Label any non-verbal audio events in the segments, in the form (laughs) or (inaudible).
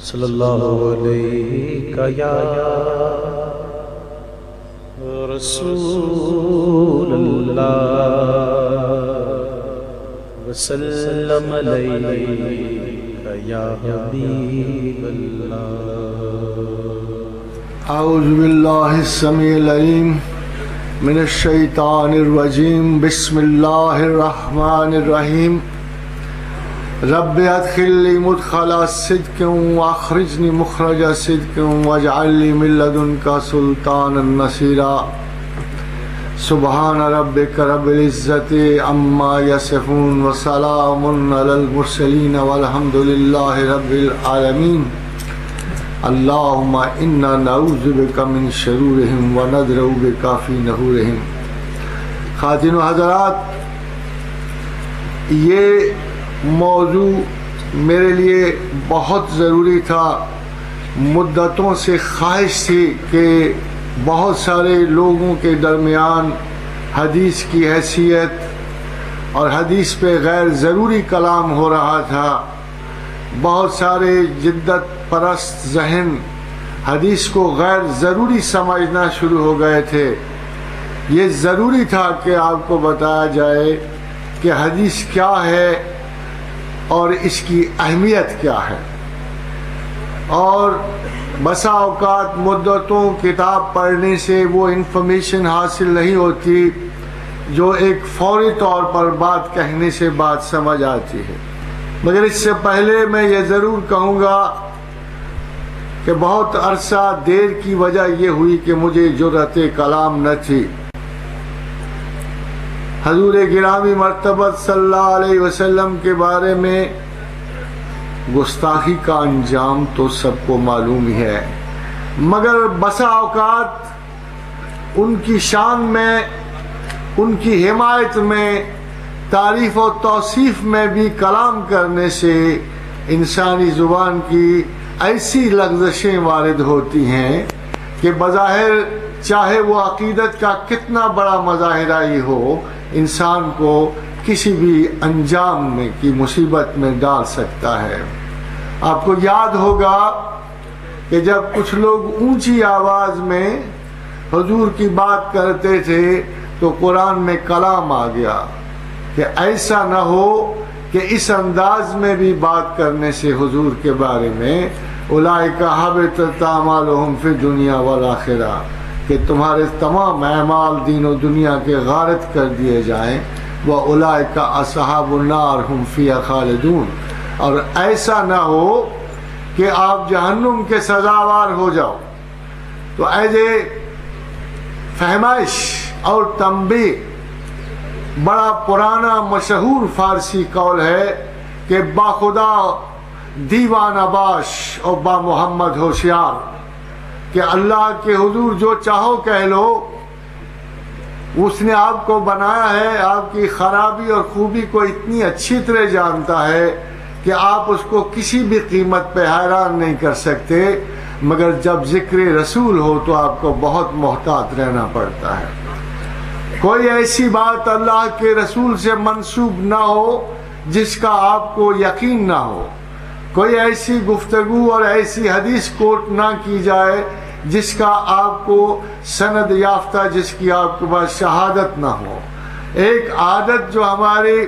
صلی اللہ علیہ یا رسول اللہ وسلم علیہ یا حبیب اللہ اعوذ باللہ السمیع العلیم من الشیطان الرجیم بسم اللہ الرحمن الرحیم رب ادخل مدخل صدق واخرجنی مخرج صدق واجعل لی من لدنک سلطانا نصیرا سبحان ربک رب العزت عما یصفون وسلام علی المرسلین والحمد للہ رب العالمین اللہم انا نعوذ بک من شرورہم وندرعو بکا فی نحورہم خاتین و حضرات، یہ موضوع میرے لیے بہت ضروری تھا۔ مدتوں سے خواہش تھی کہ بہت سارے لوگوں کے درمیان حدیث کی حیثیت اور حدیث پہ غیر ضروری کلام ہو رہا تھا۔ بہت سارے جدت پرست ذہن حدیث کو غیر ضروری سمجھنا شروع ہو گئے تھے۔ یہ ضروری تھا کہ آپ کو بتایا جائے کہ حدیث کیا ہے اور اس کی اہمیت کیا ہے؟ اور بسا اوقات مدتوں، کتاب پڑھنے سے وہ انفارمیشن حاصل نہیں ہوتی جو ایک فوری طور پر بات کہنے سے بات سمجھ آتی ہے۔ مگر اس سے پہلے میں یہ ضرور کہوں گا کہ بہت عرصہ دیر کی وجہ یہ ہوئی کہ مجھے جرت کلام نہ تھی۔ حضور گرامی مرتبت صلی اللہ علیہ وسلم کے بارے میں گستاخی کا انجام تو سب کو معلوم ہی ہے۔ مگر بسا اوقات ان کی شان میں، ان کی حمایت میں، تعریف و توصیف میں بھی کلام کرنے سے انسانی زبان کی ایسی لغزشیں وارد ہوتی ہیں کہ بظاہر چاہے وہ عقیدت کا کتنا بڑا مظاہرہ ہی ہو انسان کو کسی بھی انجام میں، کی مصیبت میں ڈال سکتا ہے۔ آپ کو یاد ہوگا کہ جب کچھ لوگ اونچی آواز میں حضور کی بات کرتے تھے، تو قرآن میں کلام آ گیا کہ ایسا نہ ہو کہ اس انداز میں بھی بات کرنے سے حضور کے بارے میں اولائکہ حبت تعمالہم فی دنیا والآخرہ۔ کہ تمہارے تمام اعمال دین و دنیا کے غارت کر دیے جائیں۔ وہ اولائکہ اصحاب النار ہم خالدون۔ اور ایسا نہ ہو کہ آپ جہنم کے سزاوار ہو جاؤ۔ تو ایز اے فہمائش اور تنبی بڑا پرانا مشہور فارسی قول ہے کہ باخدا دیوان باش اور با محمد ہوشیار۔ کہ اللہ کے حضور جو چاہو کہہ لو۔ اس نے آپ کو بنایا ہے، آپ کی خرابی اور خوبی کو اتنی اچھی طرح جانتا ہے کہ آپ اس کو کسی بھی قیمت پہ حیران نہیں کر سکتے۔ مگر جب ذکر رسول ہو تو آپ کو بہت محتاط رہنا پڑتا ہے۔ کوئی ایسی بات اللہ کے رسول سے منسوب نہ ہو جس کا آپ کو یقین نہ ہو۔ کوئی ایسی گفتگو اور ایسی حدیث کوٹ نہ کی جائے جس کا آپ کو سند یافتہ، جس کی آپ کے پاس شہادت نہ ہو۔ ایک عادت جو ہماری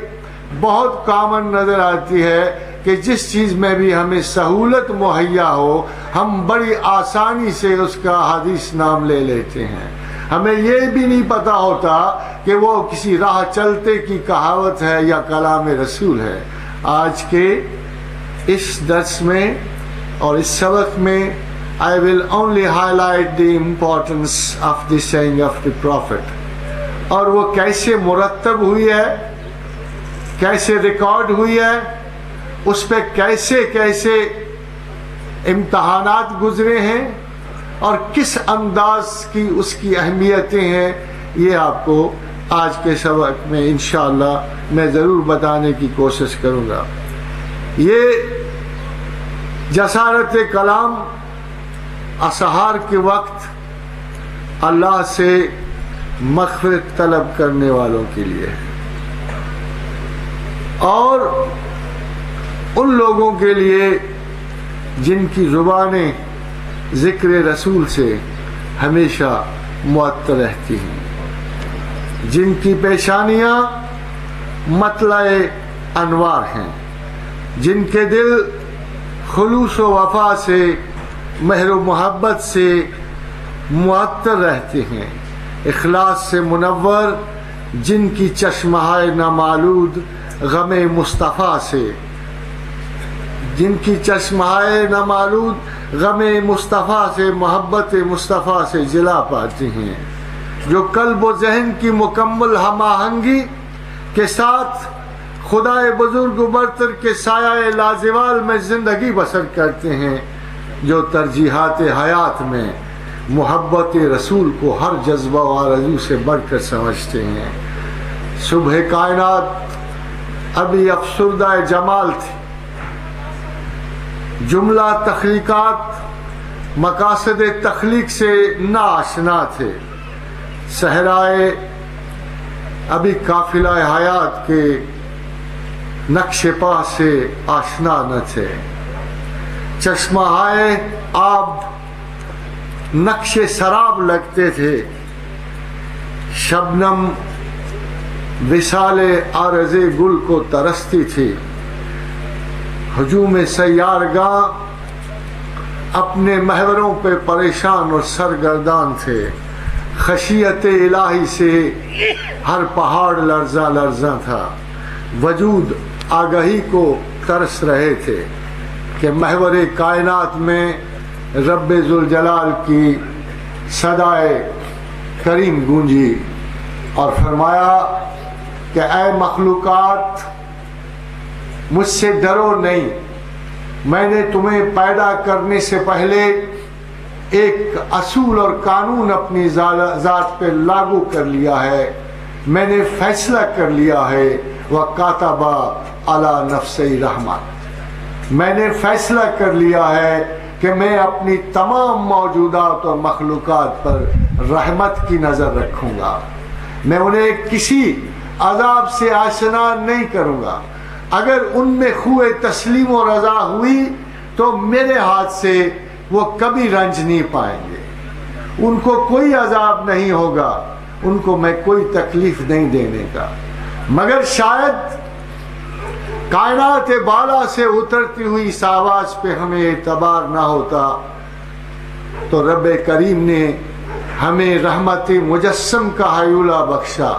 بہت کامن نظر آتی ہے کہ جس چیز میں بھی ہمیں سہولت مہیا ہو، ہم بڑی آسانی سے اس کا حدیث نام لے لیتے ہیں۔ ہمیں یہ بھی نہیں پتا ہوتا کہ وہ کسی راہ چلتے کی کہاوت ہے یا کلام رسول ہے۔ آج کے اس درس میں اور اس سبق میں I will only highlight the importance of the saying of the Prophet. اور وہ کیسے مرتب ہوئی ہے؟ کیسے ریکارڈ ہوئی ہے؟ اس پہ کیسے کیسے امتحانات گزرے ہیں؟ اور کس انداز کی اس کی اہمیتیں ہیں؟ یہ آپ کو آج کے سبق میں انشاءاللہ میں ضرور بتانے کی کوشش کروں گا۔ یہ جسارت کلام اسہار کے وقت اللہ سے مغفرت طلب کرنے والوں کے لیے اور ان لوگوں کے لیے جن کی زبانیں ذکر رسول سے ہمیشہ معطر رہتی ہیں۔ جن کی پیشانیاں مطلع انوار ہیں۔ جن کے دل خلوص و وفا سے، مہر و محبت سے معطر رہتے ہیں۔ اخلاص سے منور، جن کی چشمہائے نامالود غم مصطفیٰ سے۔ جن کی چشمہائے نامالود غم مصطفیٰ سے، محبت مصطفیٰ سے جلا پاتی ہیں۔ جو قلب و ذہن کی مکمل ہم آہنگی کے ساتھ خدا بزرگ و برتر کے سایہ لازوال میں زندگی بسر کرتے ہیں جو ترجیحات حیات میں محبت رسول کو ہر جذبہ و آرزو سے بڑھ کر سمجھتے ہیں۔ صبح کائنات ابھی افسردہ جمال تھی۔ جملہ تخلیقات مقاصد تخلیق سے ناشنا تھے۔ صحرائے ابھی قافلہ حیات کے نقش پا سے آشنا نہ تھے۔ چشمہ آب نقش سراب لگتے تھے۔ شبنم وسال آرز گل کو ترستی تھی۔ ہجوم سیار گاہ اپنے محوروں پہ پریشان اور سرگردان تھے۔ خشیت الہی سے ہر پہاڑ لرزا لرزا تھا۔ وجود آگہی کو ترس رہے تھے کہ محور کائنات میں رب ذوالجلال کی صدائے کریم گونجی اور فرمایا کہ اے مخلوقات، مجھ سے ڈرو نہیں۔ میں نے تمہیں پیدا کرنے سے پہلے ایک اصول اور قانون اپنی ذات پہ لاگو کر لیا ہے۔ میں نے فیصلہ کر لیا ہے۔ وہ کاتبہ اعلیٰ نفسی رحمت میں نے فیصلہ کر لیا ہے کہ میں اپنی تمام موجودات اور مخلوقات پر رحمت کی نظر رکھوں گا۔ میں انہیں کسی عذاب سے آشنا نہیں کروں گا۔ اگر ان میں خوع تسلیم و رضا ہوئی تو میرے ہاتھ سے وہ کبھی رنج نہیں پائیں گے۔ ان کو کوئی عذاب نہیں ہوگا۔ ان کو میں کوئی تکلیف نہیں دینے کا۔ مگر شاید کائنات بالا سے اترتی ہوئی اس آواز پہ ہمیں اعتبار نہ ہوتا۔ تو رب کریم نے ہمیں رحمت مجسم کا حیولہ بخشا،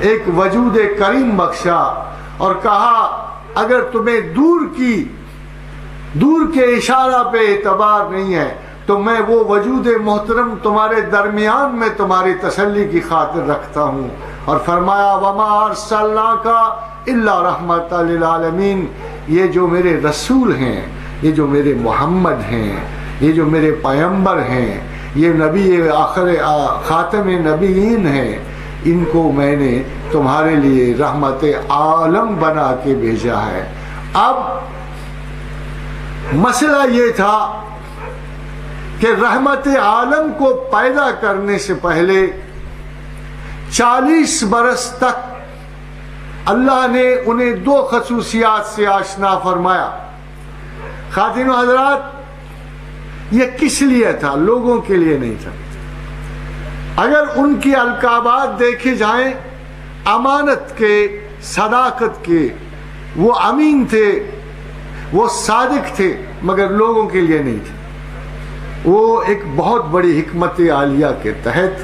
ایک وجود کریم بخشا اور کہا، اگر تمہیں دور کی، دور کے اشارہ پہ اعتبار نہیں ہے، تو میں وہ وجود محترم تمہارے درمیان میں تمہاری تسلی کی خاطر رکھتا ہوں۔ اور فرمایا، وما ارسلنا کا اللہ رحمت للعالمین یہ جو میرے رسول ہیں، یہ جو میرے محمد ہیں، یہ جو میرے پیمبر ہیں، یہ نبی آخر خاتم نبیین ہیں، ان کو میں نے تمہارے لیے رحمت عالم بنا کے بھیجا ہے۔ اب مسئلہ یہ تھا کہ رحمت عالم کو پیدا کرنے سے پہلے چالیس برس تک اللہ نے انہیں دو خصوصیات سے آشنا فرمایا۔ خاتین و حضرات، یہ کس لیے تھا؟ لوگوں کے لیے نہیں تھا۔ اگر ان کی القابات دیکھے جائیں، امانت کے، صداقت کے، وہ امین تھے، وہ صادق تھے، مگر لوگوں کے لیے نہیں تھے۔ وہ ایک بہت بڑی حکمت عالیہ کے تحت،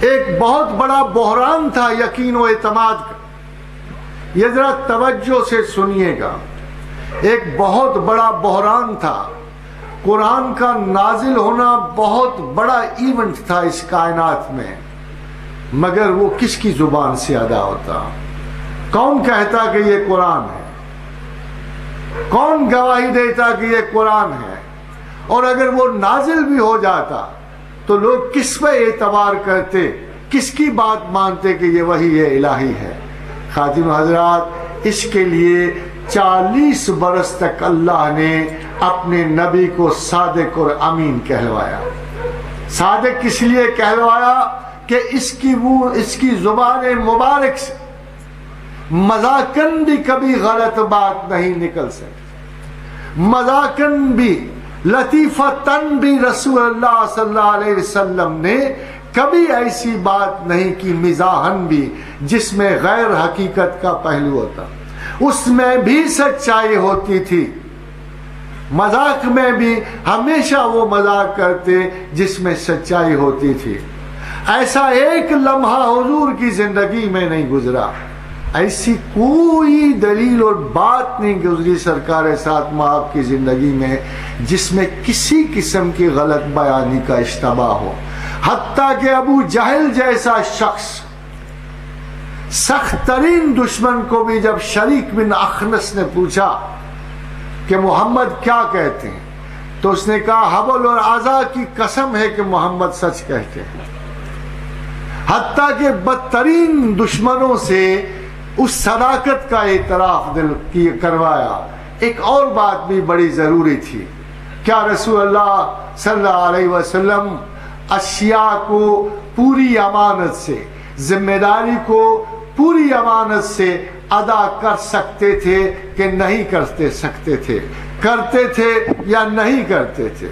ایک بہت بڑا بحران تھا یقین و اعتماد کا۔ یہ ذرا توجہ سے سنیے گا۔ ایک بہت بڑا بحران تھا۔ قرآن کا نازل ہونا بہت بڑا ایونٹ تھا اس کائنات میں۔ مگر وہ کس کی زبان سے ادا ہوتا؟ کون کہتا کہ یہ قرآن ہے؟ کون گواہی دیتا کہ یہ قرآن ہے؟ اور اگر وہ نازل بھی ہو جاتا تو لوگ کس پہ اعتبار کرتے؟ کس کی بات مانتے کہ یہ وہی ہے الہی ہے؟ خاتم حضرات، اس کے لیے چالیس برس تک اللہ نے اپنے نبی کو صادق اور امین کہلوایا۔ صادق اس لیے کہلوایا؟ کہ اس کی وہ، اس کی زبان مبارک سے۔ مذاکن بھی کبھی غلط بات نہیں نکل سکتی۔ مذاکن بھی لطیفہ تن بھی رسول اللہ صلی اللہ علیہ وسلم نے کبھی ایسی بات نہیں کی، مزاحن بھی، جس میں غیر حقیقت کا پہلو ہوتا۔ اس میں بھی سچائی ہوتی تھی۔ مذاق میں بھی ہمیشہ وہ مذاق کرتے جس میں سچائی ہوتی تھی۔ ایسا ایک لمحہ حضور کی زندگی میں نہیں گزرا۔ ایسی کوئی دلیل اور بات نہیں گزری سرکار ساتھ آپ کی زندگی میں، جس میں کسی قسم کی غلط بیانی کا اشتباہ ہو۔ حتیٰ کہ ابو جہل جیسا شخص سخت ترین دشمن کو بھی جب شریک بن اخنس نے پوچھا کہ محمد کیا کہتے ہیں، تو اس نے کہا، حبل اور آزا کی قسم ہے کہ محمد سچ کہتے ہیں۔ حتیٰ کہ بدترین دشمنوں سے اس صداقت کا اعتراف دل کی کروایا۔ ایک اور بات بھی بڑی ضروری تھی۔ کیا رسول اللہ صلی اللہ علیہ وسلم اشیاء کو پوری امانت سے ذمہ داری کو پوری امانت سے ادا کر سکتے تھے کہ نہیں کرتے سکتے تھے۔ کرتے تھے یا نہیں کرتے تھے۔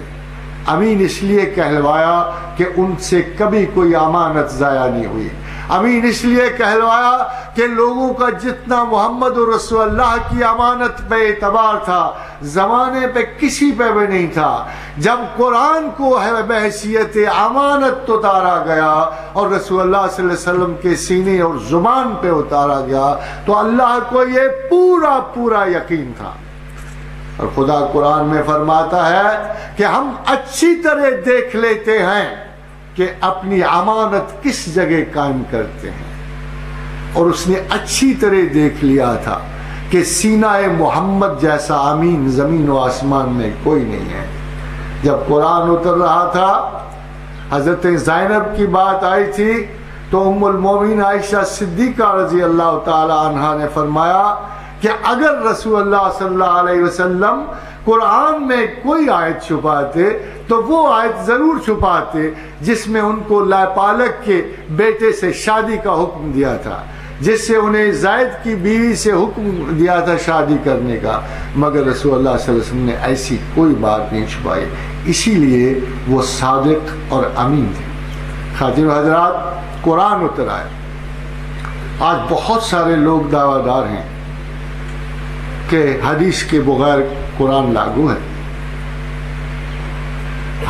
امین اس لیے کہلوایا کہ ان سے کبھی کوئی امانت ضائع نہیں ہوئی۔ امین اس لیے کہلوایا کہ لوگوں کا جتنا محمد رسول اللہ کی امانت پہ اعتبار تھا، زمانے پہ کسی پہ بھی نہیں تھا۔ جب قرآن کو بحثیت امانت اتارا گیا اور رسول اللہ صلی اللہ علیہ وسلم کے سینے اور زبان پہ اتارا گیا، تو اللہ کو یہ پورا پورا یقین تھا۔ اور خدا قرآن میں فرماتا ہے کہ ہم اچھی طرح دیکھ لیتے ہیں۔ کہ اپنی امانت کس جگہ قائم کرتے ہیں۔ اور اس نے اچھی طرح دیکھ لیا تھا کہ سینہ محمد جیسا امین زمین و آسمان میں کوئی نہیں ہے۔ جب قرآن اتر رہا تھا، حضرت زینب کی بات آئی تھی، تو ام المومین عائشہ صدیقہ رضی اللہ تعالی عنہ نے فرمایا کہ اگر رسول اللہ صلی اللہ علیہ وسلم قرآن میں کوئی آیت چھپاتے تو وہ آیت ضرور چھپاتے جس میں ان کو لا پالک کے بیٹے سے شادی کا حکم دیا تھا، جس سے انہیں زائد کی بیوی سے حکم دیا تھا شادی کرنے کا۔ مگر رسول اللہ صلی اللہ علیہ وسلم نے ایسی کوئی بات نہیں چھپائی۔ اسی لیے وہ صادق اور امین تھے۔ خاطر حضرات، قرآن اتر آئے۔ آج بہت سارے لوگ دعویٰ دار ہیں کہ حدیث کے بغیر قرآن لاگو ہے۔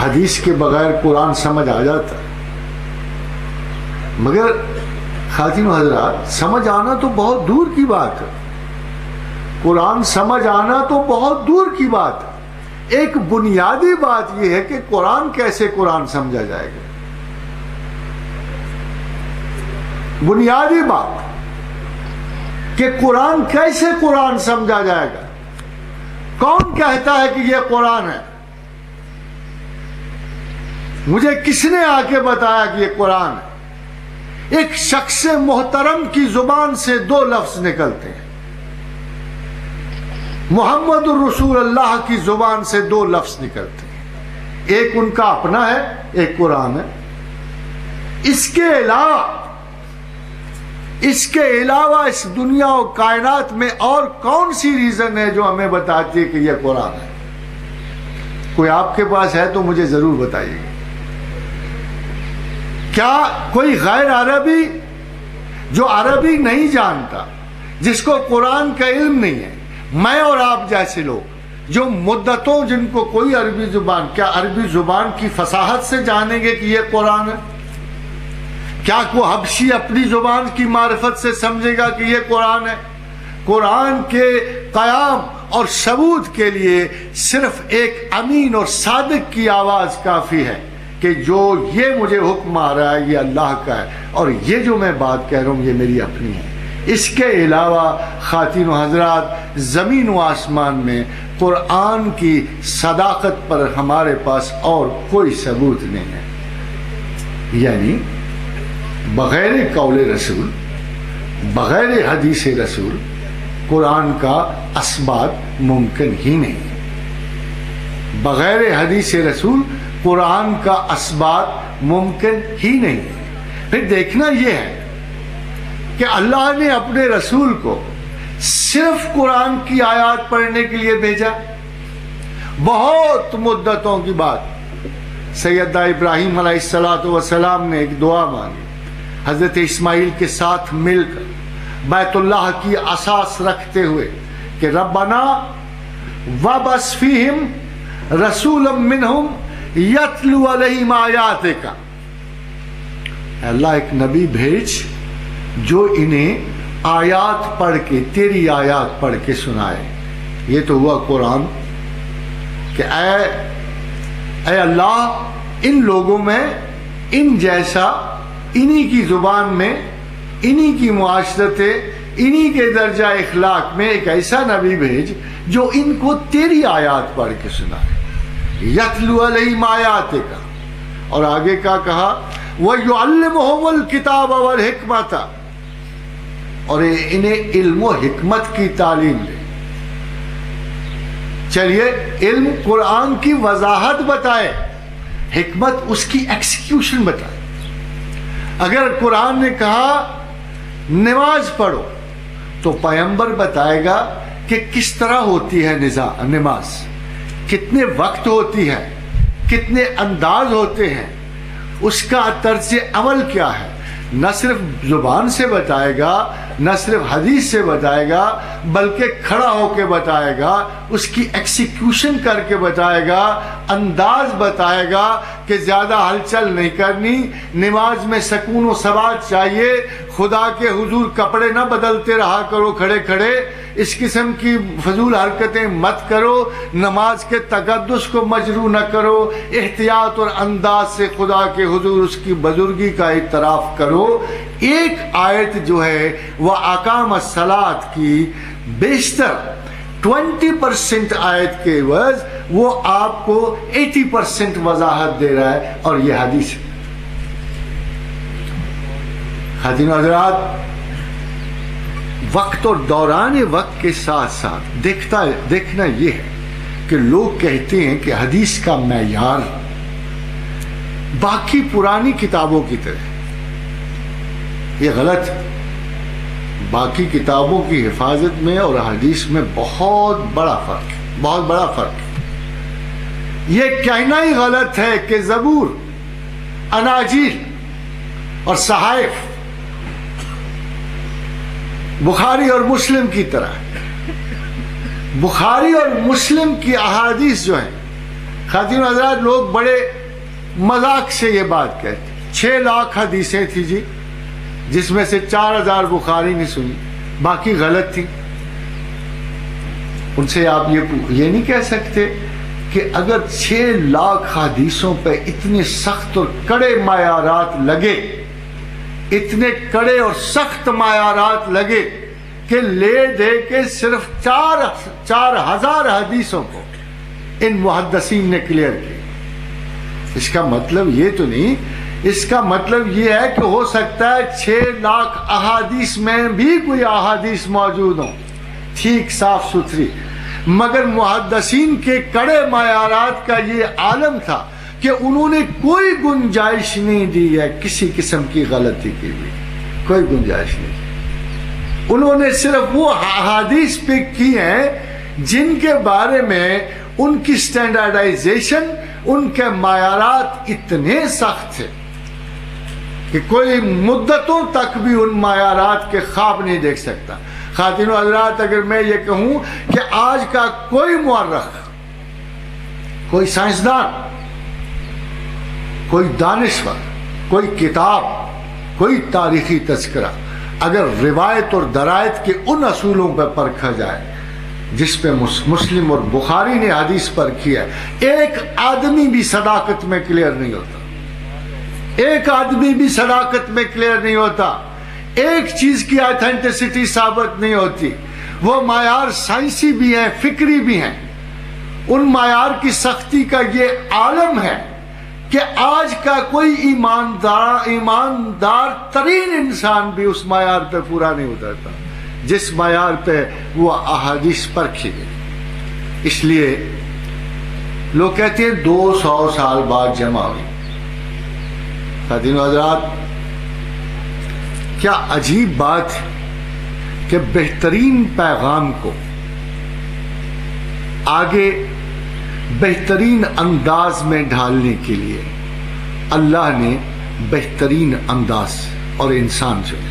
حدیث کے بغیر قرآن سمجھ آ جاتا۔ مگر خاتین و حضرات، سمجھ آنا تو بہت دور کی بات ہے۔ قرآن سمجھ آنا تو بہت دور کی بات ہے۔ ایک بنیادی بات یہ ہے کہ قرآن کیسے قرآن سمجھا جائے گا۔ بنیادی بات کہ قرآن کیسے قرآن سمجھا جائے گا۔ کون کہتا ہے کہ یہ قرآن ہے؟ مجھے کس نے آ کے بتایا کہ یہ قرآن ہے؟ ایک شخص محترم کی زبان سے دو لفظ نکلتے ہیں۔ محمد الرسول اللہ کی زبان سے دو لفظ نکلتے ہیں۔ ایک ان کا اپنا ہے، ایک قرآن ہے۔ اس کے علاوہ، اس کے علاوہ اس دنیا و کائنات میں اور کون سی ریزن ہے جو ہمیں بتاتی ہے کہ یہ قرآن ہے؟ کوئی آپ کے پاس ہے تو مجھے ضرور بتائیے۔ گا کیا کوئی غیر عربی جو عربی نہیں جانتا، جس کو قرآن کا علم نہیں ہے، میں اور آپ جیسے لوگ، جو مدتوں جن کو کوئی عربی زبان، کیا عربی زبان کی فصاحت سے جانیں گے کہ یہ قرآن ہے؟ کیا کو حبشی اپنی زبان کی معرفت سے سمجھے گا کہ یہ قرآن ہے؟ قرآن کے قیام اور ثبوت کے لیے صرف ایک امین اور صادق کی آواز کافی ہے۔ کہ جو یہ مجھے حکم آ رہا ہے یہ اللہ کا ہے اور یہ جو میں بات کہہ رہا ہوں یہ میری اپنی ہے۔ اس کے علاوہ خواتین و حضرات زمین و آسمان میں قرآن کی صداقت پر ہمارے پاس اور کوئی ثبوت نہیں ہے۔ یعنی بغیر قول رسول، بغیر حدیث رسول قرآن کا اسبات ممکن ہی نہیں بغیر حدیث رسول قرآن کا اسبات ممکن ہی نہیں۔ پھر دیکھنا یہ ہے کہ اللہ نے اپنے رسول کو صرف قرآن کی آیات پڑھنے کے لیے بھیجا۔ بہت مدتوں کی بات۔ سیدہ ابراہیم علیہ السلاۃ وسلام نے ایک دعا مانگی۔ حضرت اسماعیل کے ساتھ مل کر بیت اللہ کی اساس رکھتے ہوئے کہ ربنا وبس فیہم رسول منہم یتلو علیہم آیاتک اے اللہ، ایک نبی بھیج جو انہیں آیات پڑھ کے، تیری آیات پڑھ کے سنائے۔ یہ تو ہوا قرآن کہ اے اے اللہ، ان لوگوں میں، ان جیسا، انہی کی زبان میں، انہی کی معاشرت انہی کے درجہ اخلاق میں ایک ایسا نبی بھیج جو ان کو تیری آیات پڑھ کے سنائے۔ یتلو علیہم آیات کا اور آگے کا کہا؟ وَيُعَلِّمُهُمُ الْكِتَابَ وَالْحِكْمَةَ اور انہیں علم و حکمت کی تعلیم دے۔ چلیے، علم قرآن کی وضاحت بتائے، حکمت اس کی ایکسیکیوشن بتائے۔ اگر قرآن نے کہا، نماز پڑھو، تو پیمبر بتائے گا کہ کس طرح ہوتی ہے نماز۔ کتنے وقت ہوتی ہے، کتنے انداز ہوتے ہیں، اس کا طرز عمل کیا ہے؟ نہ صرف زبان سے بتائے گا، نہ صرف حدیث سے بتائے گا، بلکہ کھڑا ہو کے بتائے گا، اس کی ایکسیکیوشن کر کے بتائے گا، انداز بتائے گا کہ زیادہ ہلچل نہیں کرنی، نماز میں سکون و ثبات چاہیے، خدا کے حضور کپڑے نہ بدلتے رہا کرو، کھڑے کھڑے اس قسم کی فضول حرکتیں مت کرو، نماز کے تقدس کو مجرو نہ کرو، احتیاط اور انداز سے خدا کے حضور اس کی بزرگی کا اعتراف کرو۔ ایک آیت جو ہے، وہ آکام السلات کی بیشتر ٹوینٹی پرسنٹ آیت کے عوض وہ آپ کو ایٹی پرسنٹ وضاحت دے رہا ہے اور یہ حدیث ہے۔ حضرات وقت اور دوران وقت کے ساتھ ساتھ دیکھتا دیکھنا یہ ہے کہ لوگ کہتے ہیں کہ حدیث کا معیار باقی پرانی کتابوں کی طرح یہ غلط باقی کتابوں کی حفاظت میں اور حدیث میں بہت بڑا فرق ہے، بہت بڑا فرق ہے۔ یہ کہنا ہی غلط ہے کہ زبور اناجیل اور صحائف بخاری اور مسلم کی طرح بخاری اور مسلم کی احادیث جو ہیں خاتین حضرات لوگ بڑے مذاق سے یہ بات کہتے چھ لاکھ حدیثیں تھی جی جس میں سے چار ہزار بخاری نے سنی، باقی غلط تھی ان سے آپ یہ یہ نہیں کہہ سکتے کہ اگر چھ لاکھ حدیثوں پہ اتنے سخت اور کڑے معیارات لگے اتنے کڑے اور سخت معیارات لگے کہ لے دے کے صرف چار چار ہزار حدیثوں کو ان محدثین نے کلیئر کی اس کا مطلب یہ تو نہیں، اس کا مطلب یہ ہے کہ ہو سکتا ہے چھ لاکھ احادیث میں بھی کوئی احادیث موجود ہوں۔ ٹھیک، صاف ستھری۔ مگر محدثین کے کڑے معیارات کا یہ عالم تھا کہ انہوں نے کوئی گنجائش نہیں دی ہے کسی قسم کی غلطی کی بھی کوئی گنجائش نہیں۔ دی انہوں نے صرف وہ حادیث پک کی ہیں جن کے بارے میں ان کی سٹینڈرڈائزیشن، ان کے معیارات اتنے سخت تھے کہ کوئی مدتوں تک بھی ان معیارات کے خواب نہیں دیکھ سکتا۔ خاتین و حضرات، اگر میں یہ کہوں کہ آج کا کوئی مورخ، کوئی سائنسدان کوئی دانشور، کوئی کتاب، کوئی تاریخی تذکرہ، اگر روایت اور درائت کے ان اصولوں پہ پرکھا جائے، جس پہ مسلم اور بخاری نے حدیث پر کیا ایک آدمی بھی صداقت میں کلیئر نہیں ہوتا۔ ایک آدمی بھی صداقت میں کلیئر نہیں ہوتا۔ ایک چیز کی آتھینٹسٹی ثابت نہیں ہوتی۔ وہ معیار سائنسی بھی ہیں، فکری بھی ہیں۔ ان معیار کی سختی کا یہ عالم ہے۔ کہ آج کا کوئی ایماندار ایماندار ترین انسان بھی اس معیار پہ پورا نہیں اترتا۔ جس معیار پہ وہ احادیث پر گئی۔ اس لیے لوگ کہتے ہیں دو سو سال بعد جمع ہوئی۔ خاتین حضرات، کیا عجیب بات کہ بہترین پیغام کو آگے بہترین انداز میں ڈھالنے کے لیے اللہ نے بہترین انداز اور انسان چنے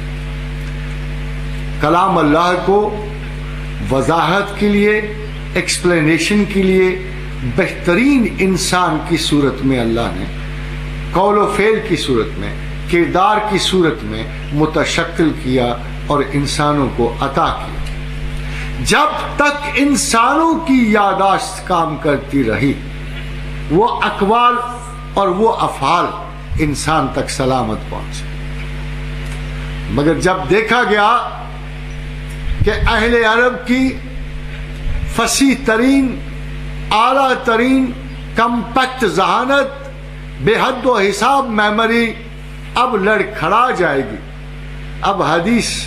کلام اللہ کو وضاحت کے لیے ایکسپلینیشن کے لیے بہترین انسان کی صورت میں اللہ نے، قول و فعل کی صورت میں، کردار کی صورت میں متشکل کیا اور انسانوں کو عطا کیا۔ جب تک انسانوں کی یاداشت کام کرتی رہی، وہ اقوال اور وہ افعال انسان تک سلامت پہنچے۔ مگر جب دیکھا گیا کہ اہل عرب کی فصیح ترین، اعلیٰ ترین، کمپیکٹ ذہانت، بے حد و حساب میموری اب لڑکھڑا جائے گی۔ اب حدیث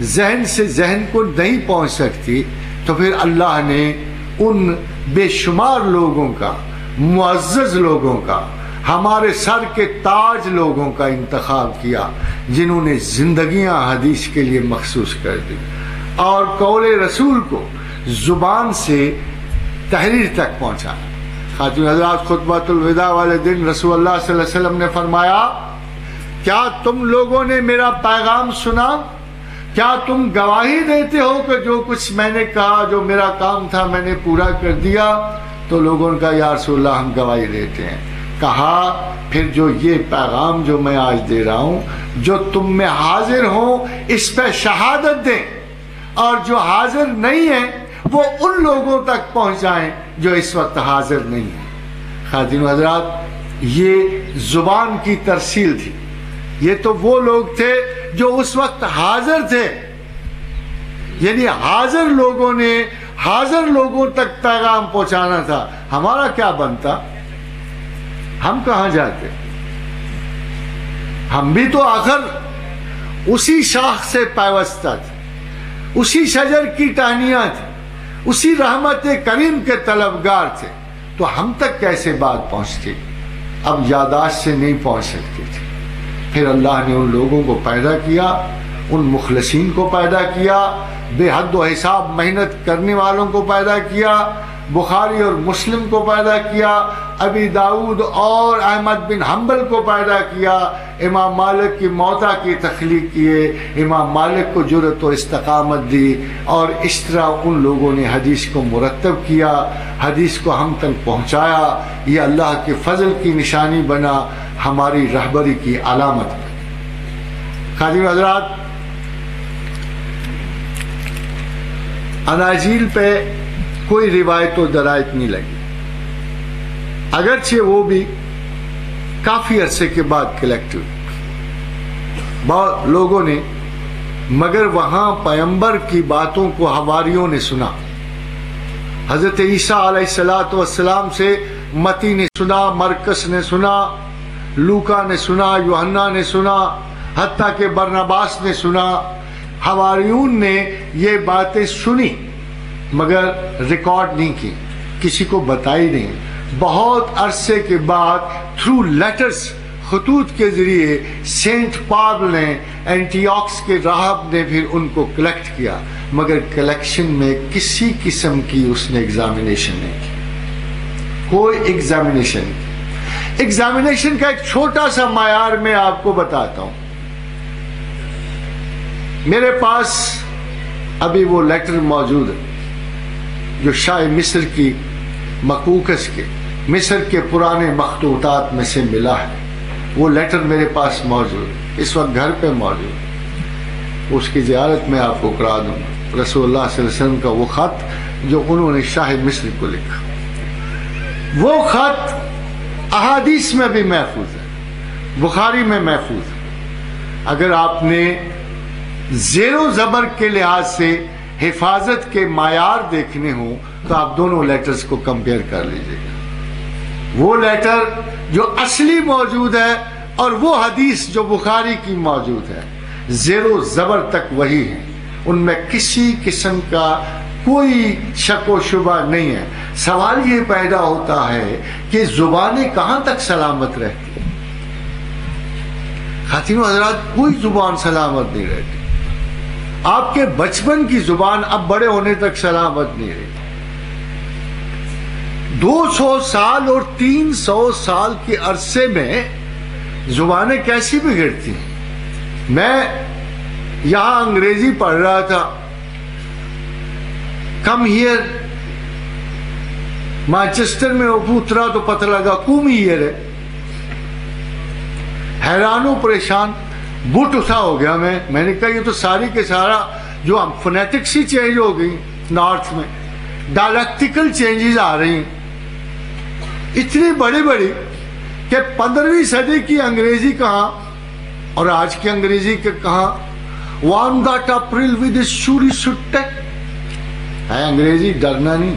ذہن سے ذہن کو نہیں پہنچ سکتی، تو پھر اللہ نے ان بے شمار لوگوں کا، معزز لوگوں کا، ہمارے سر کے تاج لوگوں کا انتخاب کیا، جنہوں نے زندگیاں حدیث کے لیے مخصوص کر دی۔ اور قول رسول کو زبان سے تحریر تک پہنچا۔ خاتون حضرات خطبۃ الوداع والے دن رسول اللہ صلی اللہ علیہ وسلم نے فرمایا، کیا تم لوگوں نے میرا پیغام سنا؟ کیا تم گواہی دیتے ہو کہ جو کچھ میں نے کہا، جو میرا کام تھا، میں نے پورا کر دیا؟ تو لوگوں کا یا رسول اللہ، ہم گواہی دیتے ہیں۔ کہا، پھر جو یہ پیغام جو میں آج دے رہا ہوں، جو تم میں حاضر ہوں، اس پہ شہادت دیں۔ اور جو حاضر نہیں ہیں، وہ ان لوگوں تک پہنچائیں جو اس وقت حاضر نہیں ہیں۔ خاتین حضرات، یہ زبان کی ترسیل تھی۔ یہ تو وہ لوگ تھے جو اس وقت حاضر تھے۔ یعنی حاضر لوگوں نے حاضر لوگوں تک پیغام پہنچانا تھا۔ ہمارا کیا بنتا؟ ہم کہاں جاتے؟ ہم بھی تو آخر اسی شاخ سے پیوستہ تھے۔ اسی شجر کی ٹہنیاں تھے اسی رحمت کریم کے طلبگار تھے۔ تو ہم تک کیسے بات پہنچتی؟ اب یاداشت سے نہیں پہنچ سکتی تھی پھر اللہ نے ان لوگوں کو پیدا کیا، ان مخلصین کو پیدا کیا، بے حد و حساب محنت کرنے والوں کو پیدا کیا، بخاری اور مسلم کو پیدا کیا، ابی داود اور احمد بن حنبل کو پیدا کیا، امام مالک کی موتا کی تخلیق کیے، امام مالک کو جرت و استقامت دی اور اس طرح ان لوگوں نے حدیث کو مرتب کیا، حدیث کو ہم تک پہنچایا، یہ اللہ کے فضل کی نشانی بنا۔ ہماری رہبری کی علامت خادم حضرات، اناجیل پہ کوئی روایت و درائت نہیں لگی۔ اگرچہ وہ بھی کافی عرصے کے بعد کلیکٹ ہوئی۔ بہت لوگوں نے، مگر وہاں پیمبر کی باتوں کو ہواریوں نے سنا۔ حضرت عیسیٰ علیہ السلاۃ والسلام سے متی نے سنا، مرکس نے سنا۔ لوکا نے سنا یوہنا نے سنا، حتیٰ کہ برنباس نے سنا۔ ہواریون نے یہ باتیں سنی، مگر ریکارڈ نہیں کی، کسی کو بتائی نہیں۔ بہت عرصے کے بعد تھرو لیٹرز خطوط کے ذریعے سینٹ پال نے اینٹی آکس کے راہب نے پھر ان کو کلیکٹ کیا، مگر کلیکشن میں کسی قسم کی اس نے ایگزامینیشن نہیں کی۔ کوئی ایگزامینیشن ایگزامینیشن کا ایک چھوٹا سا معیار میں آپ کو بتاتا ہوں۔ میرے پاس ابھی وہ لیٹر موجود ہے، جو شاہ مصر کی مکوکس کے، مصر کے پرانے مخطوطات میں سے ملا ہے۔ وہ لیٹر میرے پاس موجود اس وقت گھر پہ موجود اس کی زیارت میں آپ کو کرا دوں۔ گا رسول اللہ صلی اللہ علیہ وسلم کا وہ خط جو انہوں نے شاہ مصر کو لکھا۔ وہ خط احادیث میں بھی محفوظ ہے، بخاری میں محفوظ ہے۔ اگر آپ نے زیر و زبر کے لحاظ سے حفاظت کے معیار دیکھنے ہوں، تو آپ دونوں لیٹرز کو کمپیئر کر لیجیے گا۔ وہ لیٹر جو اصلی موجود ہے اور وہ حدیث جو بخاری کی موجود ہے۔ زیر و زبر تک وہی ہے ان میں کسی قسم کا کوئی شک و شبہ نہیں ہے۔ سوال یہ پیدا ہوتا ہے کہ زبانیں کہاں تک سلامت رہتی خاتین حضرات، کوئی زبان سلامت نہیں رہتی۔ آپ کے بچپن کی زبان اب بڑے ہونے تک سلامت نہیں رہتی۔ دو سو سال اور تین سو سال کے عرصے میں زبانیں کیسی بگڑتی ہیں؟ میں یہاں انگریزی پڑھ رہا تھا۔ کم ہیئر مانچسٹر میں اترا تو پتہ لگا کم ہیئر ہے۔ حیران و پریشان۔ بٹ اٹھا ہو گیا میں۔ میں نے کہا یہ تو ساری کے سارا جو فنیٹکس ہی چینج ہو گئی نارتھ میں۔ ڈائلیکٹیکل چینجز آ رہی ہیں۔ اتنی بڑی بڑی کہ پندرہویں صدی کی انگریزی کہاں اور آج کی انگریزی کے کہاں۔ When that April with shoures soote ہے انگریزی، ڈرنا نہیں۔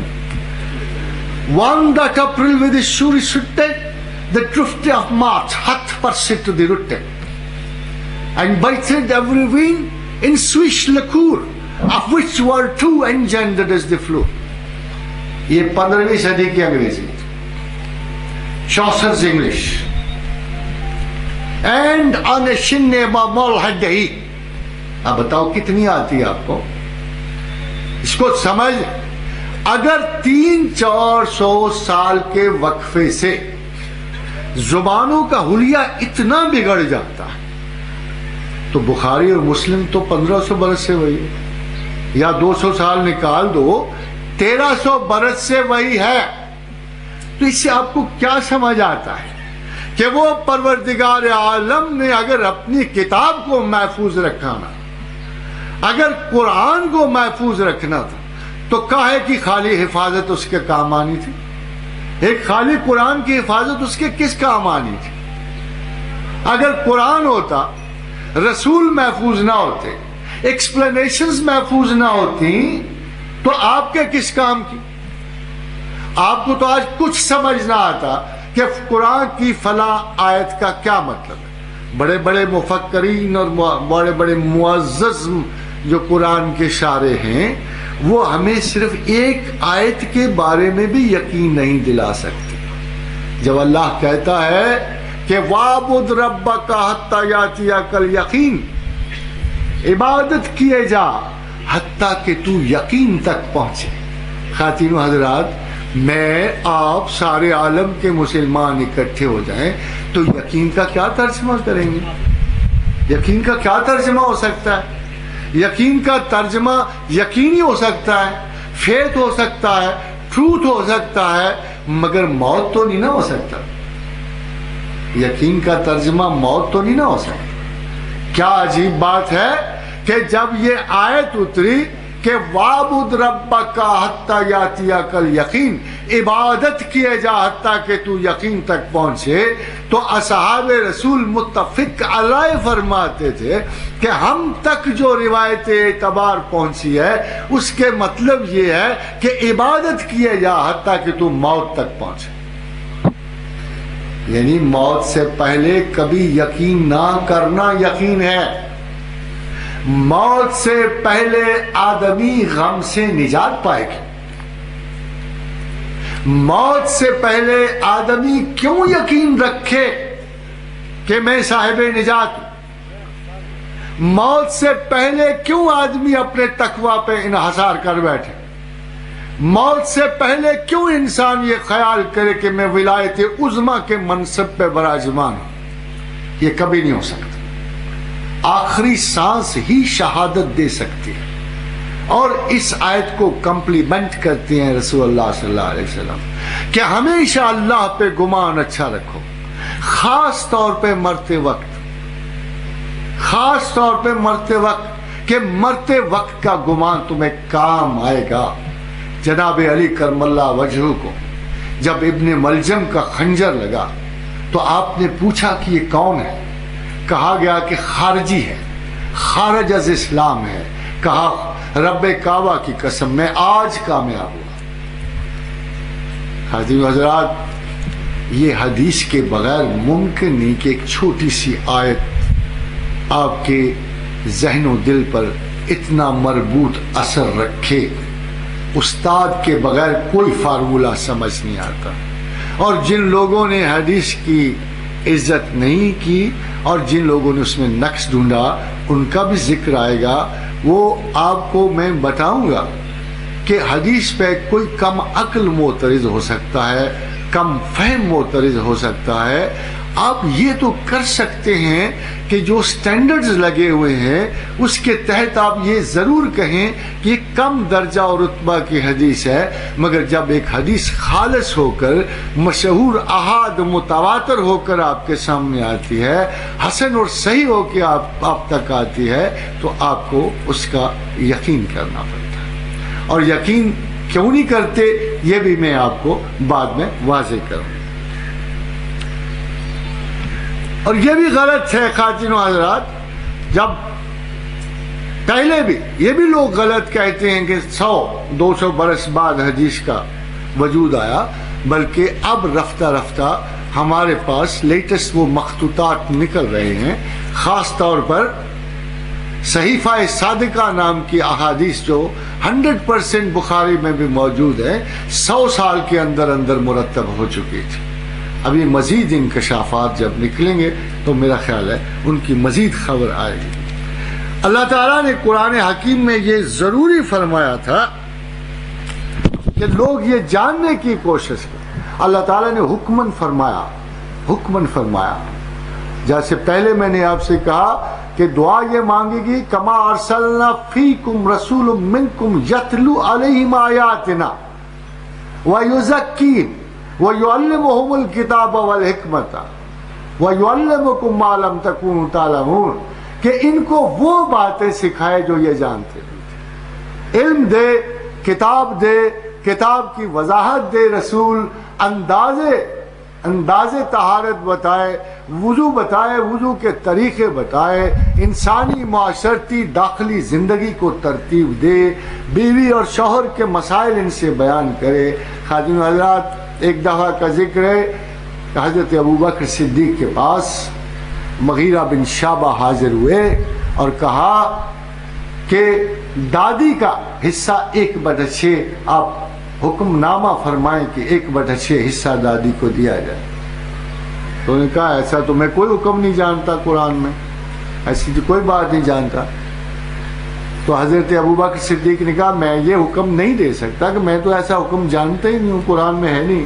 When that April with shoures soote the drift of March hath pursued the route and bited every wing in swish liquor of which were two engendered as the flu یہ پندرہویں صدی کی انگریزی۔ چوسرز English and on شن مول ہڈی اب بتاؤ کتنی آتی ہے آپ کو؟ اس کو سمجھ۔ اگر تین چار سو سال کے وقفے سے زبانوں کا حلیہ اتنا بگڑ جاتا ہے، تو بخاری اور مسلم تو پندرہ سو برس سے وہی ہے۔ یا دو سو سال نکال دو، تیرہ سو برس سے وہی ہے۔ تو اس سے آپ کو کیا سمجھ آتا ہے؟ کہ وہ پروردگار عالم نے اگر اپنی کتاب کو محفوظ رکھانا اگر قرآن کو محفوظ رکھنا تھا، تو کہے کہ خالی حفاظت اس کے کام آنی تھی؟ ایک خالی قرآن کی حفاظت اس کے کس کام آنی تھی؟ اگر قرآن ہوتا، رسول محفوظ نہ ہوتے ایکسپلینیشنز محفوظ نہ ہوتی، تو آپ کے کس کام کی؟ آپ کو تو آج کچھ سمجھ نہ آتا کہ قرآن کی فلاں آیت کا کیا مطلب ہے۔ بڑے بڑے مفکرین اور بڑے بڑے معزز جو قرآن کے شارے ہیں، وہ ہمیں صرف ایک آیت کے بارے میں بھی یقین نہیں دلا سکتے۔ جب اللہ کہتا ہے کہ وابد رب کا حتیٰ یاتی کل یقین عبادت کیے جا حتیٰ کہ تو یقین تک پہنچے۔ خواتین و حضرات، میں، آپ سارے عالم کے مسلمان اکٹھے ہو جائیں تو یقین کا کیا ترجمہ کریں گے؟ یقین کا کیا ترجمہ ہو سکتا ہے؟ یقین کا ترجمہ یقینی ہو سکتا ہے، فیت ہو سکتا ہے ٹروتھ ہو سکتا ہے، مگر موت تو نہیں نہ ہو سکتا۔ یقین کا ترجمہ موت تو نہیں نہ ہو سکتا۔ کیا عجیب بات ہے کہ جب یہ آیت اتری کہ وابد رب کا حتیٰ یاتیا کل یقین عبادت کیے جا حتیٰ کہ تو یقین تک پہنچے۔ تو اصحاب رسول متفق علیہ فرماتے تھے کہ ہم تک جو روایت اعتبار پہنچی ہے، اس کے مطلب یہ ہے کہ عبادت کیے جا حتیٰ کہ تو موت تک پہنچے۔ یعنی موت سے پہلے کبھی یقین نہ کرنا یقین ہے۔ موت سے پہلے آدمی غم سے نجات پائے گی۔ موت سے پہلے آدمی کیوں یقین رکھے کہ میں صاحب نجات ہوں؟ موت سے پہلے کیوں آدمی اپنے تقوی پہ انحصار کر بیٹھے؟ موت سے پہلے کیوں انسان یہ خیال کرے کہ میں ولایت عظما کے منصب پہ براجمان ہوں؟ یہ کبھی نہیں ہو سکتا۔ آخری سانس ہی شہادت دے سکتی ہے اور اس آیت کو کمپلیمنٹ کرتے ہیں رسول اللہ صلی اللہ علیہ وسلم کہ ہمیشہ اللہ پہ گمان اچھا رکھو۔ خاص طور پہ مرتے وقت۔ خاص طور پہ مرتے وقت کہ مرتے وقت کا گمان تمہیں کام آئے گا۔ جناب علی کرم اللہ وجہ کو جب ابن ملجم کا خنجر لگا تو آپ نے پوچھا کہ یہ کون ہے؟ کہا گیا کہ خارجی ہے، خارج از اسلام ہے۔ کہا، رب کعبہ کی قسم، میں آج کامیاب ہوا۔ حضرت حضرات، یہ حدیث کے بغیر ممکن نہیں کہ ایک چھوٹی سی آیت آپ کے ذہن و دل پر اتنا مربوط اثر رکھے۔ استاد کے بغیر کوئی فارمولہ سمجھ نہیں آتا۔ اور جن لوگوں نے حدیث کی عزت نہیں کی اور جن لوگوں نے اس میں نقص ڈھونڈا، ان کا بھی ذکر آئے گا۔ وہ آپ کو میں بتاؤں گا کہ حدیث پہ کوئی کم عقل معترض ہو سکتا ہے، کم فہم معترض ہو سکتا ہے۔ آپ یہ تو کر سکتے ہیں کہ جو سٹینڈرڈز لگے ہوئے ہیں، اس کے تحت آپ یہ ضرور کہیں کہ یہ کم درجہ اور رتبہ کی حدیث ہے، مگر جب ایک حدیث خالص ہو کر، مشہور احاد متواتر ہو کر آپ کے سامنے آتی ہے، حسن اور صحیح ہو کے آپ آپ تک آتی ہے، تو آپ کو اس کا یقین کرنا پڑتا ہے۔ اور یقین کیوں نہیں کرتے؟ یہ بھی میں آپ کو بعد میں واضح کروں اور یہ بھی غلط ہے خاتین و حضرات، جب پہلے بھی، یہ بھی لوگ غلط کہتے ہیں کہ سو، دو سو برس بعد حدیث کا وجود آیا، بلکہ اب رفتہ رفتہ ہمارے پاس لیٹسٹ وہ مخطوطات نکل رہے ہیں، خاص طور پر صحیفہ صادقہ نام کی احادیث جو ہنڈریڈ پرسینٹ بخاری میں بھی موجود ہے، سو سال کے اندر اندر مرتب ہو چکی تھی۔ ابھی مزید انکشافات جب نکلیں گے تو میرا خیال ہے ان کی مزید خبر آئے گی۔ اللہ تعالیٰ نے قرآن حکیم میں یہ ضروری فرمایا تھا کہ لوگ یہ جاننے کی کوشش کریں۔ اللہ تعالیٰ نے حکمن فرمایا حکمن فرمایا۔ جیسے پہلے میں نے آپ سے کہا کہ دعا یہ مانگے گی، کما ارسلنا فیکم رسول منکم یتلو علیہم آیاتنا ویزکین۔ وَيُعَلِّمُهُمُ الْكِتَابَ وَالْحِكْمَةَ وَيُعَلِّمُكُمْ مَا لَمْ تَكُونُوا تَعْلَمُونَ کہ ان کو وہ باتیں سکھائے جو یہ جانتے تھے علم دے، کتاب دے، کتاب کی وضاحت دے، رسول اندازے انداز طہارت بتائے، وضو بتائے، وضو کے طریقے بتائے، انسانی معاشرتی داخلی زندگی کو ترتیب دے، بیوی اور شوہر کے مسائل ان سے بیان کرے۔ خادم حضرات ایک دفعہ کا ذکر ہے کہ حضرت ابو بکر صدیق کے پاس مغیرہ بن شابہ حاضر ہوئے اور کہا کہ دادی کا حصہ ایک بٹ اچھے آپ حکم نامہ فرمائیں کہ ایک بٹ اچھے حصہ دادی کو دیا جائے۔ تو نے کہا، ایسا تو میں کوئی حکم نہیں جانتا قرآن میں، ایسی تو کوئی بات نہیں جانتا۔ تو حضرت ابو کے صدیق نے کہا، میں یہ حکم نہیں دے سکتا کہ میں تو ایسا حکم جانتا ہی نہیں ہوں، قرآن میں ہے نہیں۔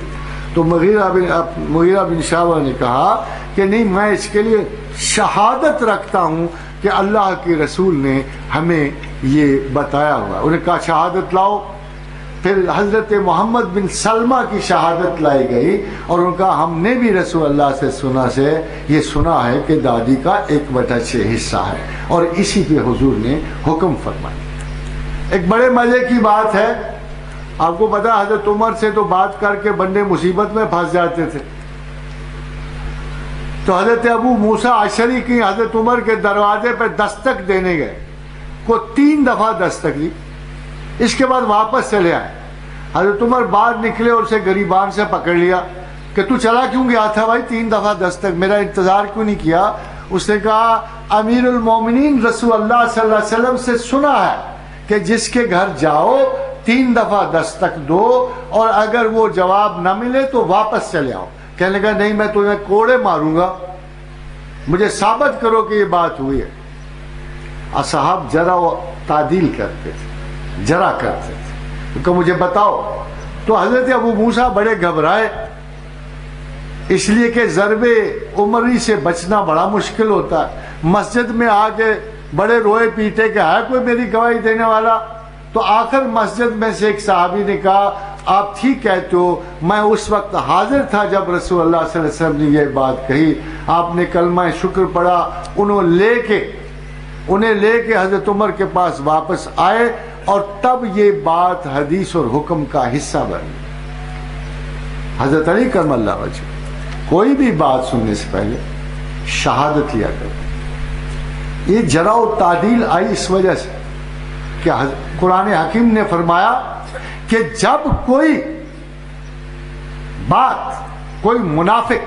تو مغیرہ بن مغیرہ بن شاہ نے کہا کہ نہیں، میں اس کے لیے شہادت رکھتا ہوں کہ اللہ کے رسول نے ہمیں یہ بتایا ہوا۔ انہیں کہا، شہادت لاؤ۔ پھر حضرت محمد بن سلمہ کی شہادت لائی گئی اور ان کا ہم نے بھی رسول اللہ سے سنا سے یہ سنا ہے کہ دادی کا ایک بٹا چھ حصہ ہے اور اسی پہ حضور نے حکم فرمایا۔ ایک بڑے مزے کی بات ہے۔ آپ کو پتا حضرت عمر سے تو بات کر کے بندے مصیبت میں پھنس جاتے تھے۔ تو حضرت ابو موسا عشری کی حضرت عمر کے دروازے پہ دستک دینے گئے۔ کو تین دفعہ دستک دی۔ اس کے بعد واپس چلے آئے۔ حضرت عمر باہر نکلے اور اسے گریبان سے پکڑ لیا کہ تو چلا کیوں گیا تھا بھائی؟ تین دفعہ دستک۔ میرا انتظار کیوں نہیں کیا؟ اس نے کہا، امیر المومنین رسول اللہ صلی اللہ علیہ وسلم سے سنا ہے کہ جس کے گھر جاؤ، تین دفعہ دستک دو اور اگر وہ جواب نہ ملے تو واپس چلے آؤ۔ کہنے لگا، نہیں، میں تمہیں کوڑے ماروں گا۔ مجھے ثابت کرو کہ یہ بات ہوئی ہے۔ اصحاب جرا تعدیل کرتے تھے۔ جرا کرتے تھے۔ کہ مجھے بتاؤ۔ تو حضرت ابو موسا بڑے گھبرائے۔ اس لیے کہ ضرب عمری سے بچنا بڑا مشکل ہوتا ہے۔ مسجد میں آ کے بڑے روئے پیٹے کہ ہے کوئی میری گواہی دینے والا؟ تو آخر مسجد میں سے ایک صحابی نے کہا، آپ ٹھیک کہتے ہو، میں اس وقت حاضر تھا جب رسول اللہ صلی اللہ علیہ وسلم نے یہ بات کہی۔ آپ نے کلمہ شکر پڑا انہوں لے کے، انہیں لے کے حضرت عمر کے پاس واپس آئے۔ اور تب یہ بات حدیث اور حکم کا حصہ بن حضرت علی کرم اللہ وجہ۔ کوئی بھی بات سننے سے پہلے شہادت لیا کر یہ جرا و تعدیل آئی اس وجہ سے کہ قرآن حکیم نے فرمایا کہ جب کوئی بات، کوئی منافق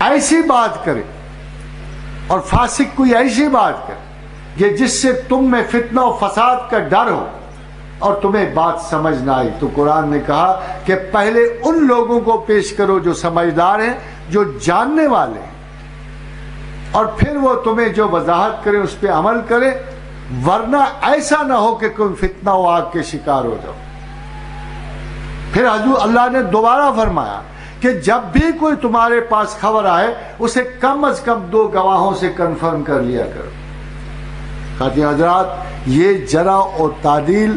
ایسی بات کرے اور فاسق کوئی ایسی بات کرے کہ جس سے تم میں فتنہ و فساد کا ڈر ہو، اور تمہیں بات سمجھ نہ آئی۔ تو قرآن نے کہا کہ پہلے ان لوگوں کو پیش کرو جو سمجھدار ہیں، جو جاننے والے ہیں۔ اور پھر وہ تمہیں جو وضاحت کرے اس پہ عمل کرے ورنہ ایسا نہ ہو کہ کوئی فتنہ ہو آگ کے شکار ہو جاؤ۔ پھر حضور اللہ نے دوبارہ فرمایا کہ جب بھی کوئی تمہارے پاس خبر آئے، اسے کم از کم دو گواہوں سے کنفرم کر لیا کرو۔ خاتین حضرات، یہ جرا اور تعدیل،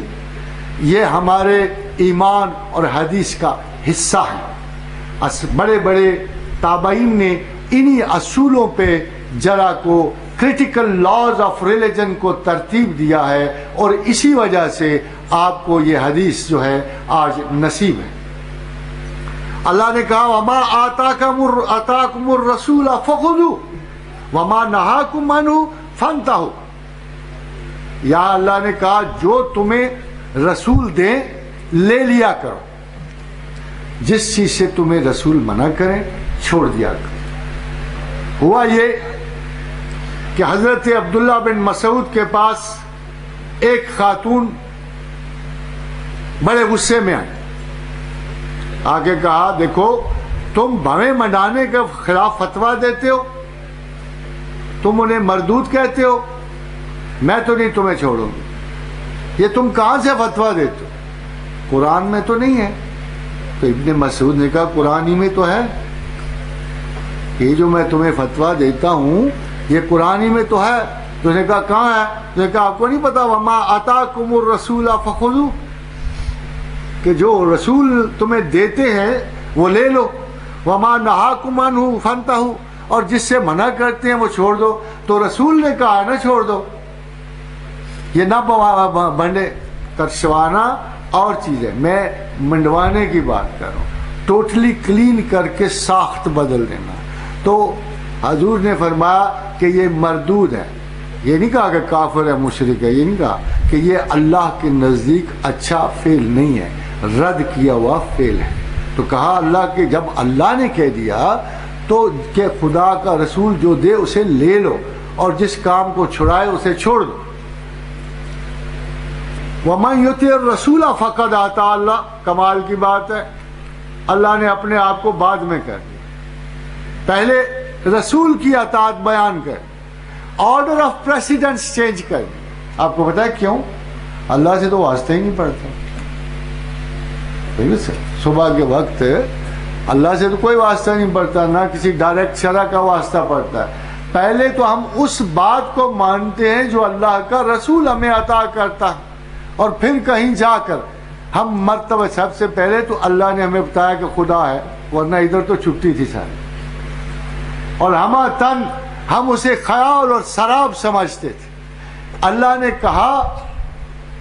یہ ہمارے ایمان اور حدیث کا حصہ ہے۔ بڑے بڑے تابعین نے انہی اصولوں پہ جرا کو کرٹیکل لاز آف ریلیجن کو ترتیب دیا ہے اور اسی وجہ سے آپ کو یہ حدیث جو ہے آج نصیب ہے۔ اللہ نے کہا، وما آتاکم آتاکم الرسول فخذو وما نہاکم منو فانتہو یا اللہ نے کہا جو تمہیں رسول دیں لے لیا کرو۔ جس چیز سے تمہیں رسول منع کریں، چھوڑ دیا کرو۔ ہوا یہ کہ حضرت عبداللہ بن مسعود کے پاس ایک خاتون بڑے غصے میں آئے آگے کہا، دیکھو، تم بھویں منڈانے کے خلاف فتوا دیتے ہو، تم انہیں مردود کہتے ہو میں تو نہیں تمہیں چھوڑوں گی۔ یہ تم کہاں سے فتوا دیتے ہو؟ قرآن میں تو نہیں ہے۔ تو ابن مسعود نے کہا، قرآن ہی میں تو ہے۔ یہ جو میں تمہیں فتوا دیتا ہوں، یہ قرآن ہی میں تو ہے۔ تو نے کہا، کہاں ہے؟ تو نے کہا، آپ کو نہیں پتا، وما آتا کمر رسول فخو کہ جو رسول تمہیں دیتے ہیں، وہ لے لو۔ وما نہا کمان ہوں فنتا ہوں اور جس سے منع کرتے ہیں، وہ چھوڑ دو۔ تو رسول نے کہا، نہ چھوڑ دو۔ یہ نہ بنڈے کرشوانا اور چیز ہے میں منڈوانے کی بات کر رہا ہوں۔ ٹوٹلی کلین کر کے ساخت بدل دینا۔ تو حضور نے فرمایا کہ یہ مردود ہے۔ یہ نہیں کہا کہ کافر ہے مشرق ہے، یہ نہیں کہا کہ یہ اللہ کے نزدیک اچھا فیل نہیں ہے۔ رد کیا ہوا فیل ہے۔ تو کہا اللہ کہ جب اللہ نے کہہ دیا تو کہ خدا کا رسول جو دے اسے لے لو اور جس کام کو چھڑائے اسے چھوڑ دو۔ رسول فقد آتا اللہ کمال کی بات ہے، اللہ نے اپنے آپ کو بعد میں کر دیا۔ پہلے رسول کی اطاعت بیان کر آرڈر آف پریسیڈنٹ چینج کر۔ آپ کو پتا ہے کیوں؟ اللہ سے تو واسطہ ہی نہیں پڑتا۔ صبح کے وقت اللہ سے تو کوئی واسطہ نہیں پڑتا، نہ کسی ڈائریکٹ شرح کا واسطہ پڑتا ہے۔ پہلے تو ہم اس بات کو مانتے ہیں جو اللہ کا رسول ہمیں عطا کرتا ہے۔ اور پھر کہیں جا کر، ہم مرتبہ سب سے پہلے تو اللہ نے ہمیں بتایا کہ خدا ہے، ورنہ ادھر تو چھٹی تھی ساری۔ اور ہم تن، ہم اسے خیال اور سراب سمجھتے تھے۔ اللہ نے کہا،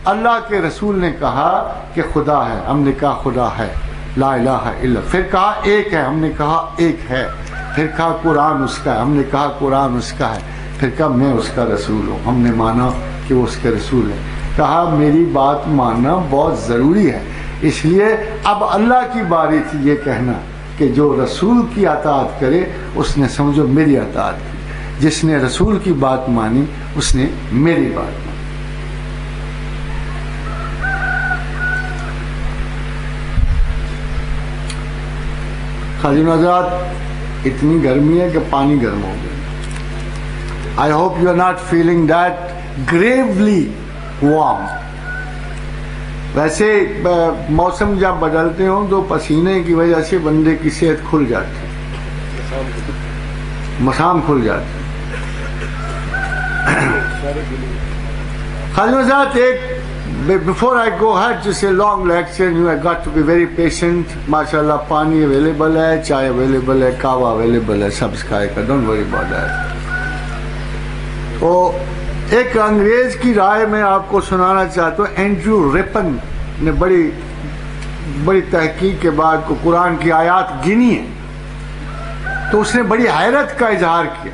اللہ کے رسول نے کہا کہ خدا ہے، ہم نے کہا خدا ہے، لا الہ الا پھر کہا ایک ہے، ہم نے کہا ایک ہے۔ پھر کہا قرآن اس کا ہے، ہم نے کہا قرآن اس کا ہے۔ پھر کہا میں اس کا رسول ہوں، ہم نے مانا کہ وہ اس کے رسول ہے کہا میری بات ماننا بہت ضروری ہے۔ اس لیے اب اللہ کی باری تھی یہ کہنا کہ جو رسول کی اطاعت کرے، اس نے سمجھو میری اطاعت کی۔ جس نے رسول کی بات مانی، اس نے میری بات مانی۔ خاجن حضرات اتنی گرمی ہے کہ پانی گرم ہو گیا۔ I hope you are not feeling that gravely warm ویسے موسم جب بدلتے ہوں تو پسینے کی وجہ سے بندے کی صحت کھل جاتی مسام کھل جاتی خاجن حضرات ایک بفور آئی گو ہیڈ جس long lecture you I got to be very patient ماشاء اللہ پانی اویلیبل ہے، چائے اویلیبل ہے کاوا اویلیبل ہے سب کھائے کا ڈونٹ وری اباؤٹ دیٹ تو ایک انگریز کی رائے میں آپ کو سنانا چاہتا ہوں، اینڈریو ریپن نے بڑی بڑی تحقیق کے بعد کو قرآن کی آیات گنی ہے تو اس نے بڑی حیرت کا اظہار کیا۔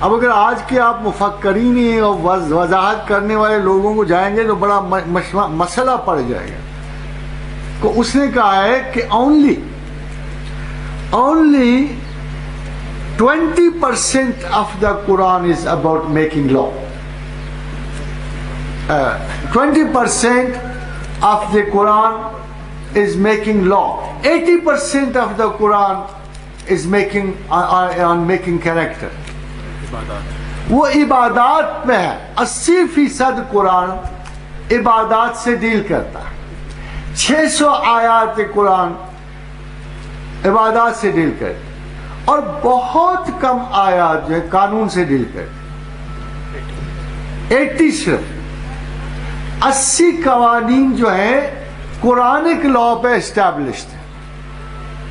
اب اگر آج کے آپ مفکرین اور وضاحت کرنے والے لوگوں کو جائیں گے تو بڑا مسئلہ پڑ جائے گا۔ تو اس نے کہا ہے کہ only only twenty percent of the Quran is about making law twenty percent of the Quran is making law eighty percent of the Quran is making on making character وہ عبادات میں ہے، اسی فیصد قرآن عبادات سے ڈیل کرتا ہے۔ چھ سو آیات قرآن عبادات سے ڈیل کرتے اور بہت کم آیات جو ہے قانون سے ڈیل کرتے ایٹی صرف۔ اسی قوانین جو ہیں، قرآنک لا پہ اسٹیبلشڈ ہیں۔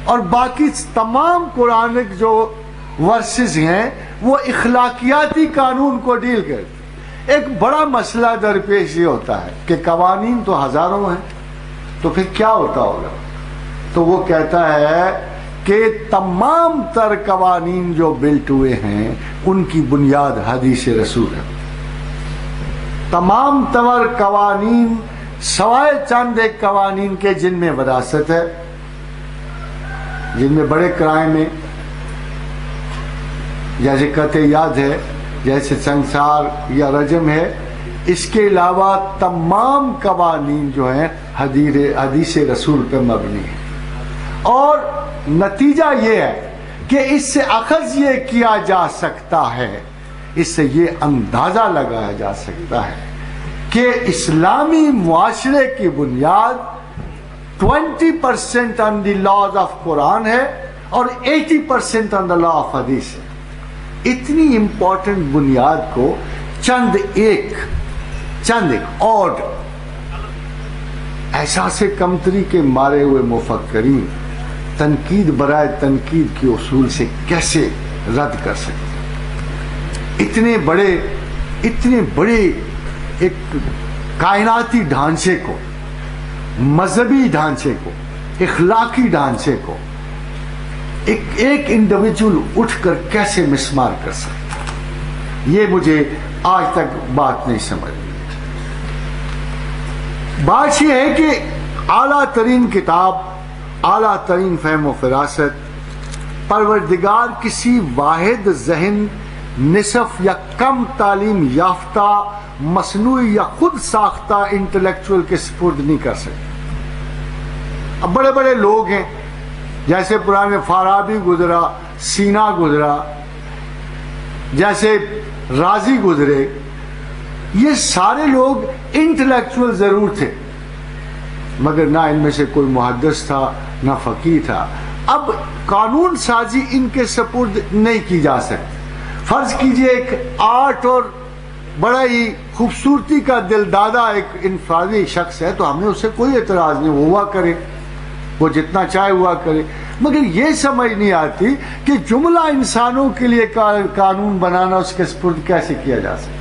اور باقی تمام قرآنک جو ورسز ہیں، وہ اخلاقیاتی قانون کو ڈیل کرتے ایک بڑا مسئلہ درپیش یہ ہوتا ہے کہ قوانین تو ہزاروں ہیں، تو پھر کیا ہوتا ہوگا؟ تو وہ کہتا ہے کہ تمام تر قوانین جو بلٹ ہوئے ہیں، ان کی بنیاد حدیث رسول ہے۔ تمام تر قوانین، سوائے چند ایک قوانین کے، جن میں وراثت ہے، جن میں بڑے کرائم ہیں جیسے قطع یاد ہے، جیسے سنسار یا رجم ہے، اس کے علاوہ تمام قوانین جو ہیں حدیث رسول پہ مبنی ہیں۔ اور نتیجہ یہ ہے کہ اس سے اخذ یہ کیا جا سکتا ہے، اس سے یہ اندازہ لگایا جا سکتا ہے کہ اسلامی معاشرے کی بنیاد twenty percent on the laws of Quran ہے اور eighty percent on the law of hadith ہے۔ اتنی امپورٹنٹ بنیاد کو چند ایک چند ایک اور احساس کمتری کے مارے ہوئے مفکرین تنقید برائے تنقید کے اصول سے کیسے رد کر سکتے اتنے بڑے اتنے بڑے ایک کائناتی ڈھانچے کو، مذہبی ڈھانچے کو، اخلاقی ڈھانچے کو ایک ایک انڈیویجول اٹھ کر کیسے مسمار کر سکتا یہ مجھے آج تک بات نہیں سمجھ بات یہ ہے کہ اعلیٰ ترین کتاب اعلیٰ ترین فہم و فراست، پروردگار کسی واحد ذہن، نصف یا کم تعلیم یافتہ، مصنوعی یا خود ساختہ انٹلیکچوئل کے سپرد نہیں کر سکتے اب بڑے بڑے لوگ ہیں، جیسے پرانے فارابی گزرا، سینا گزرا، جیسے راضی گزرے، یہ سارے لوگ انٹلیکچوئل ضرور تھے۔ مگر نہ ان میں سے کوئی محدث تھا، نہ فقی تھا۔ اب قانون سازی ان کے سپرد نہیں کی جا سکتی۔ فرض کیجیے ایک آرٹ اور بڑا ہی خوبصورتی کا دل دادا ایک انفرادی شخص ہے تو ہمیں اسے کوئی اعتراض نہیں، ہوا کرے۔ وہ جتنا چاہے ہوا کرے۔ مگر یہ سمجھ نہیں آتی کہ جملہ انسانوں کے لیے قانون بنانا اس کے سپرد کیسے کیا جا سکتا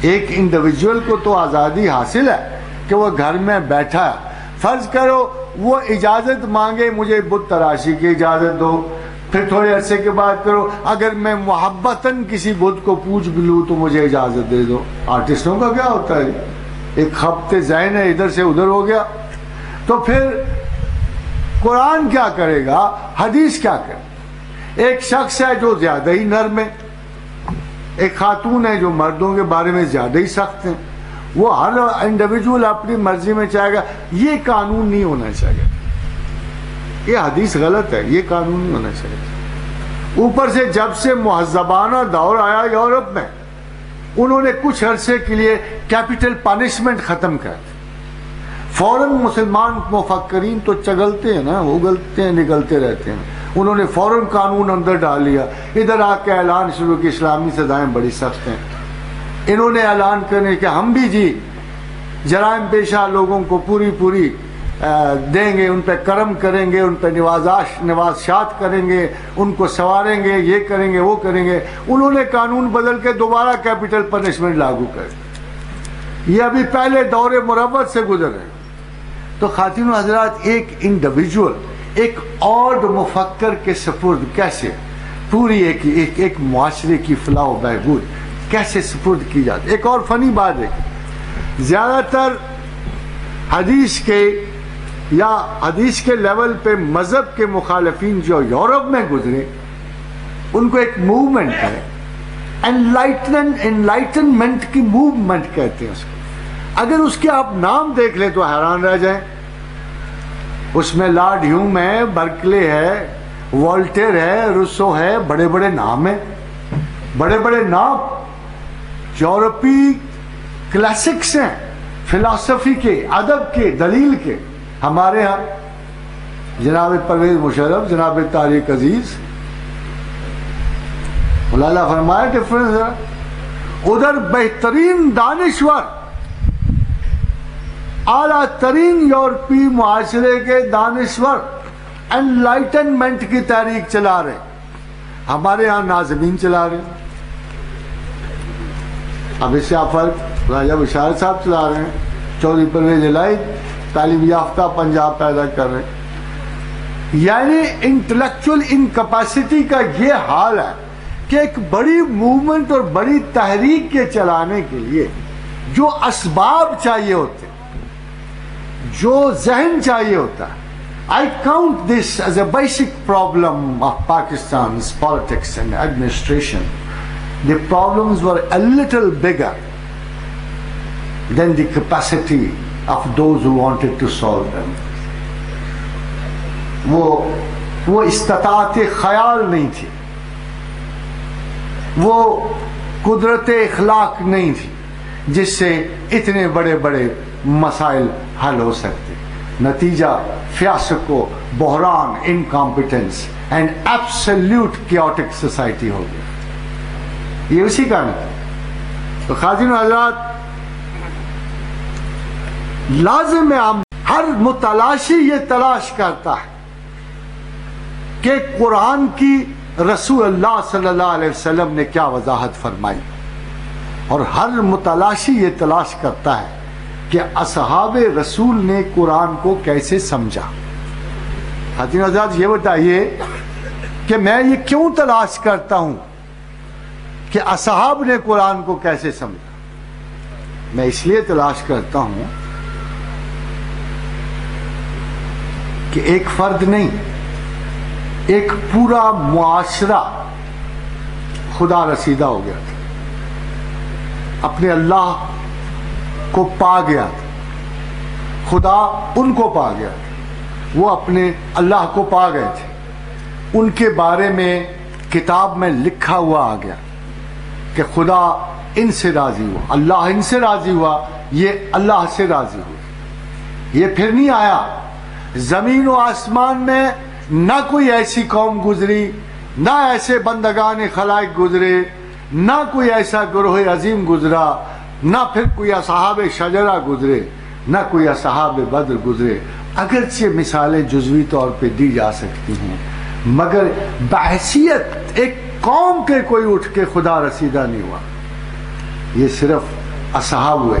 ایک انڈیویجول کو تو آزادی حاصل ہے۔ کہ وہ گھر میں بیٹھا۔ فرض کرو وہ اجازت مانگے، مجھے بت تراشی کی اجازت دو۔ پھر تھوڑے عرصے کے بعد کرو، اگر میں محبتاً کسی بدھ کو پوچھ بھی لوں تو مجھے اجازت دے دو۔ آرٹسٹوں کا کیا ہوتا ہے؟ ایک خبتے ذہن ہے، ادھر سے ادھر ہو گیا۔ تو پھر قرآن کیا کرے گا؟ حدیث کیا کرے ایک شخص ہے جو زیادہ ہی نرم ہے۔ ایک خاتون ہے جو مردوں کے بارے میں زیادہ ہی سخت ہیں۔ وہ ہر انڈیویجول اپنی مرضی میں چاہے گا، یہ قانون نہیں ہونا چاہیے یہ حدیث غلط ہے، یہ قانون نہیں ہونا چاہیے اوپر سے جب سے مہذبانہ دور آیا یورپ میں، انہوں نے کچھ عرصے کے لیے کیپٹل پانشمنٹ ختم کر دی۔ فوراً مسلمان مفکرین تو چگلتے ہیں نا، اگلتے ہیں، نگلتے رہتے ہیں۔ انہوں نے فوراً قانون اندر ڈال لیا۔ ادھر آ کے اعلان شروع کی، اسلامی سزائیں بڑی سخت ہیں۔ انہوں نے اعلان کرنے کہ ہم بھی جی جرائم پیشہ لوگوں کو پوری پوری دیں گے ان پہ کرم کریں گے ان پہ نوازاش نوازشات کریں گے ان کو سواریں گے یہ کریں گے وہ کریں گے۔ انہوں نے قانون بدل کے دوبارہ کیپٹل پنشمنٹ لاگو کر۔ یہ ابھی پہلے دور مروت سے گزر رہے تو خاتون حضرات ایک انڈیویجول ایک اور مفکر کے سپرد کیسے؟ پوری ایک ایک, ایک معاشرے کی فلاح و بہبود۔ کیسے سپرد کی جاتی ایک اور فنی بات ہے زیادہ تر حدیث کے یا حدیث کے لیول پہ مذہب کے مخالفین جو یورپ میں گزرے، ان کو ایک موومنٹ ہے انلائٹنمنٹ کی موومنٹ کہتے ہیں اس کو۔ اگر اس کے آپ نام دیکھ لیں تو حیران رہ جائیں۔ اس میں لارڈ ہیوم ہے، برکلے ہے، والٹر ہے، روسو ہے، بڑے بڑے نام ہیں۔ بڑے بڑے نام۔ یورپی کلاسکس ہیں فلاسفی کے، ادب کے، دلیل کے۔ ہمارے ہاں جناب پرویز مشرف، جناب طارق عزیز، مولانا فرمایا ڈفرنس ہے ادھر بہترین دانشور، اعلیٰ ترین یورپی معاشرے کے دانشور انلائٹنمنٹ کی تحریک چلا رہے۔ ہمارے ہاں ناظمین چلا رہے۔ ہیں اب اس سے فرق راجہ بشار صاحب چلا رہے ہیں۔ چودھری پرویز الہی، تعلیم یافتہ پنجاب پیدا کر رہے ہیں۔ یعنی انٹلیکچل انکپیسٹی کا یہ حال ہے کہ ایک بڑی موومنٹ اور بڑی تحریک کے چلانے کے لیے جو اسباب چاہیے ہوتے، جو ذہن چاہیے ہوتا۔ ہے I count this as a basic problem of Pakistan politics and administration the problems were a little bigger than the capacity of those who wanted to solve them. وہ وہ استطاعت خیال نہیں تھی۔ وہ قدرت اخلاق نہیں تھی، جس سے اتنے بڑے بڑے مسائل حل ہو سکتے۔ نتیجہ فیاسک کو بحران incompetence and absolute chaotic society ہو گیا۔ یہ اسی کا نہیں تو خاصن حضرات، لازم عام ہر متلاشی یہ تلاش کرتا ہے کہ قرآن کی رسول اللہ صلی اللہ علیہ وسلم نے کیا وضاحت فرمائی۔ اور ہر متلاشی یہ تلاش کرتا ہے کہ اصحاب رسول نے قرآن کو کیسے سمجھا۔ خاطین حضرات، یہ بتائیے کہ میں یہ کیوں تلاش کرتا ہوں؟ کہ اصحاب نے قرآن کو کیسے سمجھا؟ میں اس لیے تلاش کرتا ہوں کہ ایک فرد نہیں، ایک پورا معاشرہ خدا رسیدہ ہو گیا تھا۔ اپنے اللہ کو پا گیا تھا۔ خدا ان کو پا گیا تھا۔ وہ اپنے اللہ کو پا گئے تھے۔ ان کے بارے میں کتاب میں لکھا ہوا آ گیا۔ کہ خدا ان سے راضی ہوا۔ اللہ ان سے راضی ہوا، یہ اللہ سے راضی ہوا۔ یہ پھر نہیں آیا۔ زمین و آسمان میں نہ کوئی ایسی قوم گزری، نہ ایسے بندگان خلائق گزرے، نہ کوئی ایسا گروہ عظیم گزرا، نہ پھر کوئی اصحاب شجرہ گزرے، نہ کوئی اصحاب بدر گزرے۔ اگرچہ مثالیں جزوی طور پہ دی جا سکتی ہیں، مگر بحثیت ایک قوم کے کوئی اٹھ کے خدا رسیدہ نہیں ہوا۔ یہ صرف اصحاب ہوئے۔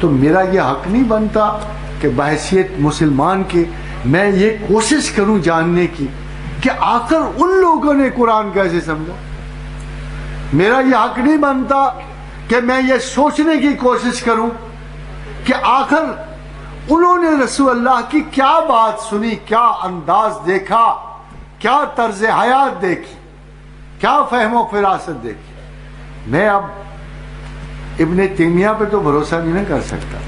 تو میرا یہ حق نہیں بنتا کہ بحثیت مسلمان کے میں یہ کوشش کروں جاننے کی کہ آخر ان لوگوں نے قرآن کیسے سمجھا۔ میرا یہ حق نہیں بنتا کہ میں یہ سوچنے کی کوشش کروں کہ آخر انہوں نے رسول اللہ کی کیا بات سنی، کیا انداز دیکھا، کیا طرز حیات دیکھی۔ کیا فہم و فراست دیکھی؟ میں اب ابن تیمیہ پہ تو بھروسہ نہیں نہ کر سکتا۔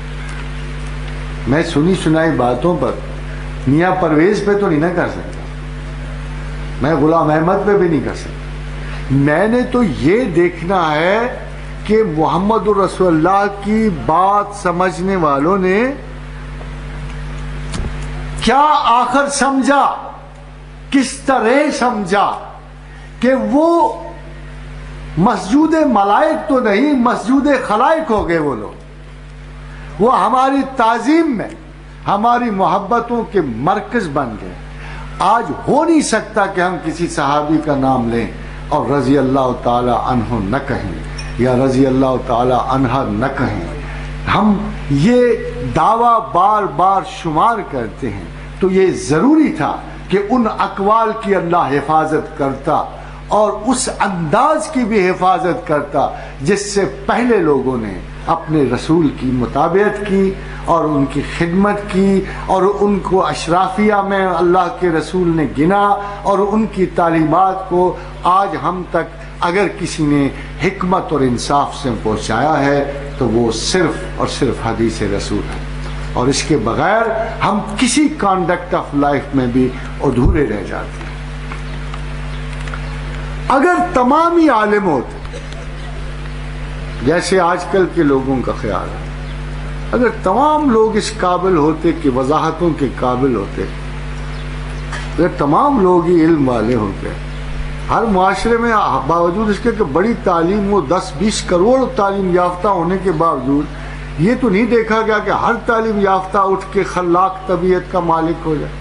میں سنی سنائی باتوں پر، میاں پرویز پہ تو نہیں نہ کر سکتا۔ میں غلام احمد پہ بھی نہیں کر سکتا۔ میں نے تو یہ دیکھنا ہے کہ محمد الرسول اللہ کی بات سمجھنے والوں نے کیا آخر سمجھا؟ کس طرح سمجھا؟ کہ وہ مسجود ملائک تو نہیں، مسجود خلائق ہو گئے وہ لوگ۔ وہ ہماری تعظیم میں، ہماری محبتوں کے مرکز بن گئے۔ آج ہو نہیں سکتا کہ ہم کسی صحابی کا نام لیں اور رضی اللہ تعالی عنہ نہ کہیں، یا رضی اللہ تعالی عنہ نہ کہیں۔ ہم یہ دعویٰ بار بار شمار کرتے ہیں۔ تو یہ ضروری تھا کہ ان اقوال کی اللہ حفاظت کرتا اور اس انداز کی بھی حفاظت کرتا جس سے پہلے لوگوں نے اپنے رسول کی مطابعت کی اور ان کی خدمت کی اور ان کو اشرافیہ میں اللہ کے رسول نے گنا اور ان کی تعلیمات کو آج ہم تک اگر کسی نے حکمت اور انصاف سے پہنچایا ہے تو وہ صرف اور صرف حدیث رسول ہے۔ اور اس کے بغیر ہم کسی کانڈکٹ آف لائف میں بھی ادھورے رہ جاتے ہیں۔ اگر تمام ہی عالم ہوتے، جیسے آج کل کے لوگوں کا خیال ہے اگر تمام لوگ اس قابل ہوتے کہ وضاحتوں کے قابل ہوتے، اگر تمام لوگ ہی علم والے ہوتے، ہر معاشرے میں باوجود اس کے کہ بڑی تعلیم ہو، دس بیس کروڑ تعلیم یافتہ ہونے کے باوجود، یہ تو نہیں دیکھا گیا کہ ہر تعلیم یافتہ اٹھ کے خلاق طبیعت کا مالک ہو جائے۔